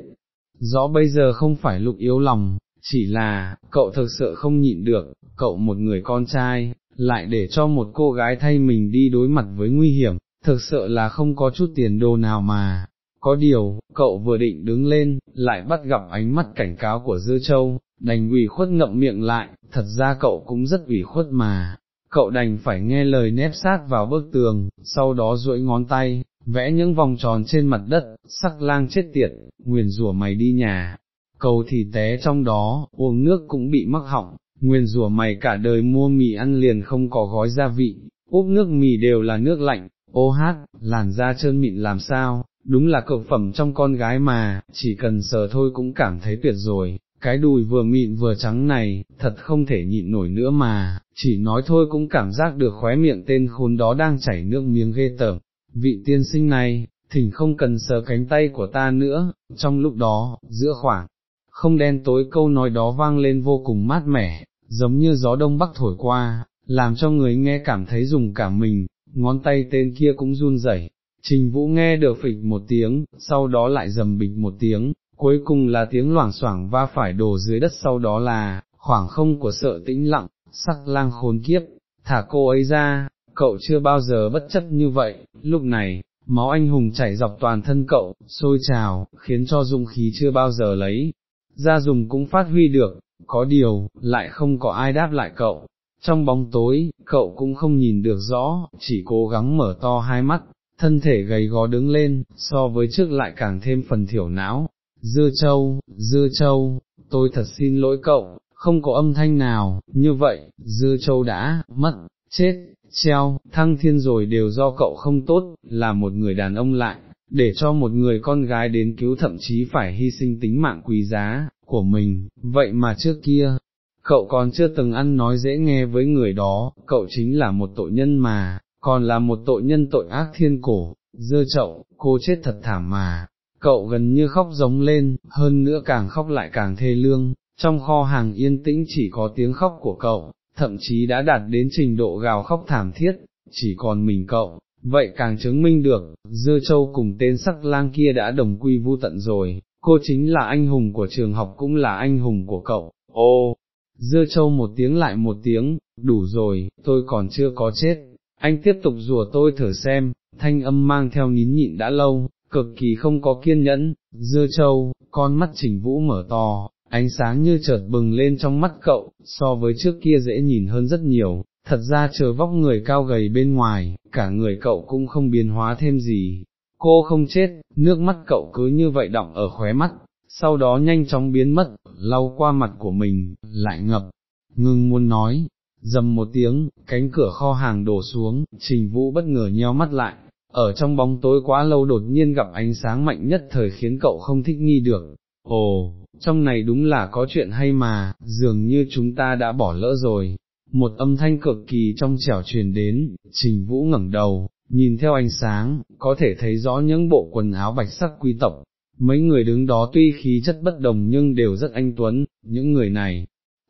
rõ bây giờ không phải lục yếu lòng, chỉ là, cậu thực sự không nhịn được, cậu một người con trai, lại để cho một cô gái thay mình đi đối mặt với nguy hiểm, thực sự là không có chút tiền đồ nào mà. Có điều, cậu vừa định đứng lên, lại bắt gặp ánh mắt cảnh cáo của Dư Châu, đành ủy khuất ngậm miệng lại, thật ra cậu cũng rất ủy khuất mà, cậu đành phải nghe lời nép sát vào bức tường, sau đó duỗi ngón tay, vẽ những vòng tròn trên mặt đất, sắc lang chết tiệt, nguyền rủa mày đi nhà, cầu thì té trong đó, uống nước cũng bị mắc họng, nguyền rủa mày cả đời mua mì ăn liền không có gói gia vị, úp nước mì đều là nước lạnh, ô hát, làn da trơn mịn làm sao, đúng là cực phẩm trong con gái mà, chỉ cần sờ thôi cũng cảm thấy tuyệt rồi, cái đùi vừa mịn vừa trắng này, thật không thể nhịn nổi nữa mà, chỉ nói thôi cũng cảm giác được khóe miệng tên khốn đó đang chảy nước miếng ghê tởm, vị tiên sinh này, thỉnh không cần sờ cánh tay của ta nữa, trong lúc đó, giữa khoảng, không đen tối câu nói đó vang lên vô cùng mát mẻ, giống như gió đông bắc thổi qua, làm cho người nghe cảm thấy dùng cả mình, ngón tay tên kia cũng run rẩy. Trình Vũ nghe được phịch một tiếng, sau đó lại dầm bịch một tiếng, cuối cùng là tiếng loảng xoảng va phải đổ dưới đất sau đó là, khoảng không của sợ tĩnh lặng, sắc lang khốn kiếp, thả cô ấy ra, cậu chưa bao giờ bất chấp như vậy, lúc này, máu anh hùng chảy dọc toàn thân cậu, sôi trào, khiến cho dung khí chưa bao giờ lấy, ra dùng cũng phát huy được, có điều, lại không có ai đáp lại cậu. Trong bóng tối, cậu cũng không nhìn được rõ, chỉ cố gắng mở to hai mắt, thân thể gầy gò đứng lên, so với trước lại càng thêm phần thiểu não. Dưa châu, dưa châu, tôi thật xin lỗi cậu, không có âm thanh nào, như vậy, dưa châu đã, mất, chết, treo, thăng thiên rồi đều do cậu không tốt, là một người đàn ông lại, để cho một người con gái đến cứu thậm chí phải hy sinh tính mạng quý giá, của mình, vậy mà trước kia, cậu còn chưa từng ăn nói dễ nghe với người đó, cậu chính là một tội nhân mà, còn là một tội nhân tội ác thiên cổ, dơ chậu, cô chết thật thảm mà, cậu gần như khóc giống lên, hơn nữa càng khóc lại càng thê lương, trong kho hàng yên tĩnh chỉ có tiếng khóc của cậu, thậm chí đã đạt đến trình độ gào khóc thảm thiết, chỉ còn mình cậu, vậy càng chứng minh được, dơ châu cùng tên sắc lang kia đã đồng quy vu tận rồi, cô chính là anh hùng của trường học cũng là anh hùng của cậu, ô, dơ châu một tiếng lại một tiếng, đủ rồi, tôi còn chưa có chết, anh tiếp tục rùa tôi thử xem, thanh âm mang theo nín nhịn đã lâu, cực kỳ không có kiên nhẫn, dơ châu, con mắt trình vũ mở to, ánh sáng như chợt bừng lên trong mắt cậu, so với trước kia dễ nhìn hơn rất nhiều, thật ra chờ vóc người cao gầy bên ngoài, cả người cậu cũng không biến hóa thêm gì, cô không chết, nước mắt cậu cứ như vậy đọng ở khóe mắt, sau đó nhanh chóng biến mất, lau qua mặt của mình, lại ngập, ngừng muốn nói, dầm một tiếng, cánh cửa kho hàng đổ xuống, trình vũ bất ngờ nheo mắt lại, ở trong bóng tối quá lâu đột nhiên gặp ánh sáng mạnh nhất thời khiến cậu không thích nghi được, ồ, trong này đúng là có chuyện hay mà, dường như chúng ta đã bỏ lỡ rồi. Một âm thanh cực kỳ trong trẻo truyền đến, trình vũ ngẩng đầu, nhìn theo ánh sáng, có thể thấy rõ những bộ quần áo bạch sắc quý tộc, mấy người đứng đó tuy khí chất bất đồng nhưng đều rất anh tuấn, những người này,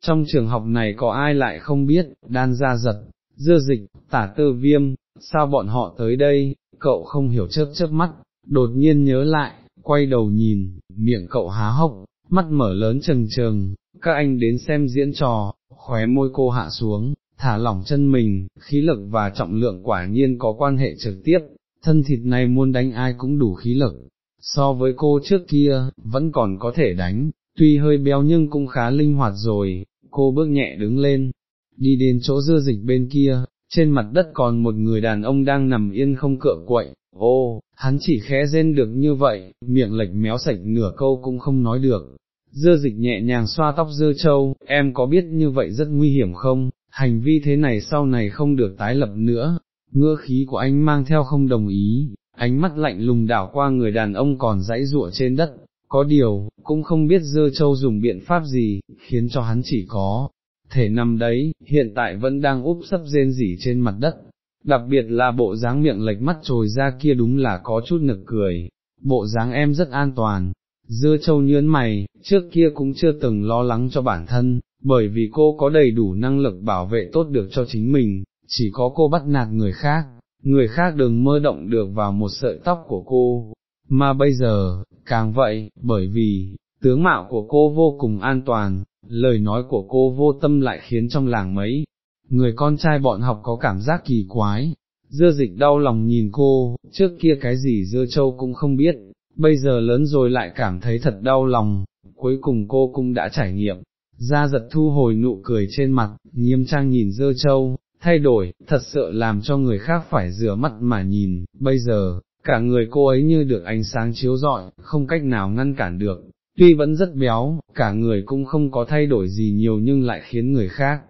trong trường học này có ai lại không biết, đan ra giật, dưa dịch, tả tư viêm, sao bọn họ tới đây, cậu không hiểu chớp chớp mắt, đột nhiên nhớ lại, quay đầu nhìn, miệng cậu há hốc, mắt mở lớn trừng trừng, các anh đến xem diễn trò, khóe môi cô hạ xuống, thả lỏng chân mình, khí lực và trọng lượng quả nhiên có quan hệ trực tiếp, thân thịt này muốn đánh ai cũng đủ khí lực, so với cô trước kia, vẫn còn có thể đánh, tuy hơi béo nhưng cũng khá linh hoạt rồi, cô bước nhẹ đứng lên, đi đến chỗ dưa dịch bên kia, trên mặt đất còn một người đàn ông đang nằm yên không cựa quậy, ô, hắn chỉ khẽ rên được như vậy, miệng lệch méo sạch nửa câu cũng không nói được. Dưa dịch nhẹ nhàng xoa tóc dưa châu, em có biết như vậy rất nguy hiểm không, hành vi thế này sau này không được tái lập nữa, ngựa khí của anh mang theo không đồng ý, ánh mắt lạnh lùng đảo qua người đàn ông còn dãy rụa trên đất, có điều, cũng không biết dơ châu dùng biện pháp gì, khiến cho hắn chỉ có, thể nằm đấy, hiện tại vẫn đang úp sấp rên rỉ trên mặt đất, đặc biệt là bộ dáng miệng lệch mắt trồi ra kia đúng là có chút nực cười, bộ dáng em rất an toàn. Dưa châu nhớn mày, trước kia cũng chưa từng lo lắng cho bản thân, bởi vì cô có đầy đủ năng lực bảo vệ tốt được cho chính mình, chỉ có cô bắt nạt người khác, người khác đừng mơ động được vào một sợi tóc của cô, mà bây giờ, càng vậy, bởi vì, tướng mạo của cô vô cùng an toàn, lời nói của cô vô tâm lại khiến trong làng mấy, người con trai bọn học có cảm giác kỳ quái, dưa dịch đau lòng nhìn cô, trước kia cái gì dưa châu cũng không biết, bây giờ lớn rồi lại cảm thấy thật đau lòng, cuối cùng cô cũng đã trải nghiệm, ra giật thu hồi nụ cười trên mặt, nghiêm trang nhìn dơ châu, thay đổi, thật sự làm cho người khác phải rửa mắt mà nhìn, bây giờ, cả người cô ấy như được ánh sáng chiếu rọi, không cách nào ngăn cản được, tuy vẫn rất béo, cả người cũng không có thay đổi gì nhiều nhưng lại khiến người khác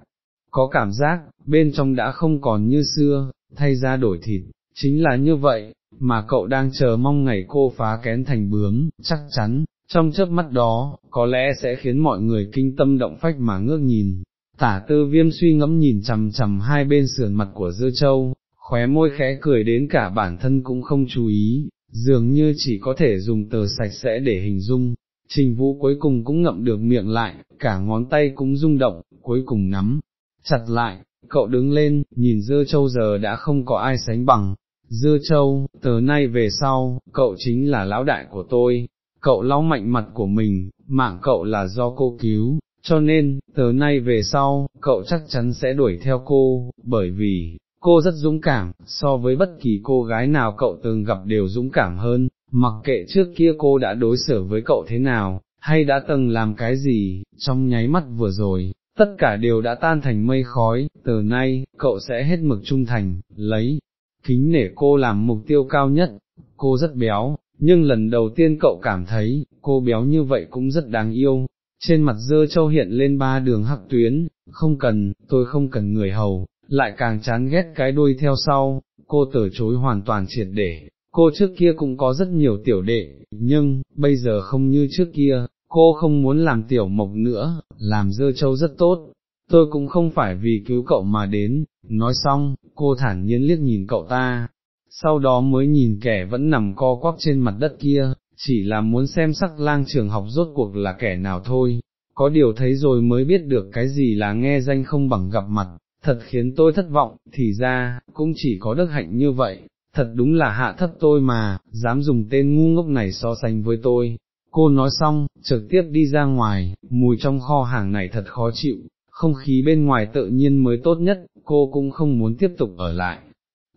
có cảm giác, bên trong đã không còn như xưa, thay ra đổi thịt, chính là như vậy, mà cậu đang chờ mong ngày cô phá kén thành bướm, chắc chắn, trong chớp mắt đó, có lẽ sẽ khiến mọi người kinh tâm động phách mà ngước nhìn. Tả tư viêm suy ngẫm nhìn chằm chằm hai bên sườn mặt của dưa châu, khóe môi khẽ cười đến cả bản thân cũng không chú ý, dường như chỉ có thể dùng tờ sạch sẽ để hình dung. Trình vũ cuối cùng cũng ngậm được miệng lại, cả ngón tay cũng rung động, cuối cùng nắm, chặt lại, cậu đứng lên, nhìn dưa châu giờ đã không có ai sánh bằng, dưa châu, từ nay về sau, cậu chính là lão đại của tôi, cậu lau mạnh mặt của mình, mạng cậu là do cô cứu, cho nên, từ nay về sau, cậu chắc chắn sẽ đuổi theo cô, bởi vì, cô rất dũng cảm, so với bất kỳ cô gái nào cậu từng gặp đều dũng cảm hơn, mặc kệ trước kia cô đã đối xử với cậu thế nào, hay đã từng làm cái gì, trong nháy mắt vừa rồi, tất cả đều đã tan thành mây khói, từ nay, cậu sẽ hết mực trung thành, lấy, kính nể cô làm mục tiêu cao nhất, cô rất béo, nhưng lần đầu tiên cậu cảm thấy, cô béo như vậy cũng rất đáng yêu, trên mặt dơ châu hiện lên ba đường hắc tuyến, không cần, tôi không cần người hầu, lại càng chán ghét cái đuôi theo sau, cô từ chối hoàn toàn triệt để, cô trước kia cũng có rất nhiều tiểu đệ, nhưng, bây giờ không như trước kia, cô không muốn làm tiểu mộc nữa, làm dơ châu rất tốt, tôi cũng không phải vì cứu cậu mà đến, nói xong, cô thản nhiên liếc nhìn cậu ta, sau đó mới nhìn kẻ vẫn nằm co quắp trên mặt đất kia, chỉ là muốn xem sắc lang trường học rốt cuộc là kẻ nào thôi, có điều thấy rồi mới biết được cái gì là nghe danh không bằng gặp mặt, thật khiến tôi thất vọng, thì ra, cũng chỉ có đức hạnh như vậy, thật đúng là hạ thấp tôi mà, dám dùng tên ngu ngốc này so sánh với tôi. Cô nói xong, trực tiếp đi ra ngoài, mùi trong kho hàng này thật khó chịu, không khí bên ngoài tự nhiên mới tốt nhất, cô cũng không muốn tiếp tục ở lại.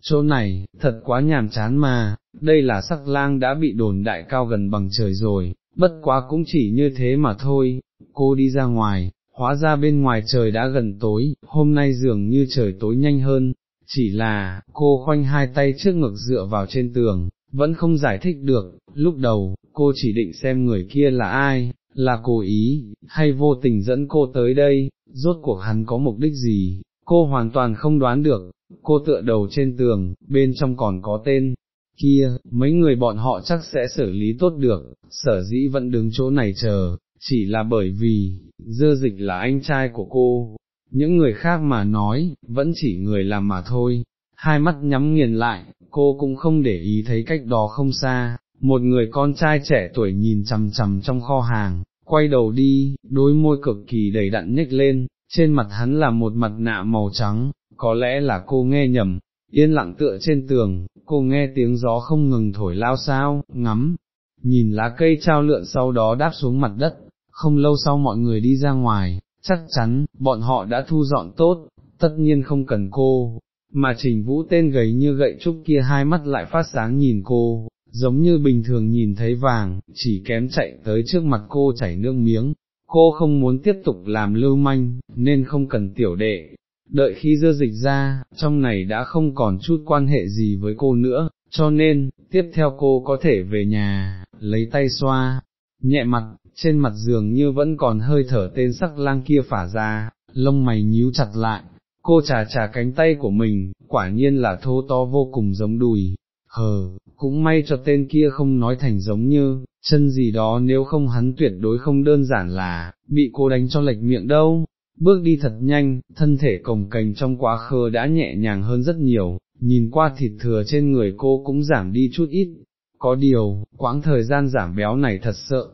Chỗ này, thật quá nhàm chán mà, đây là sắc lang đã bị đồn đại cao gần bằng trời rồi, bất quá cũng chỉ như thế mà thôi, cô đi ra ngoài, hóa ra bên ngoài trời đã gần tối, hôm nay dường như trời tối nhanh hơn, chỉ là, cô khoanh hai tay trước ngực dựa vào trên tường, vẫn không giải thích được, lúc đầu, cô chỉ định xem người kia là ai, là cố ý, hay vô tình dẫn cô tới đây, rốt cuộc hắn có mục đích gì, cô hoàn toàn không đoán được, cô tựa đầu trên tường, bên trong còn có tên, kia, mấy người bọn họ chắc sẽ xử lý tốt được, sở dĩ vẫn đứng chỗ này chờ, chỉ là bởi vì, dơ dịch là anh trai của cô, những người khác mà nói, vẫn chỉ người làm mà thôi, hai mắt nhắm nghiền lại, cô cũng không để ý thấy cách đó không xa, một người con trai trẻ tuổi nhìn chằm chằm trong kho hàng, quay đầu đi, đôi môi cực kỳ đầy đặn nhếch lên, trên mặt hắn là một mặt nạ màu trắng, có lẽ là cô nghe nhầm, yên lặng tựa trên tường, cô nghe tiếng gió không ngừng thổi lao sao, ngắm, nhìn lá cây trao lượn sau đó đáp xuống mặt đất, không lâu sau mọi người đi ra ngoài, chắc chắn, bọn họ đã thu dọn tốt, tất nhiên không cần cô, mà trình vũ tên gầy như gậy trúc kia hai mắt lại phát sáng nhìn cô, giống như bình thường nhìn thấy vàng, chỉ kém chạy tới trước mặt cô chảy nước miếng, cô không muốn tiếp tục làm lưu manh, nên không cần tiểu đệ. Đợi khi dưa dịch ra, trong này đã không còn chút quan hệ gì với cô nữa, cho nên, tiếp theo cô có thể về nhà, lấy tay xoa, nhẹ mặt, trên mặt giường như vẫn còn hơi thở tên sắc lang kia phả ra, lông mày nhíu chặt lại, cô trà trà cánh tay của mình, quả nhiên là thô to vô cùng giống đùi, hờ, cũng may cho tên kia không nói thành giống như, chân gì đó nếu không hắn tuyệt đối không đơn giản là, bị cô đánh cho lệch miệng đâu. Bước đi thật nhanh, thân thể cồng cành trong quá khứ đã nhẹ nhàng hơn rất nhiều, nhìn qua thịt thừa trên người cô cũng giảm đi chút ít, có điều, quãng thời gian giảm béo này thật sợ,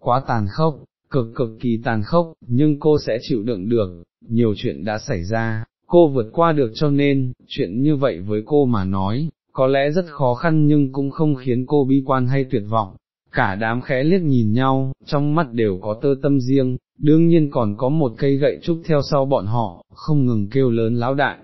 quá tàn khốc, cực cực kỳ tàn khốc, nhưng cô sẽ chịu đựng được, nhiều chuyện đã xảy ra, cô vượt qua được cho nên, chuyện như vậy với cô mà nói, có lẽ rất khó khăn nhưng cũng không khiến cô bi quan hay tuyệt vọng. Cả đám khẽ liếc nhìn nhau, trong mắt đều có tơ tâm riêng, đương nhiên còn có một cây gậy trúc theo sau bọn họ, không ngừng kêu lớn lão đại.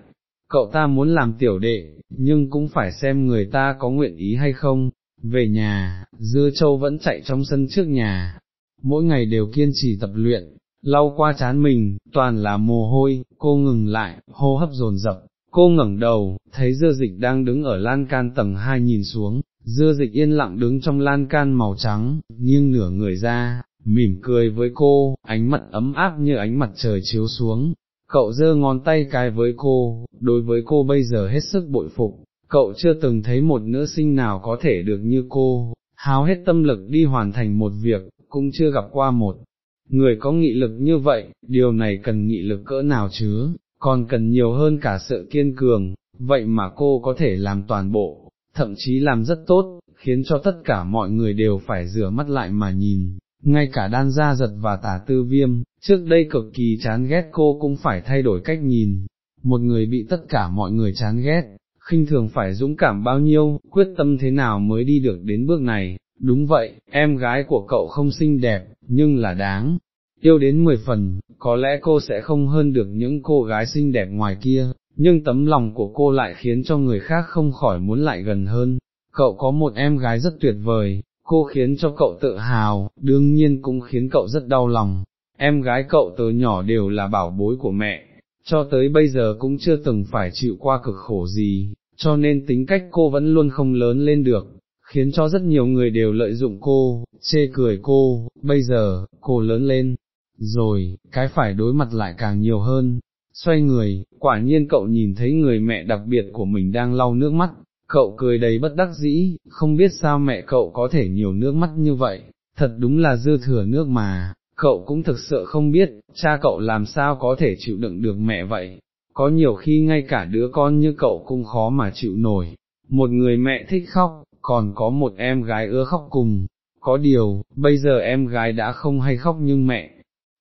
Cậu ta muốn làm tiểu đệ, nhưng cũng phải xem người ta có nguyện ý hay không. Về nhà, dưa châu vẫn chạy trong sân trước nhà, mỗi ngày đều kiên trì tập luyện, lau qua chán mình, toàn là mồ hôi, cô ngừng lại, hô hấp dồn dập, cô ngẩng đầu, thấy dưa dịch đang đứng ở lan can tầng hai nhìn xuống, dưa dịch yên lặng đứng trong lan can màu trắng, nghiêng nửa người ra, mỉm cười với cô, ánh mặt ấm áp như ánh mặt trời chiếu xuống. Cậu giơ ngón tay cái với cô, đối với cô bây giờ hết sức bội phục, cậu chưa từng thấy một nữ sinh nào có thể được như cô, háo hết tâm lực đi hoàn thành một việc, cũng chưa gặp qua một. Người có nghị lực như vậy, điều này cần nghị lực cỡ nào chứ, còn cần nhiều hơn cả sự kiên cường, vậy mà cô có thể làm toàn bộ, thậm chí làm rất tốt, khiến cho tất cả mọi người đều phải rửa mắt lại mà nhìn, ngay cả đan gia giật và tả tư viêm, trước đây cực kỳ chán ghét cô cũng phải thay đổi cách nhìn. một người bị tất cả mọi người chán ghét, khinh thường phải dũng cảm bao nhiêu, quyết tâm thế nào mới đi được đến bước này, đúng vậy, em gái của cậu không xinh đẹp, nhưng là đáng, yêu đến mười phần, có lẽ cô sẽ không hơn được những cô gái xinh đẹp ngoài kia, nhưng tấm lòng của cô lại khiến cho người khác không khỏi muốn lại gần hơn. Cậu có một em gái rất tuyệt vời, cô khiến cho cậu tự hào, đương nhiên cũng khiến cậu rất đau lòng. Em gái cậu từ nhỏ đều là bảo bối của mẹ, cho tới bây giờ cũng chưa từng phải chịu qua cực khổ gì, cho nên tính cách cô vẫn luôn không lớn lên được, khiến cho rất nhiều người đều lợi dụng cô, chê cười cô, bây giờ, cô lớn lên, rồi, cái phải đối mặt lại càng nhiều hơn. Xoay người, quả nhiên cậu nhìn thấy người mẹ đặc biệt của mình đang lau nước mắt, cậu cười đầy bất đắc dĩ, không biết sao mẹ cậu có thể nhiều nước mắt như vậy, thật đúng là dư thừa nước mà, cậu cũng thực sự không biết, cha cậu làm sao có thể chịu đựng được mẹ vậy, có nhiều khi ngay cả đứa con như cậu cũng khó mà chịu nổi, một người mẹ thích khóc, còn có một em gái ưa khóc cùng, có điều, bây giờ em gái đã không hay khóc nhưng mẹ,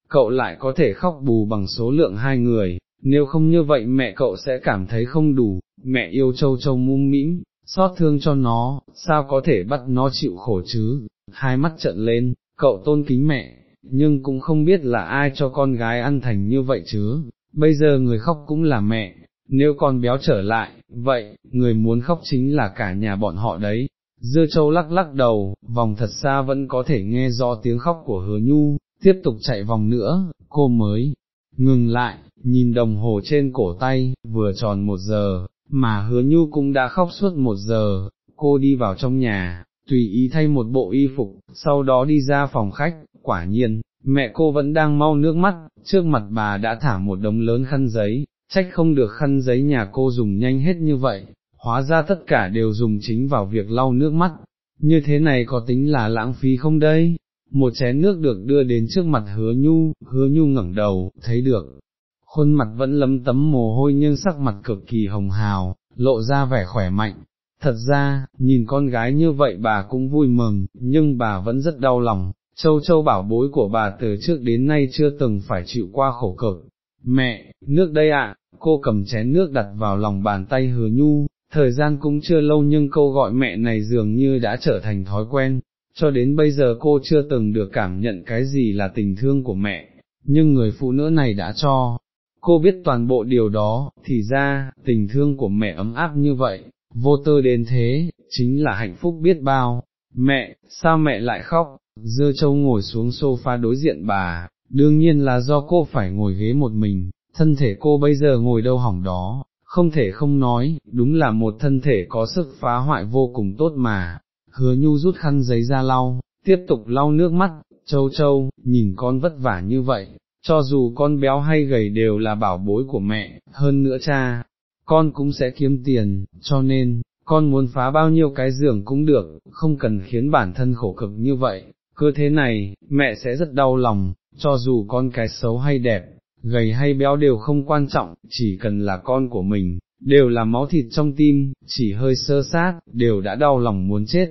cậu lại có thể khóc bù bằng số lượng hai người, nếu không như vậy mẹ cậu sẽ cảm thấy không đủ, mẹ yêu châu châu mum mĩm, xót thương cho nó, sao có thể bắt nó chịu khổ chứ, hai mắt trợn lên, cậu tôn kính mẹ, nhưng cũng không biết là ai cho con gái ăn thành như vậy chứ, bây giờ người khóc cũng là mẹ, nếu con béo trở lại, vậy, người muốn khóc chính là cả nhà bọn họ đấy. Dưa châu lắc lắc đầu, vòng thật xa vẫn có thể nghe rõ tiếng khóc của hứa nhu, tiếp tục chạy vòng nữa, cô mới ngừng lại, nhìn đồng hồ trên cổ tay, vừa tròn một giờ, mà hứa nhu cũng đã khóc suốt một giờ, cô đi vào trong nhà, tùy ý thay một bộ y phục, sau đó đi ra phòng khách, quả nhiên, mẹ cô vẫn đang mau nước mắt, trước mặt bà đã thả một đống lớn khăn giấy, trách không được khăn giấy nhà cô dùng nhanh hết như vậy, hóa ra tất cả đều dùng chính vào việc lau nước mắt, như thế này có tính là lãng phí không đây? Một chén nước được đưa đến trước mặt hứa nhu, hứa nhu ngẩng đầu, thấy được, khuôn mặt vẫn lấm tấm mồ hôi nhưng sắc mặt cực kỳ hồng hào, lộ ra vẻ khỏe mạnh. Thật ra, nhìn con gái như vậy bà cũng vui mừng, nhưng bà vẫn rất đau lòng, châu châu bảo bối của bà từ trước đến nay chưa từng phải chịu qua khổ cực. Mẹ, nước đây ạ, cô cầm chén nước đặt vào lòng bàn tay hứa nhu, thời gian cũng chưa lâu nhưng câu gọi mẹ này dường như đã trở thành thói quen, cho đến bây giờ cô chưa từng được cảm nhận cái gì là tình thương của mẹ, nhưng người phụ nữ này đã cho, cô biết toàn bộ điều đó, thì ra, tình thương của mẹ ấm áp như vậy, vô tư đến thế, chính là hạnh phúc biết bao. Mẹ, sao mẹ lại khóc? Dưa châu ngồi xuống sofa đối diện bà, đương nhiên là do cô phải ngồi ghế một mình, thân thể cô bây giờ ngồi đâu hỏng đó, không thể không nói, đúng là một thân thể có sức phá hoại vô cùng tốt mà. Hứa nhu rút khăn giấy ra lau, tiếp tục lau nước mắt, châu châu, nhìn con vất vả như vậy, cho dù con béo hay gầy đều là bảo bối của mẹ, hơn nữa cha, con cũng sẽ kiếm tiền, cho nên, con muốn phá bao nhiêu cái giường cũng được, không cần khiến bản thân khổ cực như vậy, cứ thế này, mẹ sẽ rất đau lòng, cho dù con cái xấu hay đẹp, gầy hay béo đều không quan trọng, chỉ cần là con của mình, đều là máu thịt trong tim, chỉ hơi sơ sát, đều đã đau lòng muốn chết.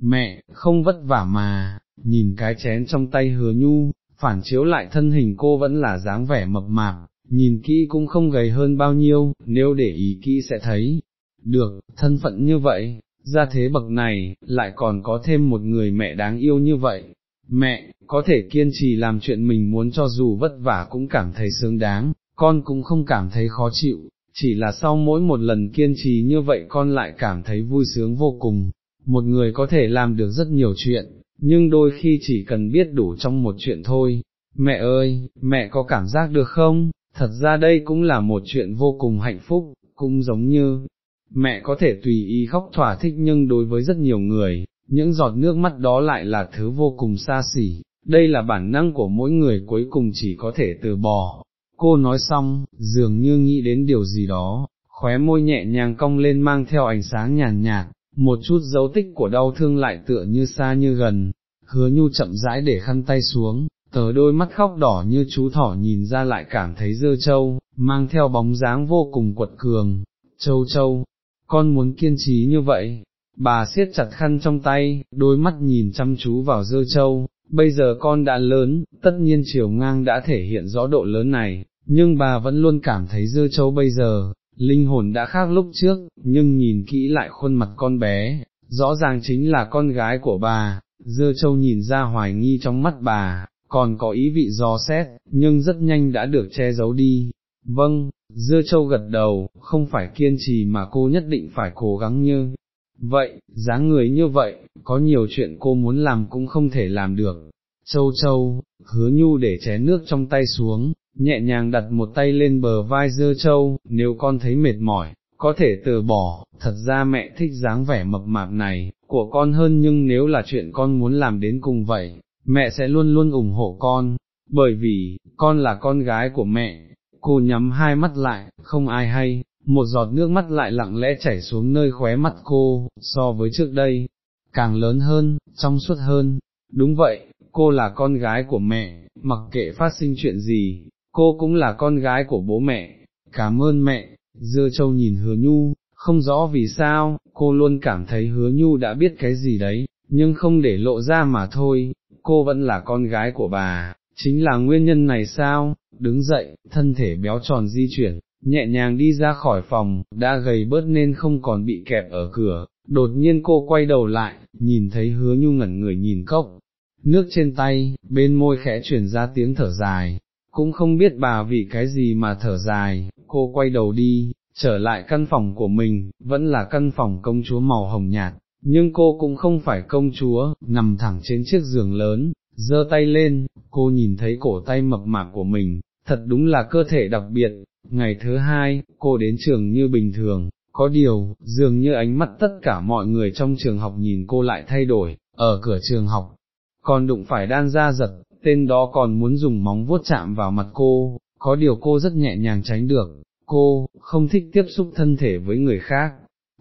Mẹ, không vất vả mà, nhìn cái chén trong tay hứa nhu, phản chiếu lại thân hình cô vẫn là dáng vẻ mập mạp, nhìn kỹ cũng không gầy hơn bao nhiêu, nếu để ý kỹ sẽ thấy, được, thân phận như vậy, ra thế bậc này, lại còn có thêm một người mẹ đáng yêu như vậy. Mẹ, có thể kiên trì làm chuyện mình muốn cho dù vất vả cũng cảm thấy sướng đáng, con cũng không cảm thấy khó chịu, chỉ là sau mỗi một lần kiên trì như vậy con lại cảm thấy vui sướng vô cùng. Một người có thể làm được rất nhiều chuyện, nhưng đôi khi chỉ cần biết đủ trong một chuyện thôi. Mẹ ơi, mẹ có cảm giác được không? Thật ra đây cũng là một chuyện vô cùng hạnh phúc, cũng giống như, mẹ có thể tùy ý khóc thỏa thích nhưng đối với rất nhiều người, những giọt nước mắt đó lại là thứ vô cùng xa xỉ, đây là bản năng của mỗi người cuối cùng chỉ có thể từ bỏ. Cô nói xong, dường như nghĩ đến điều gì đó, khóe môi nhẹ nhàng cong lên mang theo ánh sáng nhàn nhạt, một chút dấu tích của đau thương lại tựa như xa như gần, hứa nhu chậm rãi để khăn tay xuống, tờ đôi mắt khóc đỏ như chú thỏ nhìn ra lại cảm thấy dơ trâu, mang theo bóng dáng vô cùng quật cường, châu châu, con muốn kiên trì như vậy, bà siết chặt khăn trong tay, đôi mắt nhìn chăm chú vào dơ châu, bây giờ con đã lớn, tất nhiên chiều ngang đã thể hiện rõ độ lớn này, nhưng bà vẫn luôn cảm thấy Dơ châu bây giờ, linh hồn đã khác lúc trước, nhưng nhìn kỹ lại khuôn mặt con bé, rõ ràng chính là con gái của bà, Dơ châu nhìn ra hoài nghi trong mắt bà, còn có ý vị dò xét, nhưng rất nhanh đã được che giấu đi. Vâng, dưa châu gật đầu, không phải kiên trì mà cô nhất định phải cố gắng như. Vậy, dáng người như vậy, có nhiều chuyện cô muốn làm cũng không thể làm được. Châu châu, hứa nhu để chén nước trong tay xuống, nhẹ nhàng đặt một tay lên bờ vai dơ châu, nếu con thấy mệt mỏi, có thể từ bỏ, thật ra mẹ thích dáng vẻ mập mạp này, của con hơn nhưng nếu là chuyện con muốn làm đến cùng vậy, mẹ sẽ luôn luôn ủng hộ con, bởi vì, con là con gái của mẹ, cô nhắm hai mắt lại, không ai hay, một giọt nước mắt lại lặng lẽ chảy xuống nơi khóe mắt cô, so với trước đây, càng lớn hơn, trong suốt hơn, đúng vậy, cô là con gái của mẹ, mặc kệ phát sinh chuyện gì, cô cũng là con gái của bố mẹ, cảm ơn mẹ, dưa châu nhìn hứa nhu, không rõ vì sao, cô luôn cảm thấy hứa nhu đã biết cái gì đấy, nhưng không để lộ ra mà thôi, cô vẫn là con gái của bà, chính là nguyên nhân này sao, đứng dậy, thân thể béo tròn di chuyển, nhẹ nhàng đi ra khỏi phòng, đã gầy bớt nên không còn bị kẹp ở cửa, đột nhiên cô quay đầu lại, nhìn thấy hứa nhu ngẩn người nhìn cốc, nước trên tay, bên môi khẽ chuyển ra tiếng thở dài, cũng không biết bà vì cái gì mà thở dài, cô quay đầu đi, trở lại căn phòng của mình, vẫn là căn phòng công chúa màu hồng nhạt, nhưng cô cũng không phải công chúa, nằm thẳng trên chiếc giường lớn, giơ tay lên, cô nhìn thấy cổ tay mập mạp của mình, thật đúng là cơ thể đặc biệt, ngày thứ hai, cô đến trường như bình thường, có điều, dường như ánh mắt tất cả mọi người trong trường học nhìn cô lại thay đổi, ở cửa trường học, còn đụng phải đan ra giật, tên đó còn muốn dùng móng vuốt chạm vào mặt cô, có điều cô rất nhẹ nhàng tránh được, cô, không thích tiếp xúc thân thể với người khác.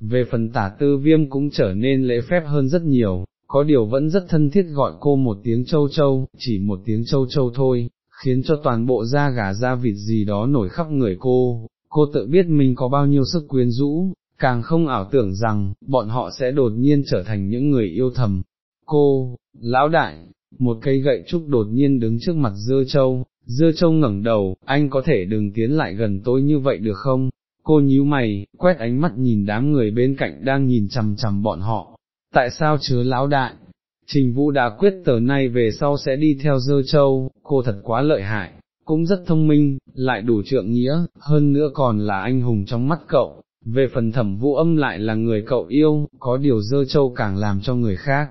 Về phần tả tư viêm cũng trở nên lễ phép hơn rất nhiều, có điều vẫn rất thân thiết gọi cô một tiếng châu châu, chỉ một tiếng châu châu thôi, khiến cho toàn bộ da gà da vịt gì đó nổi khắp người cô, cô tự biết mình có bao nhiêu sức quyến rũ, càng không ảo tưởng rằng, bọn họ sẽ đột nhiên trở thành những người yêu thầm. Cô, lão đại, một cây gậy trúc đột nhiên đứng trước mặt dưa châu, dưa châu ngẩng đầu, anh có thể đừng tiến lại gần tôi như vậy được không? Cô nhíu mày, quét ánh mắt nhìn đám người bên cạnh đang nhìn chằm chằm bọn họ, tại sao chứa lão đại? Trình Vũ đã quyết tờ nay về sau sẽ đi theo dơ châu, cô thật quá lợi hại, cũng rất thông minh, lại đủ trượng nghĩa, hơn nữa còn là anh hùng trong mắt cậu, về phần thẩm vũ âm lại là người cậu yêu, có điều dơ châu càng làm cho người khác,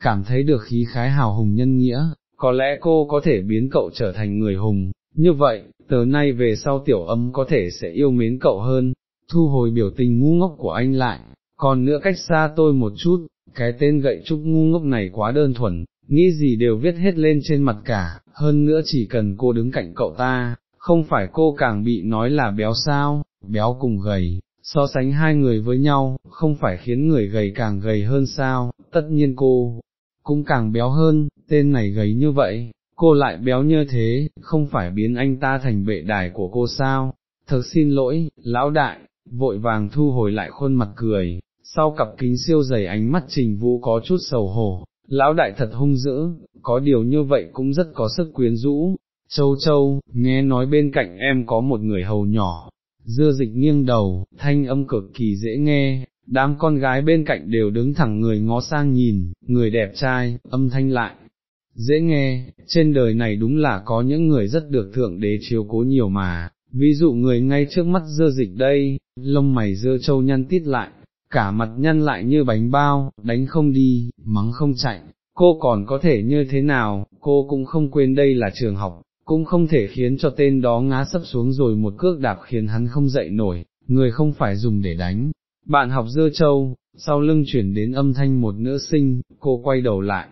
cảm thấy được khí khái hào hùng nhân nghĩa, có lẽ cô có thể biến cậu trở thành người hùng, như vậy, từ nay về sau tiểu âm có thể sẽ yêu mến cậu hơn, thu hồi biểu tình ngu ngốc của anh lại, còn nữa cách xa tôi một chút, cái tên gậy trúc ngu ngốc này quá đơn thuần, nghĩ gì đều viết hết lên trên mặt cả, hơn nữa chỉ cần cô đứng cạnh cậu ta, không phải cô càng bị nói là béo sao, béo cùng gầy, so sánh hai người với nhau, không phải khiến người gầy càng gầy hơn sao, tất nhiên cô cũng càng béo hơn, tên này gầy như vậy, cô lại béo như thế, không phải biến anh ta thành bệ đài của cô sao, thật xin lỗi, lão đại, vội vàng thu hồi lại khuôn mặt cười, sau cặp kính siêu dày ánh mắt trình vũ có chút sầu hổ, lão đại thật hung dữ, có điều như vậy cũng rất có sức quyến rũ, châu châu, nghe nói bên cạnh em có một người hầu nhỏ, dưa dịch nghiêng đầu, thanh âm cực kỳ dễ nghe, đám con gái bên cạnh đều đứng thẳng người ngó sang nhìn, người đẹp trai, âm thanh lại, dễ nghe, trên đời này đúng là có những người rất được thượng đế chiếu cố nhiều mà, ví dụ người ngay trước mắt dưa dịch đây, lông mày dưa châu nhăn tít lại, cả mặt nhăn lại như bánh bao, đánh không đi, mắng không chạy, cô còn có thể như thế nào, cô cũng không quên đây là trường học, cũng không thể khiến cho tên đó ngã sấp xuống rồi một cước đạp khiến hắn không dậy nổi, người không phải dùng để đánh. Bạn học dưa châu, sau lưng chuyển đến âm thanh một nữ sinh, cô quay đầu lại,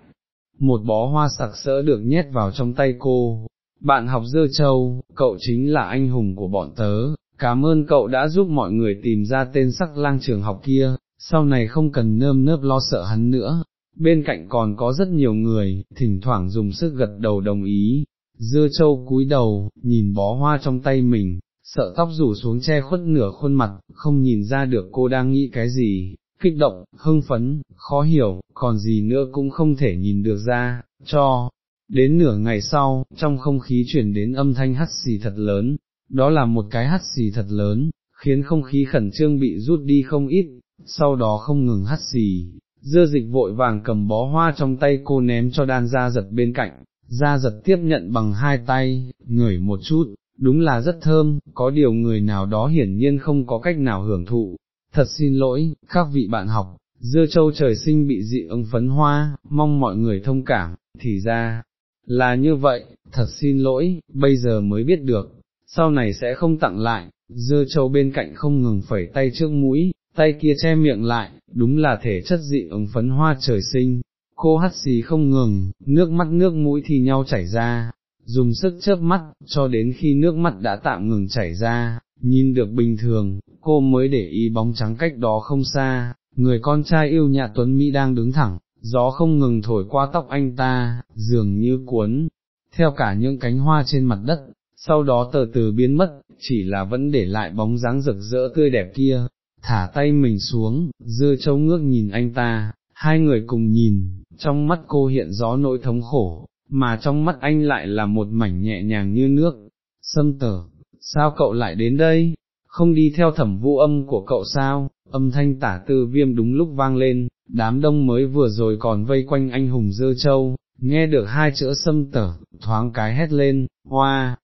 một bó hoa sặc sỡ được nhét vào trong tay cô. Bạn học dưa châu, cậu chính là anh hùng của bọn tớ, cảm ơn cậu đã giúp mọi người tìm ra tên sắc lang trường học kia, sau này không cần nơm nớp lo sợ hắn nữa. Bên cạnh còn có rất nhiều người, thỉnh thoảng dùng sức gật đầu đồng ý, dưa châu cúi đầu, nhìn bó hoa trong tay mình, sợ tóc rủ xuống che khuất nửa khuôn mặt, không nhìn ra được cô đang nghĩ cái gì, kích động, hưng phấn, khó hiểu, còn gì nữa cũng không thể nhìn được ra, cho. Đến nửa ngày sau, trong không khí chuyển đến âm thanh hắt xì thật lớn, đó là một cái hắt xì thật lớn, khiến không khí khẩn trương bị rút đi không ít, sau đó không ngừng hắt xì, dưa dịch vội vàng cầm bó hoa trong tay cô ném cho đan ra giật bên cạnh, ra giật tiếp nhận bằng hai tay, ngửi một chút, đúng là rất thơm, có điều người nào đó hiển nhiên không có cách nào hưởng thụ. Thật xin lỗi, các vị bạn học, dưa châu trời sinh bị dị ứng phấn hoa, mong mọi người thông cảm, thì ra, là như vậy, thật xin lỗi, bây giờ mới biết được, sau này sẽ không tặng lại, dưa châu bên cạnh không ngừng phẩy tay trước mũi, tay kia che miệng lại, đúng là thể chất dị ứng phấn hoa trời sinh, cô hắt xì không ngừng, nước mắt nước mũi thì nhau chảy ra, dùng sức chớp mắt, cho đến khi nước mắt đã tạm ngừng chảy ra, nhìn được bình thường, cô mới để ý bóng trắng cách đó không xa, người con trai yêu nhà Tuấn Mỹ đang đứng thẳng, gió không ngừng thổi qua tóc anh ta, dường như cuốn, theo cả những cánh hoa trên mặt đất, sau đó từ từ biến mất, chỉ là vẫn để lại bóng dáng rực rỡ tươi đẹp kia, thả tay mình xuống, dưa châu ngước nhìn anh ta, hai người cùng nhìn, trong mắt cô hiện rõ nỗi thống khổ, mà trong mắt anh lại là một mảnh nhẹ nhàng như nước, sâm tở, sao cậu lại đến đây, không đi theo thẩm vũ âm của cậu sao, âm thanh tả tư viêm đúng lúc vang lên, đám đông mới vừa rồi còn vây quanh anh hùng dơ châu, nghe được hai chữ sâm tở, thoáng cái hét lên, hoa,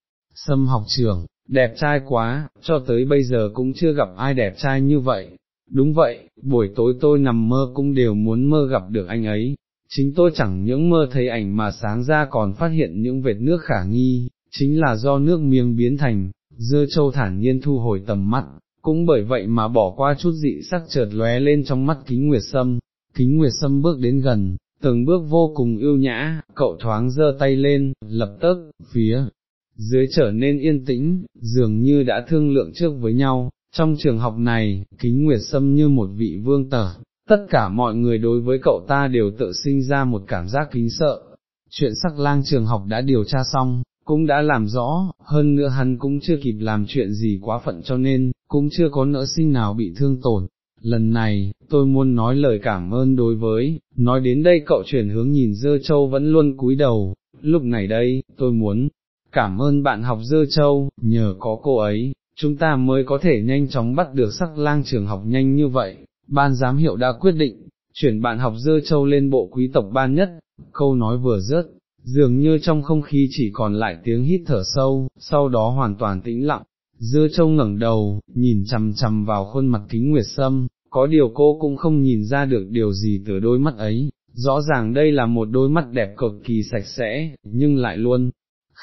sâm học trưởng, đẹp trai quá, cho tới bây giờ cũng chưa gặp ai đẹp trai như vậy. Đúng vậy, buổi tối tôi nằm mơ cũng đều muốn mơ gặp được anh ấy, chính tôi chẳng những mơ thấy ảnh mà sáng ra còn phát hiện những vệt nước khả nghi, chính là do nước miếng biến thành, dưa châu thản nhiên thu hồi tầm mắt, cũng bởi vậy mà bỏ qua chút dị sắc chợt lóe lên trong mắt kính nguyệt sâm, kính nguyệt sâm bước đến gần, từng bước vô cùng yêu nhã, cậu thoáng giơ tay lên, lập tức, phía dưới trở nên yên tĩnh, dường như đã thương lượng trước với nhau, trong trường học này, kính nguyệt sâm như một vị vương tở, tất cả mọi người đối với cậu ta đều tự sinh ra một cảm giác kính sợ. Chuyện sắc lang trường học đã điều tra xong, cũng đã làm rõ, hơn nữa hắn cũng chưa kịp làm chuyện gì quá phận cho nên, cũng chưa có nỡ sinh nào bị thương tổn. Lần này, tôi muốn nói lời cảm ơn đối với, nói đến đây cậu chuyển hướng nhìn dơ châu vẫn luôn cúi đầu, lúc này đây, tôi muốn, cảm ơn bạn học dơ châu, nhờ có cô ấy, chúng ta mới có thể nhanh chóng bắt được sắc lang trường học nhanh như vậy, ban giám hiệu đã quyết định, chuyển bạn học dơ châu lên bộ quý tộc ban nhất, câu nói vừa rớt, dường như trong không khí chỉ còn lại tiếng hít thở sâu, sau đó hoàn toàn tĩnh lặng, dơ châu ngẩng đầu, nhìn chằm chằm vào khuôn mặt kính nguyệt sâm, có điều cô cũng không nhìn ra được điều gì từ đôi mắt ấy, rõ ràng đây là một đôi mắt đẹp cực kỳ sạch sẽ, nhưng lại luôn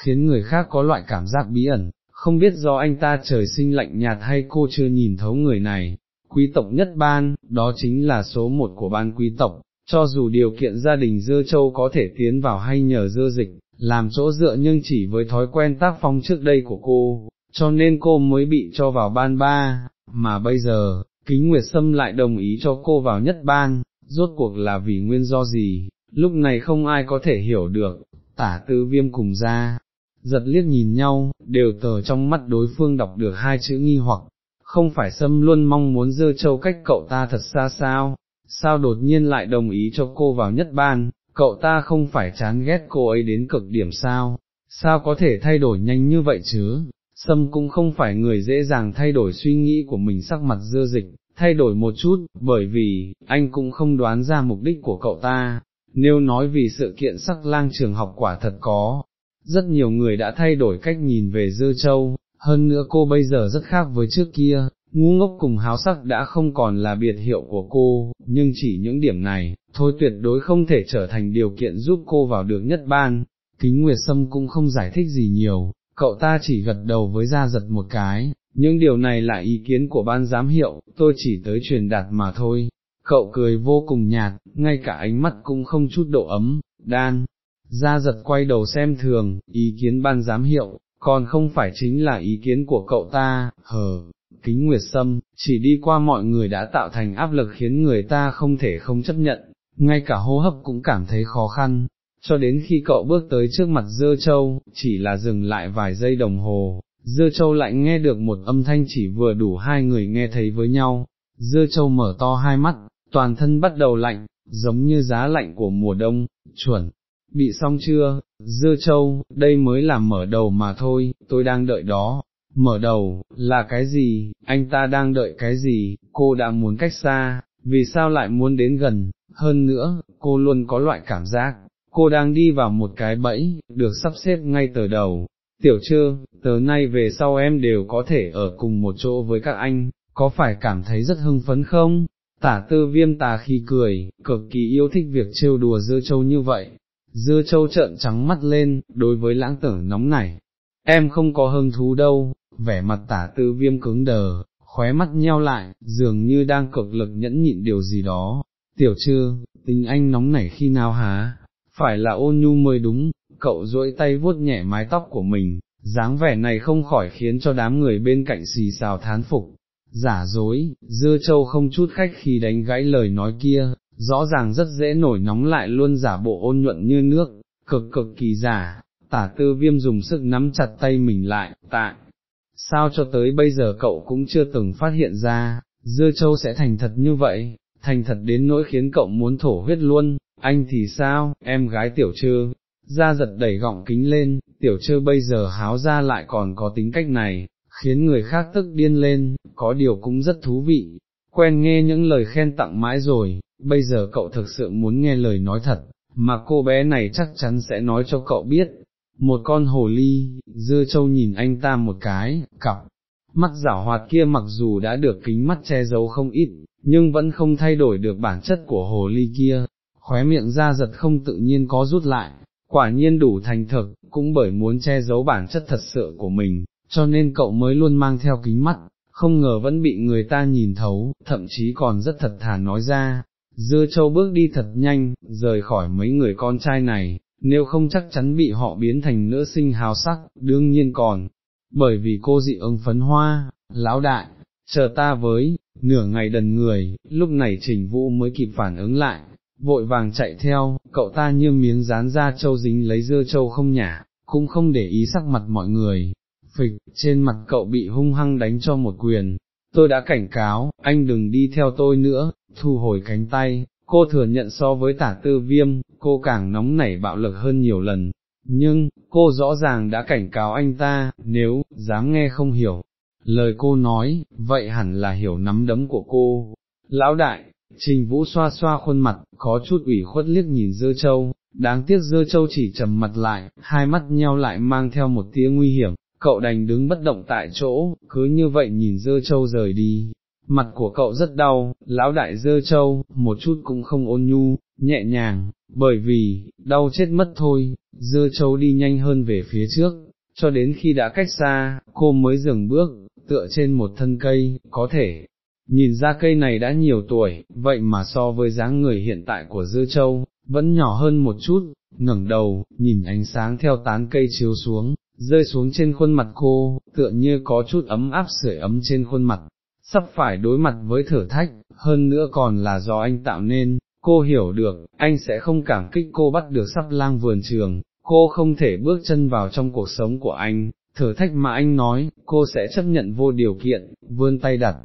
khiến người khác có loại cảm giác bí ẩn, không biết do anh ta trời sinh lạnh nhạt hay cô chưa nhìn thấu người này, quý tộc nhất ban, đó chính là số một của ban quý tộc, cho dù điều kiện gia đình dưa châu có thể tiến vào hay nhờ dưa dịch, làm chỗ dựa nhưng chỉ với thói quen tác phong trước đây của cô, cho nên cô mới bị cho vào ban ba, mà bây giờ, kính nguyệt sâm lại đồng ý cho cô vào nhất ban, rốt cuộc là vì nguyên do gì, lúc này không ai có thể hiểu được, tả tư viêm cùng ra, giật liếc nhìn nhau, đều tờ trong mắt đối phương đọc được hai chữ nghi hoặc, không phải sâm luôn mong muốn dơ châu cách cậu ta thật xa sao, sao đột nhiên lại đồng ý cho cô vào nhất ban, cậu ta không phải chán ghét cô ấy đến cực điểm sao, sao có thể thay đổi nhanh như vậy chứ, sâm cũng không phải người dễ dàng thay đổi suy nghĩ của mình sắc mặt dơ dịch, thay đổi một chút, bởi vì, anh cũng không đoán ra mục đích của cậu ta, nếu nói vì sự kiện sắc lang trường học quả thật có, rất nhiều người đã thay đổi cách nhìn về dơ châu, hơn nữa cô bây giờ rất khác với trước kia, ngu ngốc cùng háo sắc đã không còn là biệt hiệu của cô, nhưng chỉ những điểm này, thôi tuyệt đối không thể trở thành điều kiện giúp cô vào được nhất ban, kính Nguyệt Sâm cũng không giải thích gì nhiều, cậu ta chỉ gật đầu với ra giật một cái, những điều này là ý kiến của ban giám hiệu, tôi chỉ tới truyền đạt mà thôi. Cậu cười vô cùng nhạt, ngay cả ánh mắt cũng không chút độ ấm, đan, ra giật quay đầu xem thường, ý kiến ban giám hiệu, còn không phải chính là ý kiến của cậu ta, hờ, kính nguyệt sâm, chỉ đi qua mọi người đã tạo thành áp lực khiến người ta không thể không chấp nhận, ngay cả hô hấp cũng cảm thấy khó khăn, cho đến khi cậu bước tới trước mặt dơ châu, chỉ là dừng lại vài giây đồng hồ, dơ châu lại nghe được một âm thanh chỉ vừa đủ hai người nghe thấy với nhau, dơ châu mở to hai mắt, toàn thân bắt đầu lạnh, giống như giá lạnh của mùa đông, chuẩn, bị xong chưa, dưa châu, đây mới là mở đầu mà thôi, tôi đang đợi đó, mở đầu, là cái gì, anh ta đang đợi cái gì, cô đã muốn cách xa, vì sao lại muốn đến gần, hơn nữa, cô luôn có loại cảm giác, cô đang đi vào một cái bẫy, được sắp xếp ngay từ đầu. Tiểu trư, từ nay về sau em đều có thể ở cùng một chỗ với các anh, có phải cảm thấy rất hưng phấn không? Tả tư viêm tà khi cười, cực kỳ yêu thích việc trêu đùa dưa châu như vậy. Dưa châu trợn trắng mắt lên, đối với lãng tử nóng này. Em không có hứng thú đâu, vẻ mặt tả tư viêm cứng đờ, khóe mắt nheo lại, dường như đang cực lực nhẫn nhịn điều gì đó. Tiểu trư, tình anh nóng nảy khi nào hả? Phải là ôn nhu mới đúng, cậu duỗi tay vuốt nhẹ mái tóc của mình, dáng vẻ này không khỏi khiến cho đám người bên cạnh xì xào thán phục, giả dối, dưa châu không chút khách khi đánh gãy lời nói kia, rõ ràng rất dễ nổi nóng lại luôn giả bộ ôn nhuận như nước, cực cực kỳ giả, tả tư viêm dùng sức nắm chặt tay mình lại, tại, sao cho tới bây giờ cậu cũng chưa từng phát hiện ra, dưa châu sẽ thành thật như vậy, thành thật đến nỗi khiến cậu muốn thổ huyết luôn, anh thì sao, em gái tiểu trư, ra giật đẩy gọng kính lên, tiểu trư bây giờ háo ra lại còn có tính cách này, khiến người khác tức điên lên, có điều cũng rất thú vị, quen nghe những lời khen tặng mãi rồi, bây giờ cậu thực sự muốn nghe lời nói thật, mà cô bé này chắc chắn sẽ nói cho cậu biết. Một con hồ ly, dưa châu nhìn anh ta một cái, cặp, mắt giả hoạt kia mặc dù đã được kính mắt che giấu không ít, nhưng vẫn không thay đổi được bản chất của hồ ly kia, khóe miệng ra giật không tự nhiên có rút lại, quả nhiên đủ thành thực, cũng bởi muốn che giấu bản chất thật sự của mình, cho nên cậu mới luôn mang theo kính mắt, không ngờ vẫn bị người ta nhìn thấu, thậm chí còn rất thật thà nói ra. Dưa châu bước đi thật nhanh, rời khỏi mấy người con trai này, nếu không chắc chắn bị họ biến thành nữ sinh hào sắc, đương nhiên còn, bởi vì cô dị ứng phấn hoa, lão đại, chờ ta với, nửa ngày đần người, lúc này trình vũ mới kịp phản ứng lại, vội vàng chạy theo, cậu ta như miếng dán ra châu dính lấy dưa châu không nhả, cũng không để ý sắc mặt mọi người, phịch, trên mặt cậu bị hung hăng đánh cho một quyền, tôi đã cảnh cáo, anh đừng đi theo tôi nữa, thu hồi cánh tay, cô thừa nhận so với tả tư viêm, cô càng nóng nảy bạo lực hơn nhiều lần, nhưng, cô rõ ràng đã cảnh cáo anh ta, nếu, dám nghe không hiểu, lời cô nói, vậy hẳn là hiểu nắm đấm của cô. Lão đại, trình vũ xoa xoa khuôn mặt, có chút ủy khuất liếc nhìn dơ châu, đáng tiếc dơ châu chỉ trầm mặt lại, hai mắt nheo lại mang theo một tia nguy hiểm, cậu đành đứng bất động tại chỗ, cứ như vậy nhìn dơ châu rời đi. Mặt của cậu rất đau, lão đại dơ châu, một chút cũng không ôn nhu, nhẹ nhàng, bởi vì, đau chết mất thôi, dơ châu đi nhanh hơn về phía trước, cho đến khi đã cách xa, cô mới dừng bước, tựa trên một thân cây, có thể, nhìn ra cây này đã nhiều tuổi, vậy mà so với dáng người hiện tại của dơ châu, vẫn nhỏ hơn một chút, ngẩng đầu, nhìn ánh sáng theo tán cây chiếu xuống, rơi xuống trên khuôn mặt cô, tựa như có chút ấm áp sưởi ấm trên khuôn mặt, sắp phải đối mặt với thử thách, hơn nữa còn là do anh tạo nên, cô hiểu được, anh sẽ không cảm kích cô bắt được sắp lang vườn trường, cô không thể bước chân vào trong cuộc sống của anh, thử thách mà anh nói, cô sẽ chấp nhận vô điều kiện, vươn tay đặt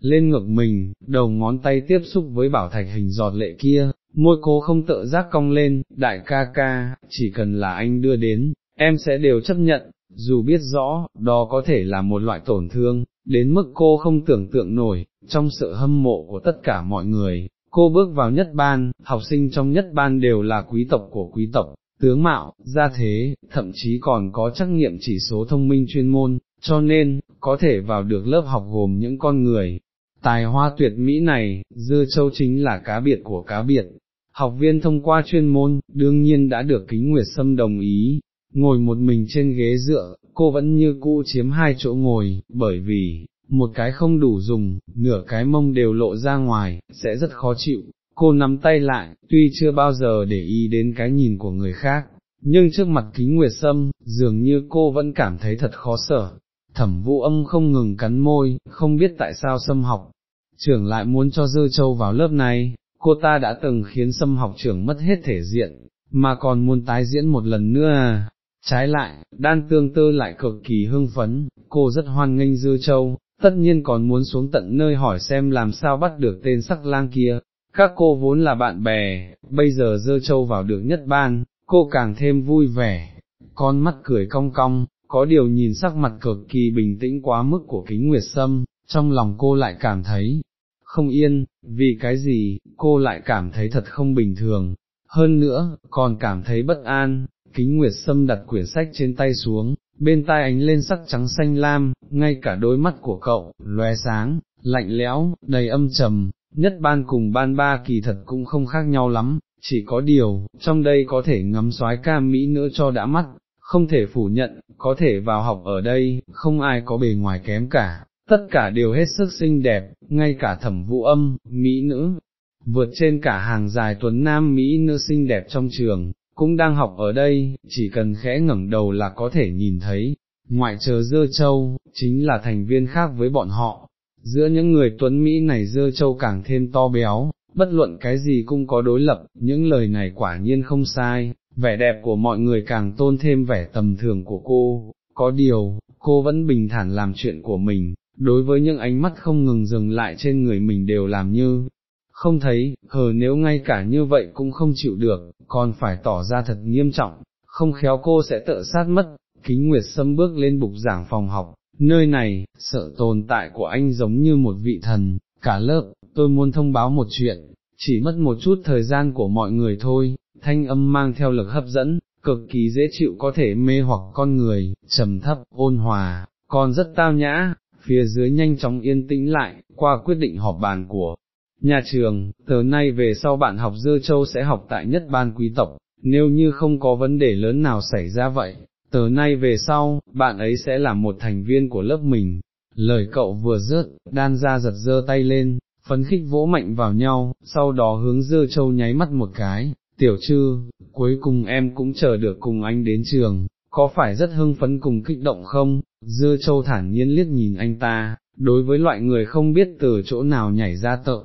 lên ngực mình, đầu ngón tay tiếp xúc với bảo thạch hình giọt lệ kia, môi cô không tự giác cong lên, đại ca ca, chỉ cần là anh đưa đến, em sẽ đều chấp nhận, dù biết rõ, đó có thể là một loại tổn thương, đến mức cô không tưởng tượng nổi, trong sự hâm mộ của tất cả mọi người, cô bước vào nhất ban, học sinh trong nhất ban đều là quý tộc của quý tộc, tướng mạo, gia thế, thậm chí còn có trắc nghiệm chỉ số thông minh chuyên môn, cho nên, có thể vào được lớp học gồm những con người. Tài hoa tuyệt mỹ này, dưa châu chính là cá biệt của cá biệt. Học viên thông qua chuyên môn, đương nhiên đã được kính nguyệt sâm đồng ý, ngồi một mình trên ghế dựa, cô vẫn như cũ chiếm hai chỗ ngồi, bởi vì, một cái không đủ dùng, nửa cái mông đều lộ ra ngoài, sẽ rất khó chịu. Cô nắm tay lại, tuy chưa bao giờ để ý đến cái nhìn của người khác, nhưng trước mặt kính nguyệt sâm, dường như cô vẫn cảm thấy thật khó sở. Thẩm vũ âm không ngừng cắn môi, không biết tại sao sâm học, trưởng lại muốn cho Dư châu vào lớp này, cô ta đã từng khiến sâm học trưởng mất hết thể diện, mà còn muốn tái diễn một lần nữa à, Trái lại, đan tương tư lại cực kỳ hưng phấn, cô rất hoan nghênh dư châu, tất nhiên còn muốn xuống tận nơi hỏi xem làm sao bắt được tên sắc lang kia. Các cô vốn là bạn bè, bây giờ dơ châu vào được nhất ban, cô càng thêm vui vẻ, con mắt cười cong cong, có điều nhìn sắc mặt cực kỳ bình tĩnh quá mức của kính nguyệt sâm, trong lòng cô lại cảm thấy không yên, vì cái gì, cô lại cảm thấy thật không bình thường, hơn nữa, còn cảm thấy bất an, kính nguyệt sâm đặt quyển sách trên tay xuống, bên tai ánh lên sắc trắng xanh lam, ngay cả đôi mắt của cậu, lóe sáng, lạnh lẽo, đầy âm trầm, nhất ban cùng ban ba kỳ thật cũng không khác nhau lắm, chỉ có điều, trong đây có thể ngắm soái ca Mỹ nữa cho đã mắt, không thể phủ nhận, có thể vào học ở đây, không ai có bề ngoài kém cả, tất cả đều hết sức xinh đẹp, ngay cả thẩm vũ âm, Mỹ nữ, vượt trên cả hàng dài tuấn nam Mỹ nữ xinh đẹp trong trường, cũng đang học ở đây, chỉ cần khẽ ngẩng đầu là có thể nhìn thấy, ngoại trừ dơ châu, chính là thành viên khác với bọn họ. Giữa những người tuấn Mỹ này dơ châu càng thêm to béo, bất luận cái gì cũng có đối lập, những lời này quả nhiên không sai, vẻ đẹp của mọi người càng tôn thêm vẻ tầm thường của cô, có điều, cô vẫn bình thản làm chuyện của mình, đối với những ánh mắt không ngừng dừng lại trên người mình đều làm như, không thấy, hờ nếu ngay cả như vậy cũng không chịu được, còn phải tỏ ra thật nghiêm trọng, không khéo cô sẽ tự sát mất, kính nguyệt sâm bước lên bục giảng phòng học, nơi này, sợ tồn tại của anh giống như một vị thần, cả lớp, tôi muốn thông báo một chuyện, chỉ mất một chút thời gian của mọi người thôi, thanh âm mang theo lực hấp dẫn, cực kỳ dễ chịu có thể mê hoặc con người, trầm thấp, ôn hòa, còn rất tao nhã, phía dưới nhanh chóng yên tĩnh lại, qua quyết định họp bàn của nhà trường, từ nay về sau bạn học dơ châu sẽ học tại nhất ban quý tộc, nếu như không có vấn đề lớn nào xảy ra vậy, từ nay về sau, bạn ấy sẽ là một thành viên của lớp mình. Lời cậu vừa rớt, đan ra giật dơ tay lên, phấn khích vỗ mạnh vào nhau, sau đó hướng dơ châu nháy mắt một cái, tiểu trư, cuối cùng em cũng chờ được cùng anh đến trường, có phải rất hưng phấn cùng kích động không, dơ châu thản nhiên liếc nhìn anh ta, đối với loại người không biết từ chỗ nào nhảy ra tợ,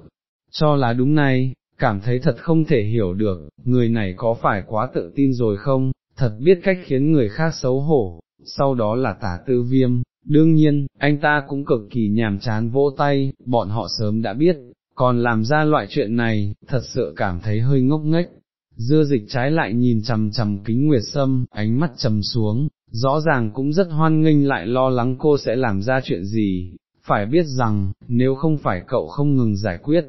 cho là đúng này, cảm thấy thật không thể hiểu được, người này có phải quá tự tin rồi không, thật biết cách khiến người khác xấu hổ, sau đó là tả tư viêm, đương nhiên, anh ta cũng cực kỳ nhàm chán vỗ tay, bọn họ sớm đã biết, còn làm ra loại chuyện này, thật sự cảm thấy hơi ngốc nghếch. Dưa dịch trái lại nhìn chầm chầm kính nguyệt sâm, ánh mắt trầm xuống, rõ ràng cũng rất hoan nghênh lại lo lắng cô sẽ làm ra chuyện gì, phải biết rằng, nếu không phải cậu không ngừng giải quyết,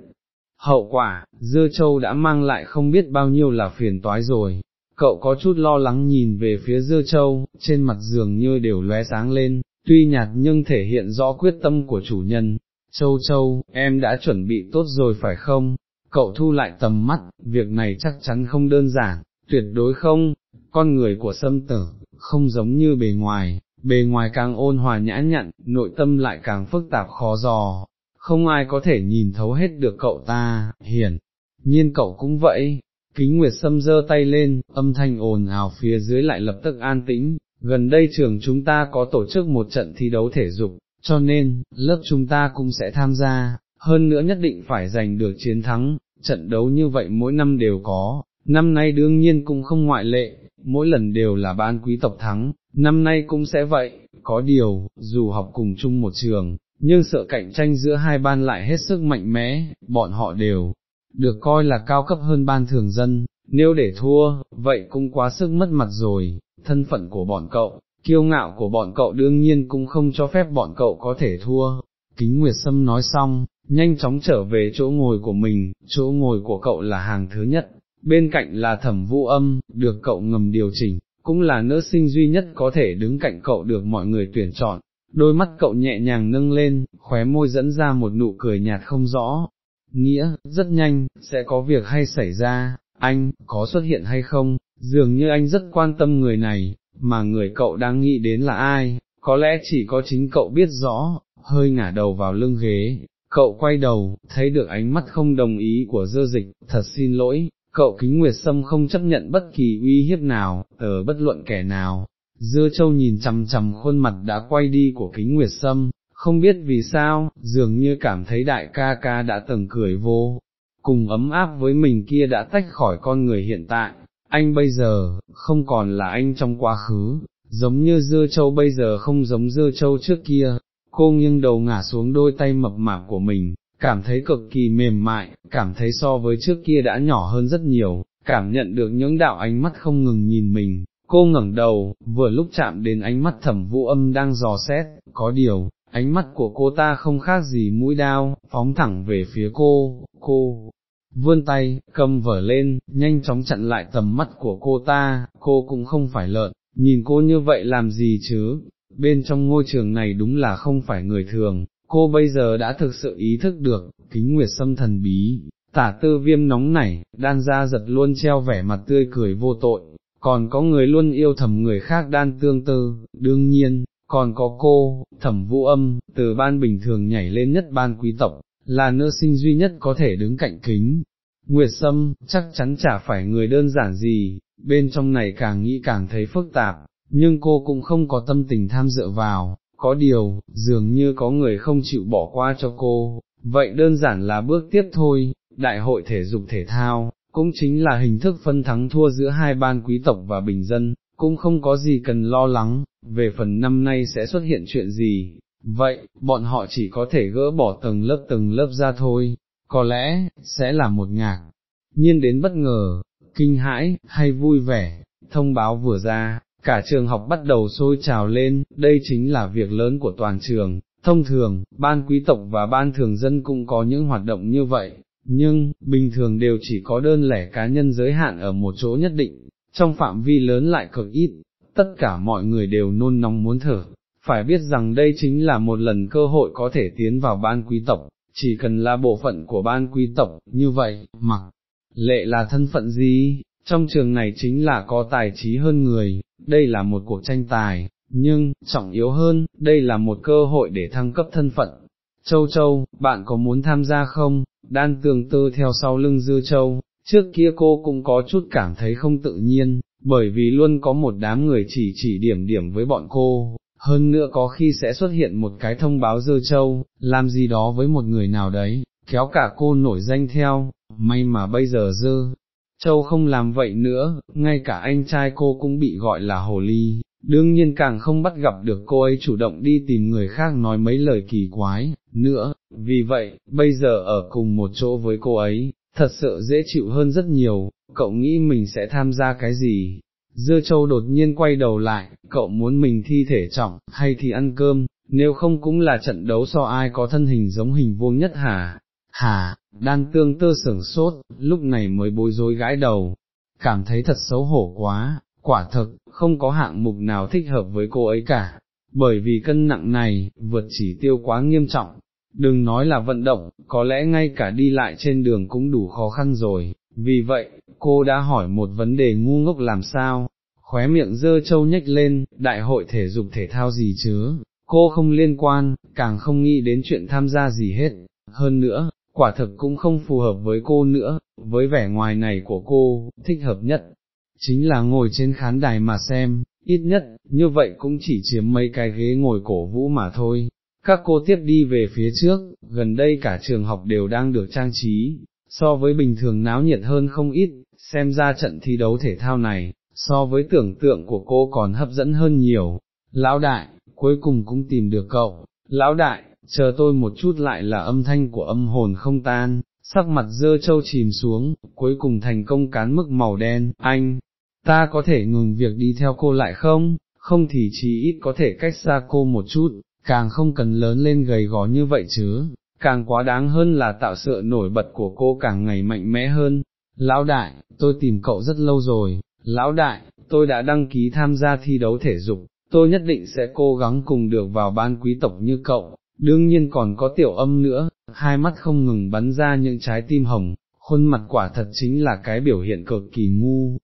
hậu quả, dưa châu đã mang lại không biết bao nhiêu là phiền toái rồi. Cậu có chút lo lắng nhìn về phía dưa châu, trên mặt giường như đều lóe sáng lên, tuy nhạt nhưng thể hiện rõ quyết tâm của chủ nhân. Châu châu, em đã chuẩn bị tốt rồi phải không? Cậu thu lại tầm mắt, việc này chắc chắn không đơn giản, tuyệt đối không, con người của sâm tử, không giống như bề ngoài, bề ngoài càng ôn hòa nhã nhặn, nội tâm lại càng phức tạp khó dò, không ai có thể nhìn thấu hết được cậu ta, hiển, nhiên cậu cũng vậy, kính nguyệt sâm giơ tay lên, âm thanh ồn ào phía dưới lại lập tức an tĩnh, gần đây trường chúng ta có tổ chức một trận thi đấu thể dục, cho nên, lớp chúng ta cũng sẽ tham gia, hơn nữa nhất định phải giành được chiến thắng, trận đấu như vậy mỗi năm đều có, năm nay đương nhiên cũng không ngoại lệ, mỗi lần đều là ban quý tộc thắng, năm nay cũng sẽ vậy, có điều, dù học cùng chung một trường, nhưng sợ cạnh tranh giữa hai ban lại hết sức mạnh mẽ, bọn họ đều được coi là cao cấp hơn ban thường dân, nếu để thua, vậy cũng quá sức mất mặt rồi, thân phận của bọn cậu, kiêu ngạo của bọn cậu đương nhiên cũng không cho phép bọn cậu có thể thua. Kính Nguyệt Sâm nói xong, nhanh chóng trở về chỗ ngồi của mình, chỗ ngồi của cậu là hàng thứ nhất, bên cạnh là thẩm vũ âm, được cậu ngầm điều chỉnh, cũng là nữ sinh duy nhất có thể đứng cạnh cậu được mọi người tuyển chọn, đôi mắt cậu nhẹ nhàng nâng lên, khóe môi dẫn ra một nụ cười nhạt không rõ, nghĩa, rất nhanh, sẽ có việc hay xảy ra, anh, có xuất hiện hay không, dường như anh rất quan tâm người này, mà người cậu đang nghĩ đến là ai, có lẽ chỉ có chính cậu biết rõ, hơi ngả đầu vào lưng ghế, cậu quay đầu, thấy được ánh mắt không đồng ý của dơ dịch, thật xin lỗi, cậu kính nguyệt sâm không chấp nhận bất kỳ uy hiếp nào, ở bất luận kẻ nào, Dưa châu nhìn chằm chằm khuôn mặt đã quay đi của kính nguyệt sâm, không biết vì sao, dường như cảm thấy đại ca ca đã từng cười vô, cùng ấm áp với mình kia đã tách khỏi con người hiện tại, anh bây giờ, không còn là anh trong quá khứ, giống như dưa châu bây giờ không giống dưa châu trước kia, cô nghiêng đầu ngả xuống đôi tay mập mạp của mình, cảm thấy cực kỳ mềm mại, cảm thấy so với trước kia đã nhỏ hơn rất nhiều, cảm nhận được những đạo ánh mắt không ngừng nhìn mình, cô ngẩng đầu, vừa lúc chạm đến ánh mắt thẩm vũ âm đang dò xét, có điều, ánh mắt của cô ta không khác gì mũi đao, phóng thẳng về phía cô, cô, vươn tay, cầm vở lên, nhanh chóng chặn lại tầm mắt của cô ta, cô cũng không phải lợn, nhìn cô như vậy làm gì chứ, bên trong ngôi trường này đúng là không phải người thường, cô bây giờ đã thực sự ý thức được, kính nguyệt xâm thần bí, tả tư viêm nóng nảy, đan ra giật luôn treo vẻ mặt tươi cười vô tội, còn có người luôn yêu thầm người khác đan tương tư, đương nhiên, còn có cô, thẩm vũ âm, từ ban bình thường nhảy lên nhất ban quý tộc, là nữ sinh duy nhất có thể đứng cạnh kính. Nguyệt Sâm, chắc chắn chả phải người đơn giản gì, bên trong này càng nghĩ càng thấy phức tạp, nhưng cô cũng không có tâm tình tham dự vào, có điều, dường như có người không chịu bỏ qua cho cô, vậy đơn giản là bước tiếp thôi, đại hội thể dục thể thao, cũng chính là hình thức phân thắng thua giữa hai ban quý tộc và bình dân, cũng không có gì cần lo lắng, về phần năm nay sẽ xuất hiện chuyện gì, vậy, bọn họ chỉ có thể gỡ bỏ tầng lớp từng lớp ra thôi, có lẽ, sẽ là một ngạc, nhiên đến bất ngờ, kinh hãi, hay vui vẻ, thông báo vừa ra, cả trường học bắt đầu sôi trào lên, đây chính là việc lớn của toàn trường, thông thường, ban quý tộc và ban thường dân cũng có những hoạt động như vậy, nhưng, bình thường đều chỉ có đơn lẻ cá nhân giới hạn ở một chỗ nhất định, trong phạm vi lớn lại cực ít, tất cả mọi người đều nôn nóng muốn thở, phải biết rằng đây chính là một lần cơ hội có thể tiến vào ban quý tộc, chỉ cần là bộ phận của ban quý tộc, như vậy, mặc, lệ là thân phận gì, trong trường này chính là có tài trí hơn người, đây là một cuộc tranh tài, nhưng, trọng yếu hơn, đây là một cơ hội để thăng cấp thân phận. Châu Châu, bạn có muốn tham gia không? Đan tường tư theo sau lưng Dư Châu, trước kia cô cũng có chút cảm thấy không tự nhiên, bởi vì luôn có một đám người chỉ chỉ điểm điểm với bọn cô, hơn nữa có khi sẽ xuất hiện một cái thông báo Dư Châu, làm gì đó với một người nào đấy, kéo cả cô nổi danh theo, may mà bây giờ Dư Châu không làm vậy nữa, ngay cả anh trai cô cũng bị gọi là hồ ly, đương nhiên càng không bắt gặp được cô ấy chủ động đi tìm người khác nói mấy lời kỳ quái, nữa, vì vậy, bây giờ ở cùng một chỗ với cô ấy, thật sự dễ chịu hơn rất nhiều, cậu nghĩ mình sẽ tham gia cái gì? Dưa châu đột nhiên quay đầu lại, cậu muốn mình thi thể trọng, hay thì ăn cơm, nếu không cũng là trận đấu so ai có thân hình giống hình vuông nhất hả? Hả, đan tương tơ sửng sốt, lúc này mới bối rối gãi đầu, cảm thấy thật xấu hổ quá, quả thực, không có hạng mục nào thích hợp với cô ấy cả, bởi vì cân nặng này, vượt chỉ tiêu quá nghiêm trọng, đừng nói là vận động, có lẽ ngay cả đi lại trên đường cũng đủ khó khăn rồi, vì vậy, cô đã hỏi một vấn đề ngu ngốc làm sao, khóe miệng dơ trâu nhếch lên, đại hội thể dục thể thao gì chứ, cô không liên quan, càng không nghĩ đến chuyện tham gia gì hết, hơn nữa, quả thực cũng không phù hợp với cô nữa, với vẻ ngoài này của cô, thích hợp nhất, chính là ngồi trên khán đài mà xem, ít nhất, như vậy cũng chỉ chiếm mấy cái ghế ngồi cổ vũ mà thôi. Các cô tiếp đi về phía trước, gần đây cả trường học đều đang được trang trí, so với bình thường náo nhiệt hơn không ít, xem ra trận thi đấu thể thao này, so với tưởng tượng của cô còn hấp dẫn hơn nhiều. Lão đại, cuối cùng cũng tìm được cậu, lão đại, chờ tôi một chút lại là âm thanh của âm hồn không tan, sắc mặt dơ châu chìm xuống, cuối cùng thành công cán mức màu đen, anh, ta có thể ngừng việc đi theo cô lại không, không thì chỉ ít có thể cách xa cô một chút, càng không cần lớn lên gầy gò như vậy chứ, càng quá đáng hơn là tạo sự nổi bật của cô càng ngày mạnh mẽ hơn. Lão đại, tôi tìm cậu rất lâu rồi, lão đại, tôi đã đăng ký tham gia thi đấu thể dục, tôi nhất định sẽ cố gắng cùng được vào ban quý tộc như cậu, đương nhiên còn có tiểu âm nữa, hai mắt không ngừng bắn ra những trái tim hồng, khuôn mặt quả thật chính là cái biểu hiện cực kỳ ngu,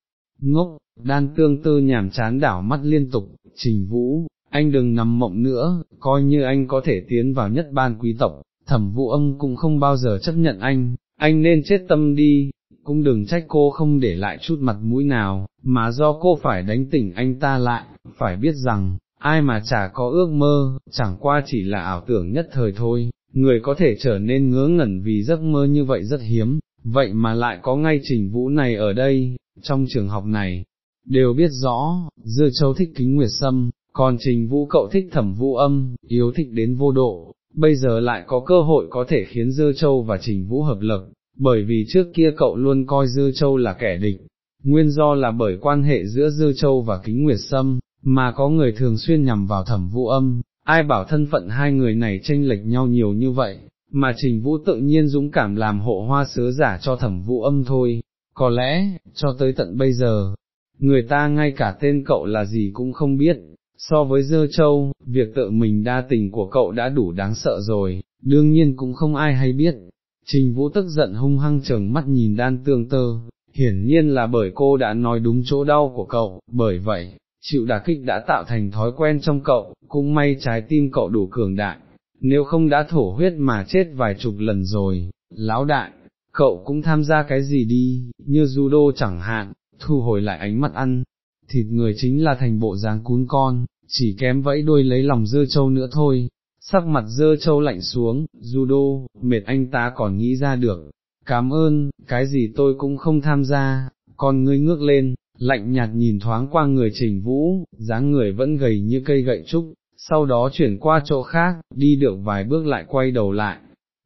ngốc, đan tương tư nhảm chán đảo mắt liên tục, trình vũ, anh đừng nằm mộng nữa, coi như anh có thể tiến vào nhất ban quý tộc, thẩm vũ âm cũng không bao giờ chấp nhận anh, anh nên chết tâm đi, cũng đừng trách cô không để lại chút mặt mũi nào, mà do cô phải đánh tỉnh anh ta lại, phải biết rằng, ai mà chả có ước mơ, chẳng qua chỉ là ảo tưởng nhất thời thôi, người có thể trở nên ngớ ngẩn vì giấc mơ như vậy rất hiếm, vậy mà lại có ngay trình vũ này ở đây, trong trường học này, đều biết rõ, Dưa Châu thích kính nguyệt sâm, còn trình vũ cậu thích thẩm vũ âm, yếu thích đến vô độ, bây giờ lại có cơ hội có thể khiến Dưa Châu và trình vũ hợp lực, bởi vì trước kia cậu luôn coi Dưa Châu là kẻ địch, nguyên do là bởi quan hệ giữa dưa Châu và Kính Nguyệt Sâm, mà có người thường xuyên nhằm vào thẩm vũ âm, ai bảo thân phận hai người này tranh lệch nhau nhiều như vậy, mà trình vũ tự nhiên dũng cảm làm hộ hoa sứ giả cho thẩm vũ âm thôi, có lẽ, cho tới tận bây giờ, người ta ngay cả tên cậu là gì cũng không biết, so với dơ châu, việc tự mình đa tình của cậu đã đủ đáng sợ rồi, đương nhiên cũng không ai hay biết. Trình Vũ tức giận hung hăng trừng mắt nhìn đan tương tơ, hiển nhiên là bởi cô đã nói đúng chỗ đau của cậu, bởi vậy, chịu đả kích đã tạo thành thói quen trong cậu, cũng may trái tim cậu đủ cường đại, nếu không đã thổ huyết mà chết vài chục lần rồi, lão đại, cậu cũng tham gia cái gì đi, như judo chẳng hạn, thu hồi lại ánh mắt ăn, thịt người chính là thành bộ dáng cún con, chỉ kém vẫy đuôi lấy lòng dơ châu nữa thôi, sắc mặt dơ châu lạnh xuống, judo, mệt anh ta còn nghĩ ra được, cảm ơn, cái gì tôi cũng không tham gia, con ngươi ngước lên, lạnh nhạt nhìn thoáng qua người trình vũ, dáng người vẫn gầy như cây gậy trúc, sau đó chuyển qua chỗ khác, đi được vài bước lại quay đầu lại.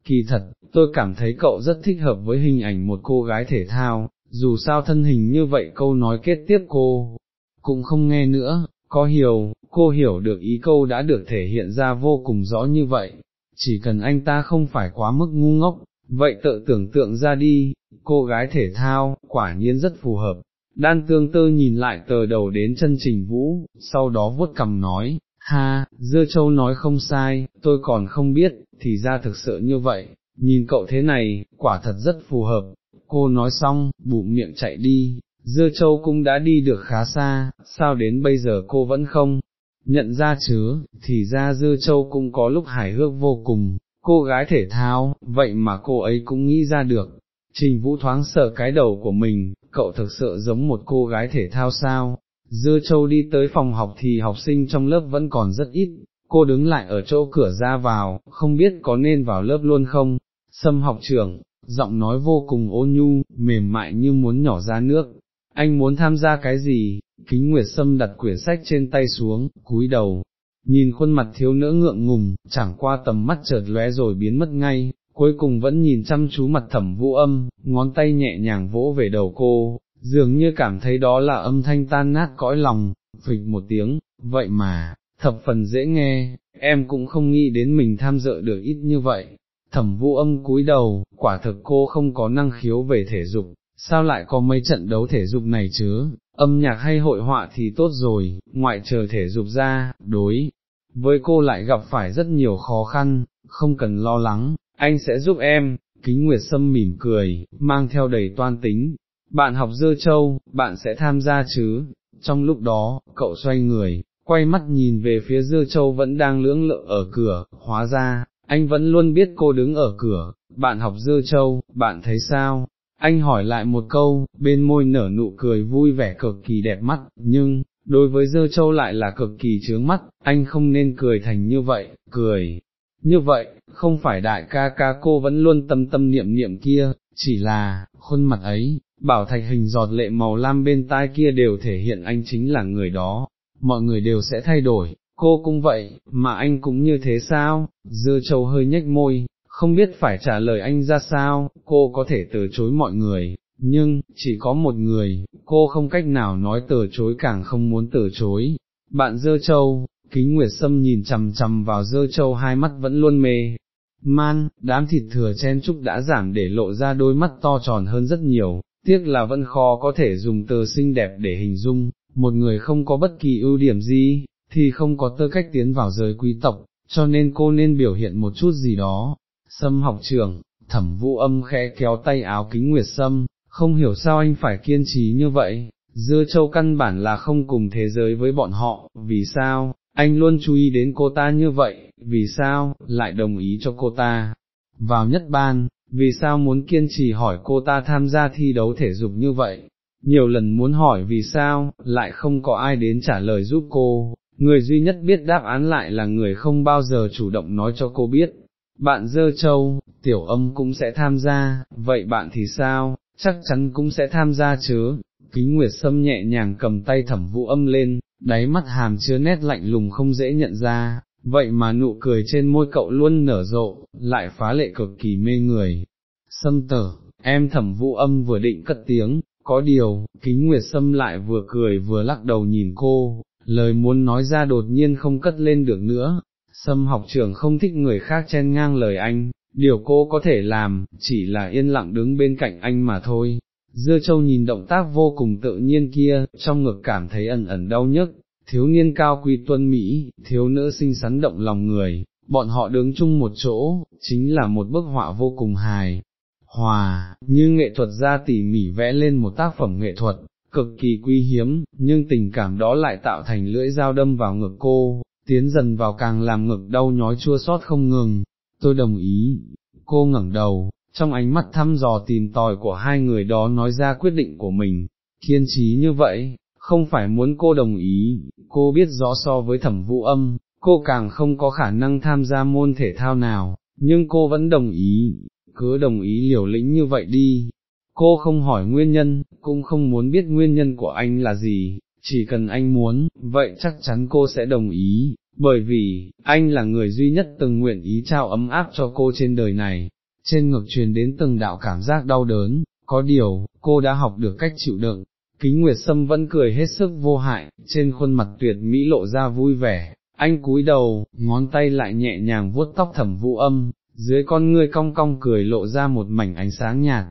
Kỳ thật, tôi cảm thấy cậu rất thích hợp với hình ảnh một cô gái thể thao, dù sao thân hình như vậy câu nói kết tiếp cô, cũng không nghe nữa, có hiểu, cô hiểu được ý câu đã được thể hiện ra vô cùng rõ như vậy, chỉ cần anh ta không phải quá mức ngu ngốc, vậy tự tưởng tượng ra đi, cô gái thể thao, quả nhiên rất phù hợp. Đan tương tơ nhìn lại tờ đầu đến chân trình vũ, sau đó vuốt cầm nói, ha, dưa châu nói không sai, tôi còn không biết, thì ra thực sự như vậy, nhìn cậu thế này, quả thật rất phù hợp, cô nói xong, bụng miệng chạy đi, dưa châu cũng đã đi được khá xa, sao đến bây giờ cô vẫn không? Nhận ra chứ, thì ra dưa châu cũng có lúc hài hước vô cùng, cô gái thể thao, vậy mà cô ấy cũng nghĩ ra được. Trình Vũ thoáng sợ cái đầu của mình, cậu thực sự giống một cô gái thể thao sao, Dưa châu đi tới phòng học thì học sinh trong lớp vẫn còn rất ít, cô đứng lại ở chỗ cửa ra vào, không biết có nên vào lớp luôn không, Sâm học trưởng, giọng nói vô cùng ôn nhu, mềm mại như muốn nhỏ ra nước, anh muốn tham gia cái gì, kính nguyệt sâm đặt quyển sách trên tay xuống, cúi đầu, nhìn khuôn mặt thiếu nữ ngượng ngùng, chẳng qua tầm mắt chợt lóe rồi biến mất ngay, cuối cùng vẫn nhìn chăm chú mặt thẩm vũ âm, ngón tay nhẹ nhàng vỗ về đầu cô, dường như cảm thấy đó là âm thanh tan nát cõi lòng, phịch một tiếng, vậy mà, thập phần dễ nghe, em cũng không nghĩ đến mình tham dự được ít như vậy. Thẩm vũ âm cúi đầu, quả thực cô không có năng khiếu về thể dục, sao lại có mấy trận đấu thể dục này chứ, âm nhạc hay hội họa thì tốt rồi, ngoại trừ thể dục ra, đối, với cô lại gặp phải rất nhiều khó khăn, không cần lo lắng, anh sẽ giúp em, kính nguyệt sâm mỉm cười, mang theo đầy toan tính, bạn học dơ châu, bạn sẽ tham gia chứ, trong lúc đó, cậu xoay người, quay mắt nhìn về phía dơ châu vẫn đang lưỡng lợ ở cửa, hóa ra, anh vẫn luôn biết cô đứng ở cửa, bạn học dơ châu, bạn thấy sao? Anh hỏi lại một câu, bên môi nở nụ cười vui vẻ cực kỳ đẹp mắt, nhưng, đối với dơ châu lại là cực kỳ chướng mắt, anh không nên cười thành như vậy, cười. Như vậy, không phải đại ca ca cô vẫn luôn tâm tâm niệm niệm kia, chỉ là, khuôn mặt ấy, bảo thạch hình giọt lệ màu lam bên tai kia đều thể hiện anh chính là người đó, mọi người đều sẽ thay đổi, cô cũng vậy, mà anh cũng như thế sao, dưa châu hơi nhếch môi, không biết phải trả lời anh ra sao, cô có thể từ chối mọi người, nhưng, chỉ có một người, cô không cách nào nói từ chối càng không muốn từ chối. Bạn dơ châu, kính nguyệt sâm nhìn chằm chằm vào dơ châu hai mắt vẫn luôn mê. Man, đám thịt thừa chen trúc đã giảm để lộ ra đôi mắt to tròn hơn rất nhiều, tiếc là vẫn khó có thể dùng từ xinh đẹp để hình dung, một người không có bất kỳ ưu điểm gì, thì không có tư cách tiến vào giới quý tộc, cho nên cô nên biểu hiện một chút gì đó. Sâm học trưởng, thẩm vũ âm khẽ kéo tay áo kính nguyệt sâm, không hiểu sao anh phải kiên trì như vậy, dưa châu căn bản là không cùng thế giới với bọn họ, vì sao, anh luôn chú ý đến cô ta như vậy, vì sao, lại đồng ý cho cô ta. Vào nhất ban, vì sao muốn kiên trì hỏi cô ta tham gia thi đấu thể dục như vậy, nhiều lần muốn hỏi vì sao, lại không có ai đến trả lời giúp cô, người duy nhất biết đáp án lại là người không bao giờ chủ động nói cho cô biết. Bạn dơ châu, tiểu âm cũng sẽ tham gia, vậy bạn thì sao, chắc chắn cũng sẽ tham gia chứ, kính nguyệt sâm nhẹ nhàng cầm tay thẩm vũ âm lên, đáy mắt hàm chứa nét lạnh lùng không dễ nhận ra, vậy mà nụ cười trên môi cậu luôn nở rộ, lại phá lệ cực kỳ mê người. Sâm tở, em thẩm vũ âm vừa định cất tiếng, có điều, kính nguyệt sâm lại vừa cười vừa lắc đầu nhìn cô, lời muốn nói ra đột nhiên không cất lên được nữa, sâm học trưởng không thích người khác chen ngang lời anh, điều cô có thể làm, chỉ là yên lặng đứng bên cạnh anh mà thôi. Dưa châu nhìn động tác vô cùng tự nhiên kia, trong ngực cảm thấy ẩn ẩn đau nhức, thiếu niên cao quý tuân Mỹ, thiếu nữ xinh xắn động lòng người, bọn họ đứng chung một chỗ, chính là một bức họa vô cùng hài, hòa, như nghệ thuật gia tỉ mỉ vẽ lên một tác phẩm nghệ thuật, cực kỳ quý hiếm, nhưng tình cảm đó lại tạo thành lưỡi dao đâm vào ngực cô, tiến dần vào càng làm ngực đau nhói chua xót không ngừng, tôi đồng ý, cô ngẩng đầu, trong ánh mắt thăm dò tìm tòi của hai người đó nói ra quyết định của mình, kiên trí như vậy, không phải muốn cô đồng ý, cô biết rõ so với thẩm vũ âm, cô càng không có khả năng tham gia môn thể thao nào, nhưng cô vẫn đồng ý, cứ đồng ý liều lĩnh như vậy đi. Cô không hỏi nguyên nhân, cũng không muốn biết nguyên nhân của anh là gì, chỉ cần anh muốn, vậy chắc chắn cô sẽ đồng ý, bởi vì, anh là người duy nhất từng nguyện ý trao ấm áp cho cô trên đời này, trên ngực truyền đến từng đạo cảm giác đau đớn, có điều, cô đã học được cách chịu đựng, kính nguyệt sâm vẫn cười hết sức vô hại, trên khuôn mặt tuyệt mỹ lộ ra vui vẻ, anh cúi đầu, ngón tay lại nhẹ nhàng vuốt tóc thẩm vũ âm, dưới con ngươi cong cong cười lộ ra một mảnh ánh sáng nhạt,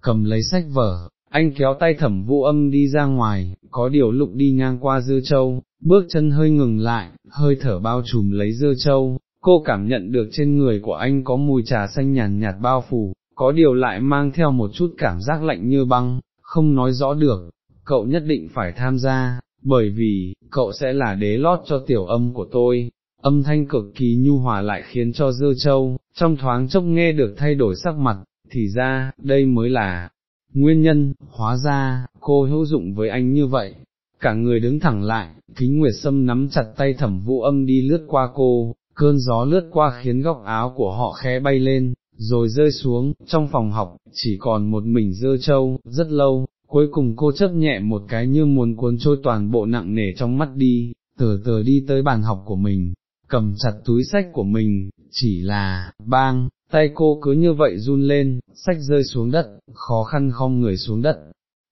cầm lấy sách vở, anh kéo tay thẩm vũ âm đi ra ngoài, có điều lục đi ngang qua dưa châu, bước chân hơi ngừng lại, hơi thở bao trùm lấy dưa châu, cô cảm nhận được trên người của anh có mùi trà xanh nhàn nhạt bao phủ, có điều lại mang theo một chút cảm giác lạnh như băng, không nói rõ được, cậu nhất định phải tham gia, bởi vì, cậu sẽ là đế lót cho tiểu âm của tôi. Âm thanh cực kỳ nhu hòa lại khiến cho Dư châu, trong thoáng chốc nghe được thay đổi sắc mặt, thì ra, đây mới là nguyên nhân, hóa ra, cô hữu dụng với anh như vậy. Cả người đứng thẳng lại, kính nguyệt sâm nắm chặt tay thẩm vũ âm đi lướt qua cô, cơn gió lướt qua khiến góc áo của họ khẽ bay lên, rồi rơi xuống, trong phòng học, chỉ còn một mình dơ châu, rất lâu, cuối cùng cô chấp nhẹ một cái như muốn cuốn trôi toàn bộ nặng nề trong mắt đi, từ từ đi tới bàn học của mình, cầm chặt túi sách của mình, chỉ là, bang, tay cô cứ như vậy run lên, sách rơi xuống đất, khó khăn không người xuống đất.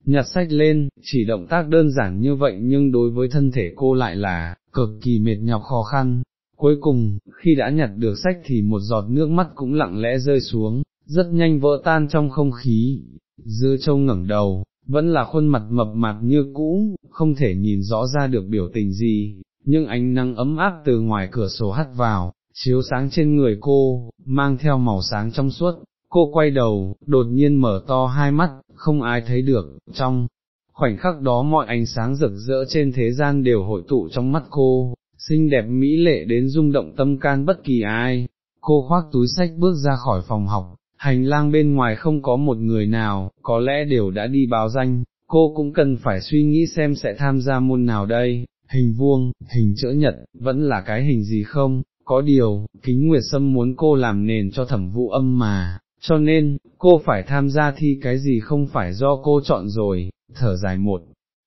Nhặt sách lên, chỉ động tác đơn giản như vậy nhưng đối với thân thể cô lại là, cực kỳ mệt nhọc khó khăn. Cuối cùng, khi đã nhặt được sách thì một giọt nước mắt cũng lặng lẽ rơi xuống, rất nhanh vỡ tan trong không khí. dư châu ngẩng đầu, vẫn là khuôn mặt mập mạp như cũ, không thể nhìn rõ ra được biểu tình gì, nhưng ánh nắng ấm áp từ ngoài cửa sổ hắt vào, chiếu sáng trên người cô, mang theo màu sáng trong suốt, cô quay đầu, đột nhiên mở to hai mắt, không ai thấy được, trong khoảnh khắc đó mọi ánh sáng rực rỡ trên thế gian đều hội tụ trong mắt cô, xinh đẹp mỹ lệ đến rung động tâm can bất kỳ ai, cô khoác túi sách bước ra khỏi phòng học, hành lang bên ngoài không có một người nào, có lẽ đều đã đi báo danh, cô cũng cần phải suy nghĩ xem sẽ tham gia môn nào đây, hình vuông, hình chữ nhật, vẫn là cái hình gì không, có điều, kính nguyệt sâm muốn cô làm nền cho thẩm vụ âm mà, cho nên, cô phải tham gia thi cái gì không phải do cô chọn rồi, thở dài một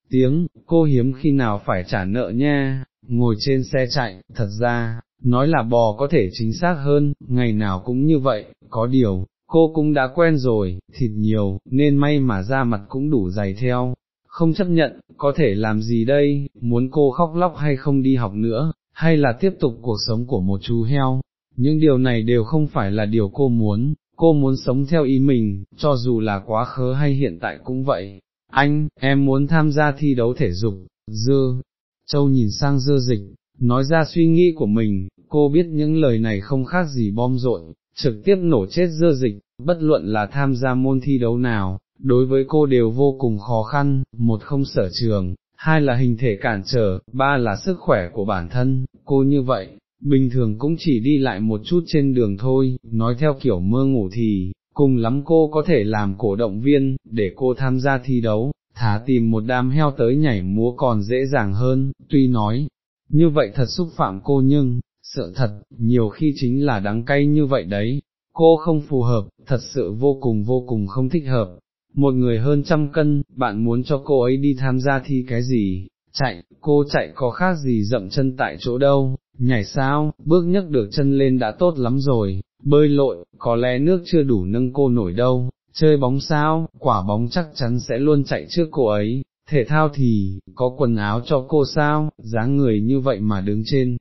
tiếng, cô hiếm khi nào phải trả nợ nha, ngồi trên xe chạy, thật ra, nói là bò có thể chính xác hơn, ngày nào cũng như vậy, có điều, cô cũng đã quen rồi, thịt nhiều, nên may mà da mặt cũng đủ dày theo, không chấp nhận, có thể làm gì đây, muốn cô khóc lóc hay không đi học nữa, hay là tiếp tục cuộc sống của một chú heo, những điều này đều không phải là điều cô muốn, cô muốn sống theo ý mình, cho dù là quá khứ hay hiện tại cũng vậy. Anh, em muốn tham gia thi đấu thể dục, dư, châu nhìn sang dư dịch, nói ra suy nghĩ của mình, cô biết những lời này không khác gì bom rội, trực tiếp nổ chết dưa dịch, bất luận là tham gia môn thi đấu nào, đối với cô đều vô cùng khó khăn, một không sở trường, hai là hình thể cản trở, ba là sức khỏe của bản thân, cô như vậy, bình thường cũng chỉ đi lại một chút trên đường thôi, nói theo kiểu mơ ngủ thì, cùng lắm cô có thể làm cổ động viên, để cô tham gia thi đấu, thả tìm một đám heo tới nhảy múa còn dễ dàng hơn, tuy nói, như vậy thật xúc phạm cô nhưng, sợ thật, nhiều khi chính là đắng cay như vậy đấy, cô không phù hợp, thật sự vô cùng vô cùng không thích hợp, một người hơn trăm cân, bạn muốn cho cô ấy đi tham gia thi cái gì, chạy, cô chạy có khác gì dậm chân tại chỗ đâu, nhảy sao, bước nhấc được chân lên đã tốt lắm rồi, bơi lội, có lẽ nước chưa đủ nâng cô nổi đâu, chơi bóng sao, quả bóng chắc chắn sẽ luôn chạy trước cô ấy, thể thao thì, có quần áo cho cô sao, dáng người như vậy mà đứng trên.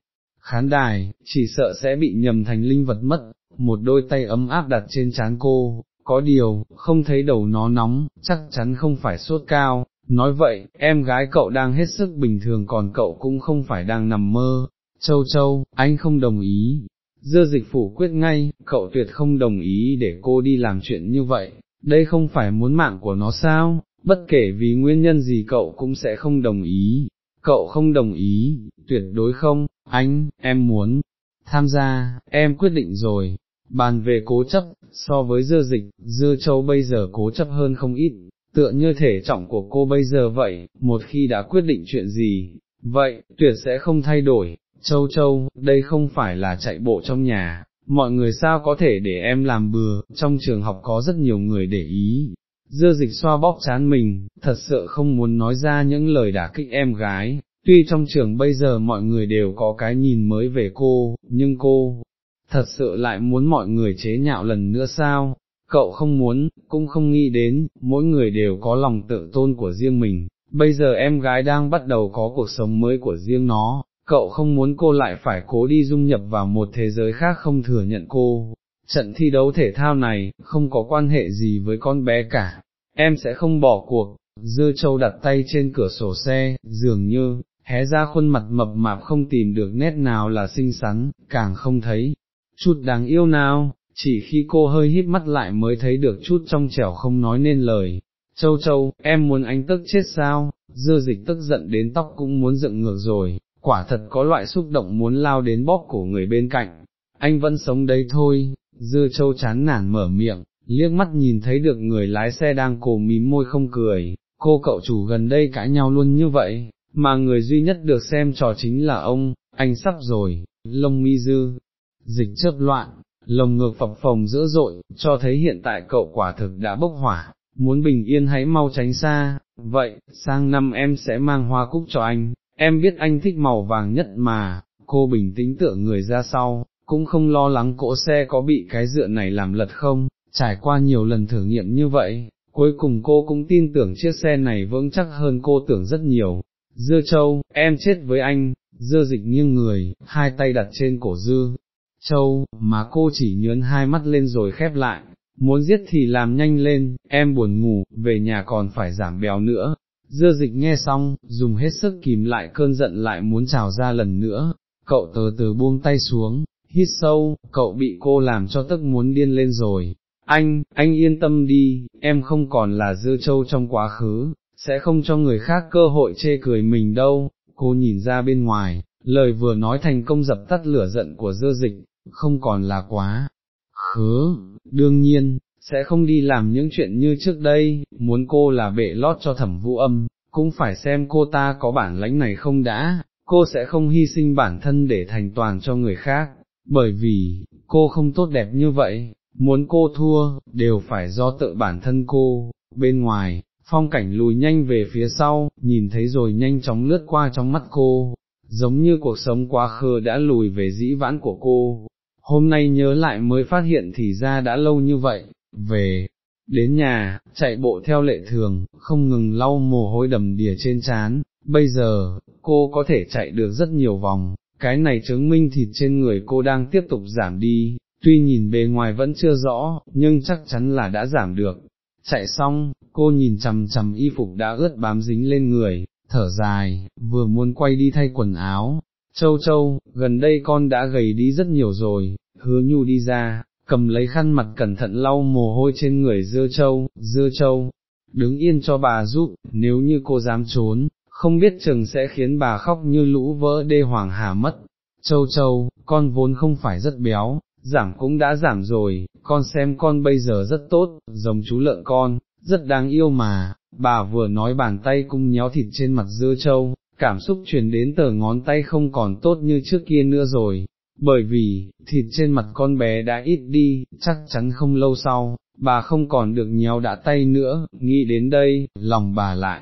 Khán đài, chỉ sợ sẽ bị nhầm thành linh vật mất, một đôi tay ấm áp đặt trên trán cô, có điều, không thấy đầu nó nóng, chắc chắn không phải sốt cao, nói vậy, em gái cậu đang hết sức bình thường còn cậu cũng không phải đang nằm mơ, châu châu, anh không đồng ý, dưa dịch phủ quyết ngay, cậu tuyệt không đồng ý để cô đi làm chuyện như vậy, đây không phải muốn mạng của nó sao, bất kể vì nguyên nhân gì cậu cũng sẽ không đồng ý, cậu không đồng ý, tuyệt đối không, anh, em muốn, tham gia, em quyết định rồi, bàn về cố chấp, so với dưa dịch, dưa châu bây giờ cố chấp hơn không ít, tựa như thể trọng của cô bây giờ vậy, một khi đã quyết định chuyện gì, vậy, tuyệt sẽ không thay đổi, châu châu, đây không phải là chạy bộ trong nhà, mọi người sao có thể để em làm bừa, trong trường học có rất nhiều người để ý. Dưa dịch xoa bóp chán mình, thật sự không muốn nói ra những lời đả kích em gái, tuy trong trường bây giờ mọi người đều có cái nhìn mới về cô, nhưng cô, thật sự lại muốn mọi người chế nhạo lần nữa sao, cậu không muốn, cũng không nghĩ đến, mỗi người đều có lòng tự tôn của riêng mình, bây giờ em gái đang bắt đầu có cuộc sống mới của riêng nó, cậu không muốn cô lại phải cố đi dung nhập vào một thế giới khác không thừa nhận cô. Trận thi đấu thể thao này, không có quan hệ gì với con bé cả, em sẽ không bỏ cuộc, dưa châu đặt tay trên cửa sổ xe, dường như, hé ra khuôn mặt mập mạp không tìm được nét nào là xinh xắn, càng không thấy, chút đáng yêu nào, chỉ khi cô hơi hít mắt lại mới thấy được chút trong trẻo không nói nên lời. Châu châu, em muốn anh tức chết sao, dưa dịch tức giận đến tóc cũng muốn dựng ngược rồi, quả thật có loại xúc động muốn lao đến bóp cổ người bên cạnh, anh vẫn sống đấy thôi, dưa châu chán nản mở miệng, liếc mắt nhìn thấy được người lái xe đang cổ mím môi không cười, cô cậu chủ gần đây cãi nhau luôn như vậy, mà người duy nhất được xem trò chính là ông, anh sắp rồi, lông mi dư, dịch chớp loạn, lồng ngược phập phồng dữ dội, cho thấy hiện tại cậu quả thực đã bốc hỏa, muốn bình yên hãy mau tránh xa, vậy, sang năm em sẽ mang hoa cúc cho anh, em biết anh thích màu vàng nhất mà, cô bình tĩnh tựa người ra sau, cũng không lo lắng cỗ xe có bị cái dựa này làm lật không, trải qua nhiều lần thử nghiệm như vậy, cuối cùng cô cũng tin tưởng chiếc xe này vững chắc hơn cô tưởng rất nhiều. Dưa châu, em chết với anh, dưa dịch nghiêng người, hai tay đặt trên cổ dư, châu, mà cô chỉ nhớn hai mắt lên rồi khép lại, muốn giết thì làm nhanh lên, em buồn ngủ, về nhà còn phải giảm béo nữa. Dưa dịch nghe xong, dùng hết sức kìm lại cơn giận lại muốn trào ra lần nữa, cậu từ từ buông tay xuống, hít sâu, cậu bị cô làm cho tức muốn điên lên rồi. Anh, anh yên tâm đi, em không còn là dưa châu trong quá khứ, sẽ không cho người khác cơ hội chê cười mình đâu, cô nhìn ra bên ngoài, lời vừa nói thành công dập tắt lửa giận của dơ dịch, không còn là quá. Khứ, đương nhiên, sẽ không đi làm những chuyện như trước đây, muốn cô là bệ lót cho thẩm vũ âm, cũng phải xem cô ta có bản lãnh này không đã, cô sẽ không hy sinh bản thân để thành toàn cho người khác, bởi vì, cô không tốt đẹp như vậy, muốn cô thua, đều phải do tự bản thân cô, bên ngoài, phong cảnh lùi nhanh về phía sau, nhìn thấy rồi nhanh chóng lướt qua trong mắt cô, giống như cuộc sống quá khứ đã lùi về dĩ vãng của cô, hôm nay nhớ lại mới phát hiện thì ra đã lâu như vậy, về, đến nhà, chạy bộ theo lệ thường, không ngừng lau mồ hôi đầm đìa trên chán. bây giờ, cô có thể chạy được rất nhiều vòng, cái này chứng minh thịt trên người cô đang tiếp tục giảm đi, tuy nhìn bề ngoài vẫn chưa rõ, nhưng chắc chắn là đã giảm được. Chạy xong, cô nhìn chằm chằm y phục đã ướt bám dính lên người, thở dài, vừa muốn quay đi thay quần áo, châu châu, gần đây con đã gầy đi rất nhiều rồi, hứa nhu đi ra, cầm lấy khăn mặt cẩn thận lau mồ hôi trên người dưa châu, dưa châu, đứng yên cho bà giúp, nếu như cô dám trốn, không biết chừng sẽ khiến bà khóc như lũ vỡ đê hoàng hà mất. Châu châu, con vốn không phải rất béo, giảm cũng đã giảm rồi, con xem con bây giờ rất tốt, giống chú lợn con, rất đáng yêu mà, bà vừa nói bàn tay cung nhéo thịt trên mặt dưa châu, cảm xúc truyền đến tờ ngón tay không còn tốt như trước kia nữa rồi, bởi vì, thịt trên mặt con bé đã ít đi, chắc chắn không lâu sau, bà không còn được nhéo đã tay nữa, nghĩ đến đây, lòng bà lại,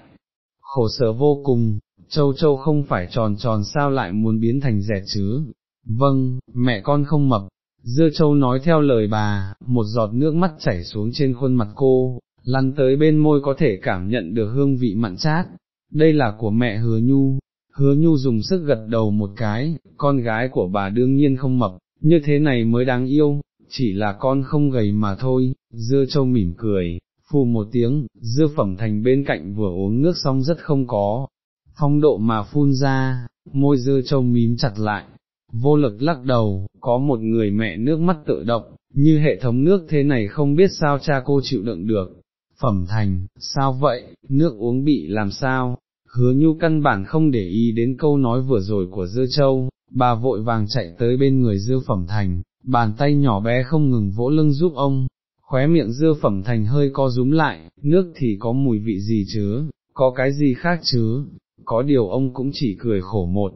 khổ sở vô cùng, châu châu không phải tròn tròn sao lại muốn biến thành rẻ chứ, vâng, mẹ con không mập, Dưa châu nói theo lời bà, một giọt nước mắt chảy xuống trên khuôn mặt cô, lăn tới bên môi có thể cảm nhận được hương vị mặn chát, đây là của mẹ hứa nhu, hứa nhu dùng sức gật đầu một cái, con gái của bà đương nhiên không mập, như thế này mới đáng yêu, chỉ là con không gầy mà thôi, dưa châu mỉm cười, phù một tiếng, dưa phẩm thành bên cạnh vừa uống nước xong rất không có, phong độ mà phun ra, môi dưa châu mím chặt lại, vô lực lắc đầu, có một người mẹ nước mắt tự động, như hệ thống nước thế này không biết sao cha cô chịu đựng được. Phẩm thành, sao vậy, nước uống bị làm sao, hứa nhu căn bản không để ý đến câu nói vừa rồi của dưa châu, bà vội vàng chạy tới bên người dưa phẩm thành, bàn tay nhỏ bé không ngừng vỗ lưng giúp ông, khóe miệng dưa phẩm thành hơi co rúm lại, nước thì có mùi vị gì chứ, có cái gì khác chứ, có điều ông cũng chỉ cười khổ một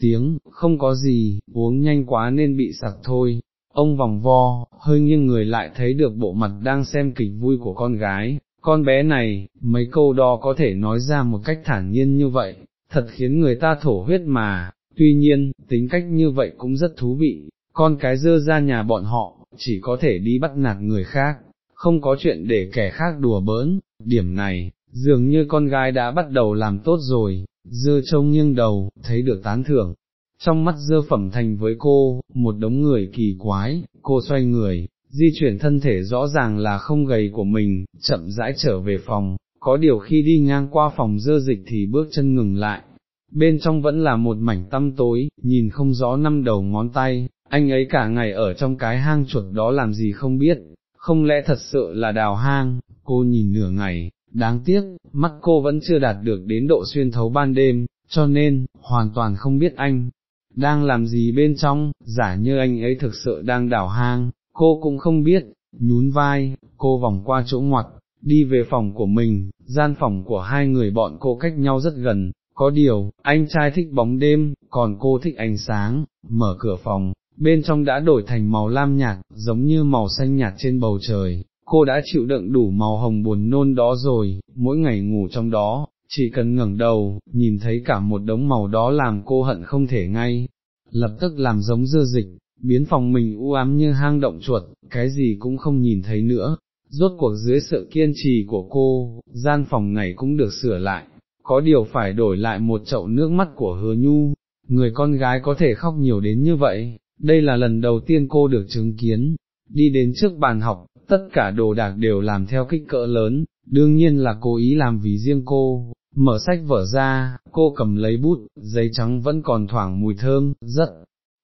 tiếng, không có gì, uống nhanh quá nên bị sặc thôi. Ông vòng vo, hơi nghiêng người lại thấy được bộ mặt đang xem kịch vui của con gái, con bé này, mấy câu đó có thể nói ra một cách thản nhiên như vậy, thật khiến người ta thổ huyết mà, tuy nhiên, tính cách như vậy cũng rất thú vị, con cái dơ ra nhà bọn họ, chỉ có thể đi bắt nạt người khác, không có chuyện để kẻ khác đùa bỡn, điểm này, dường như con gái đã bắt đầu làm tốt rồi, dơ trông nghiêng đầu, thấy được tán thưởng. Trong mắt dơ phẩm thành với cô, một đống người kỳ quái, cô xoay người, di chuyển thân thể rõ ràng là không gầy của mình, chậm rãi trở về phòng, có điều khi đi ngang qua phòng dơ dịch thì bước chân ngừng lại, bên trong vẫn là một mảnh tăm tối, nhìn không rõ năm đầu ngón tay, anh ấy cả ngày ở trong cái hang chuột đó làm gì không biết, không lẽ thật sự là đào hang, cô nhìn nửa ngày, đáng tiếc, mắt cô vẫn chưa đạt được đến độ xuyên thấu ban đêm, cho nên, hoàn toàn không biết anh đang làm gì bên trong, giả như anh ấy thực sự đang đào hang, cô cũng không biết, nhún vai, cô vòng qua chỗ ngoặt, đi về phòng của mình, gian phòng của hai người bọn cô cách nhau rất gần, có điều, anh trai thích bóng đêm, còn cô thích ánh sáng, mở cửa phòng, bên trong đã đổi thành màu lam nhạt, giống như màu xanh nhạt trên bầu trời, cô đã chịu đựng đủ màu hồng buồn nôn đó rồi, mỗi ngày ngủ trong đó, chỉ cần ngẩng đầu, nhìn thấy cả một đống màu đó làm cô hận không thể ngay, lập tức làm giống dưa dịch, biến phòng mình u ám như hang động chuột, cái gì cũng không nhìn thấy nữa. Rốt cuộc dưới sự kiên trì của cô, gian phòng này cũng được sửa lại, có điều phải đổi lại một chậu nước mắt của hứa nhu, người con gái có thể khóc nhiều đến như vậy, đây là lần đầu tiên cô được chứng kiến, đi đến trước bàn học, tất cả đồ đạc đều làm theo kích cỡ lớn, đương nhiên là cố ý làm vì riêng cô, mở sách vở ra, cô cầm lấy bút, giấy trắng vẫn còn thoảng mùi thơm, rất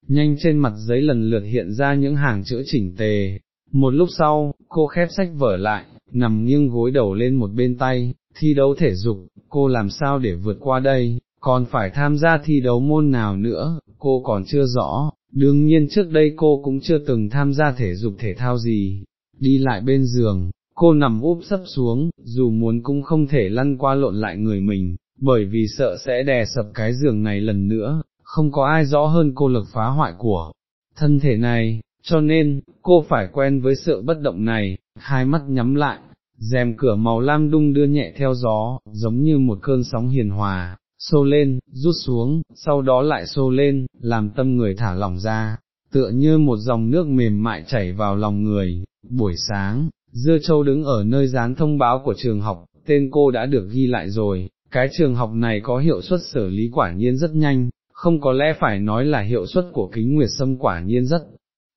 nhanh trên mặt giấy lần lượt hiện ra những hàng chữ chỉnh tề. Một lúc sau, cô khép sách vở lại, nằm nghiêng gối đầu lên một bên tay, thi đấu thể dục, cô làm sao để vượt qua đây, còn phải tham gia thi đấu môn nào nữa, cô còn chưa rõ, đương nhiên trước đây cô cũng chưa từng tham gia thể dục thể thao gì, đi lại bên giường, cô nằm úp sấp xuống, dù muốn cũng không thể lăn qua lộn lại người mình, bởi vì sợ sẽ đè sập cái giường này lần nữa, không có ai rõ hơn cô lực phá hoại của thân thể này, cho nên, cô phải quen với sự bất động này, hai mắt nhắm lại, rèm cửa màu lam đung đưa nhẹ theo gió, giống như một cơn sóng hiền hòa, xô lên, rút xuống, sau đó lại xô lên, làm tâm người thả lỏng ra, tựa như một dòng nước mềm mại chảy vào lòng người. Buổi sáng, Dưa Châu đứng ở nơi dán thông báo của trường học, tên cô đã được ghi lại rồi, cái trường học này có hiệu suất xử lý quả nhiên rất nhanh, không có lẽ phải nói là hiệu suất của kính nguyệt sâm quả nhiên rất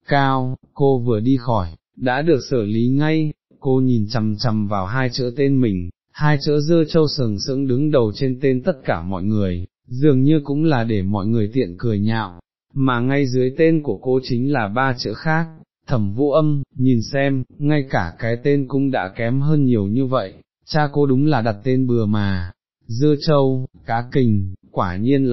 cao, cô vừa đi khỏi, đã được xử lý ngay, cô nhìn chằm chằm vào hai chữ tên mình, hai chữ dưa châu sừng sững đứng đầu trên tên tất cả mọi người, dường như cũng là để mọi người tiện cười nhạo, mà ngay dưới tên của cô chính là ba chữ khác, thẩm vũ âm, nhìn xem, ngay cả cái tên cũng đã kém hơn nhiều như vậy, cha cô đúng là đặt tên bừa mà, dưa châu, cá kình, quả nhiên là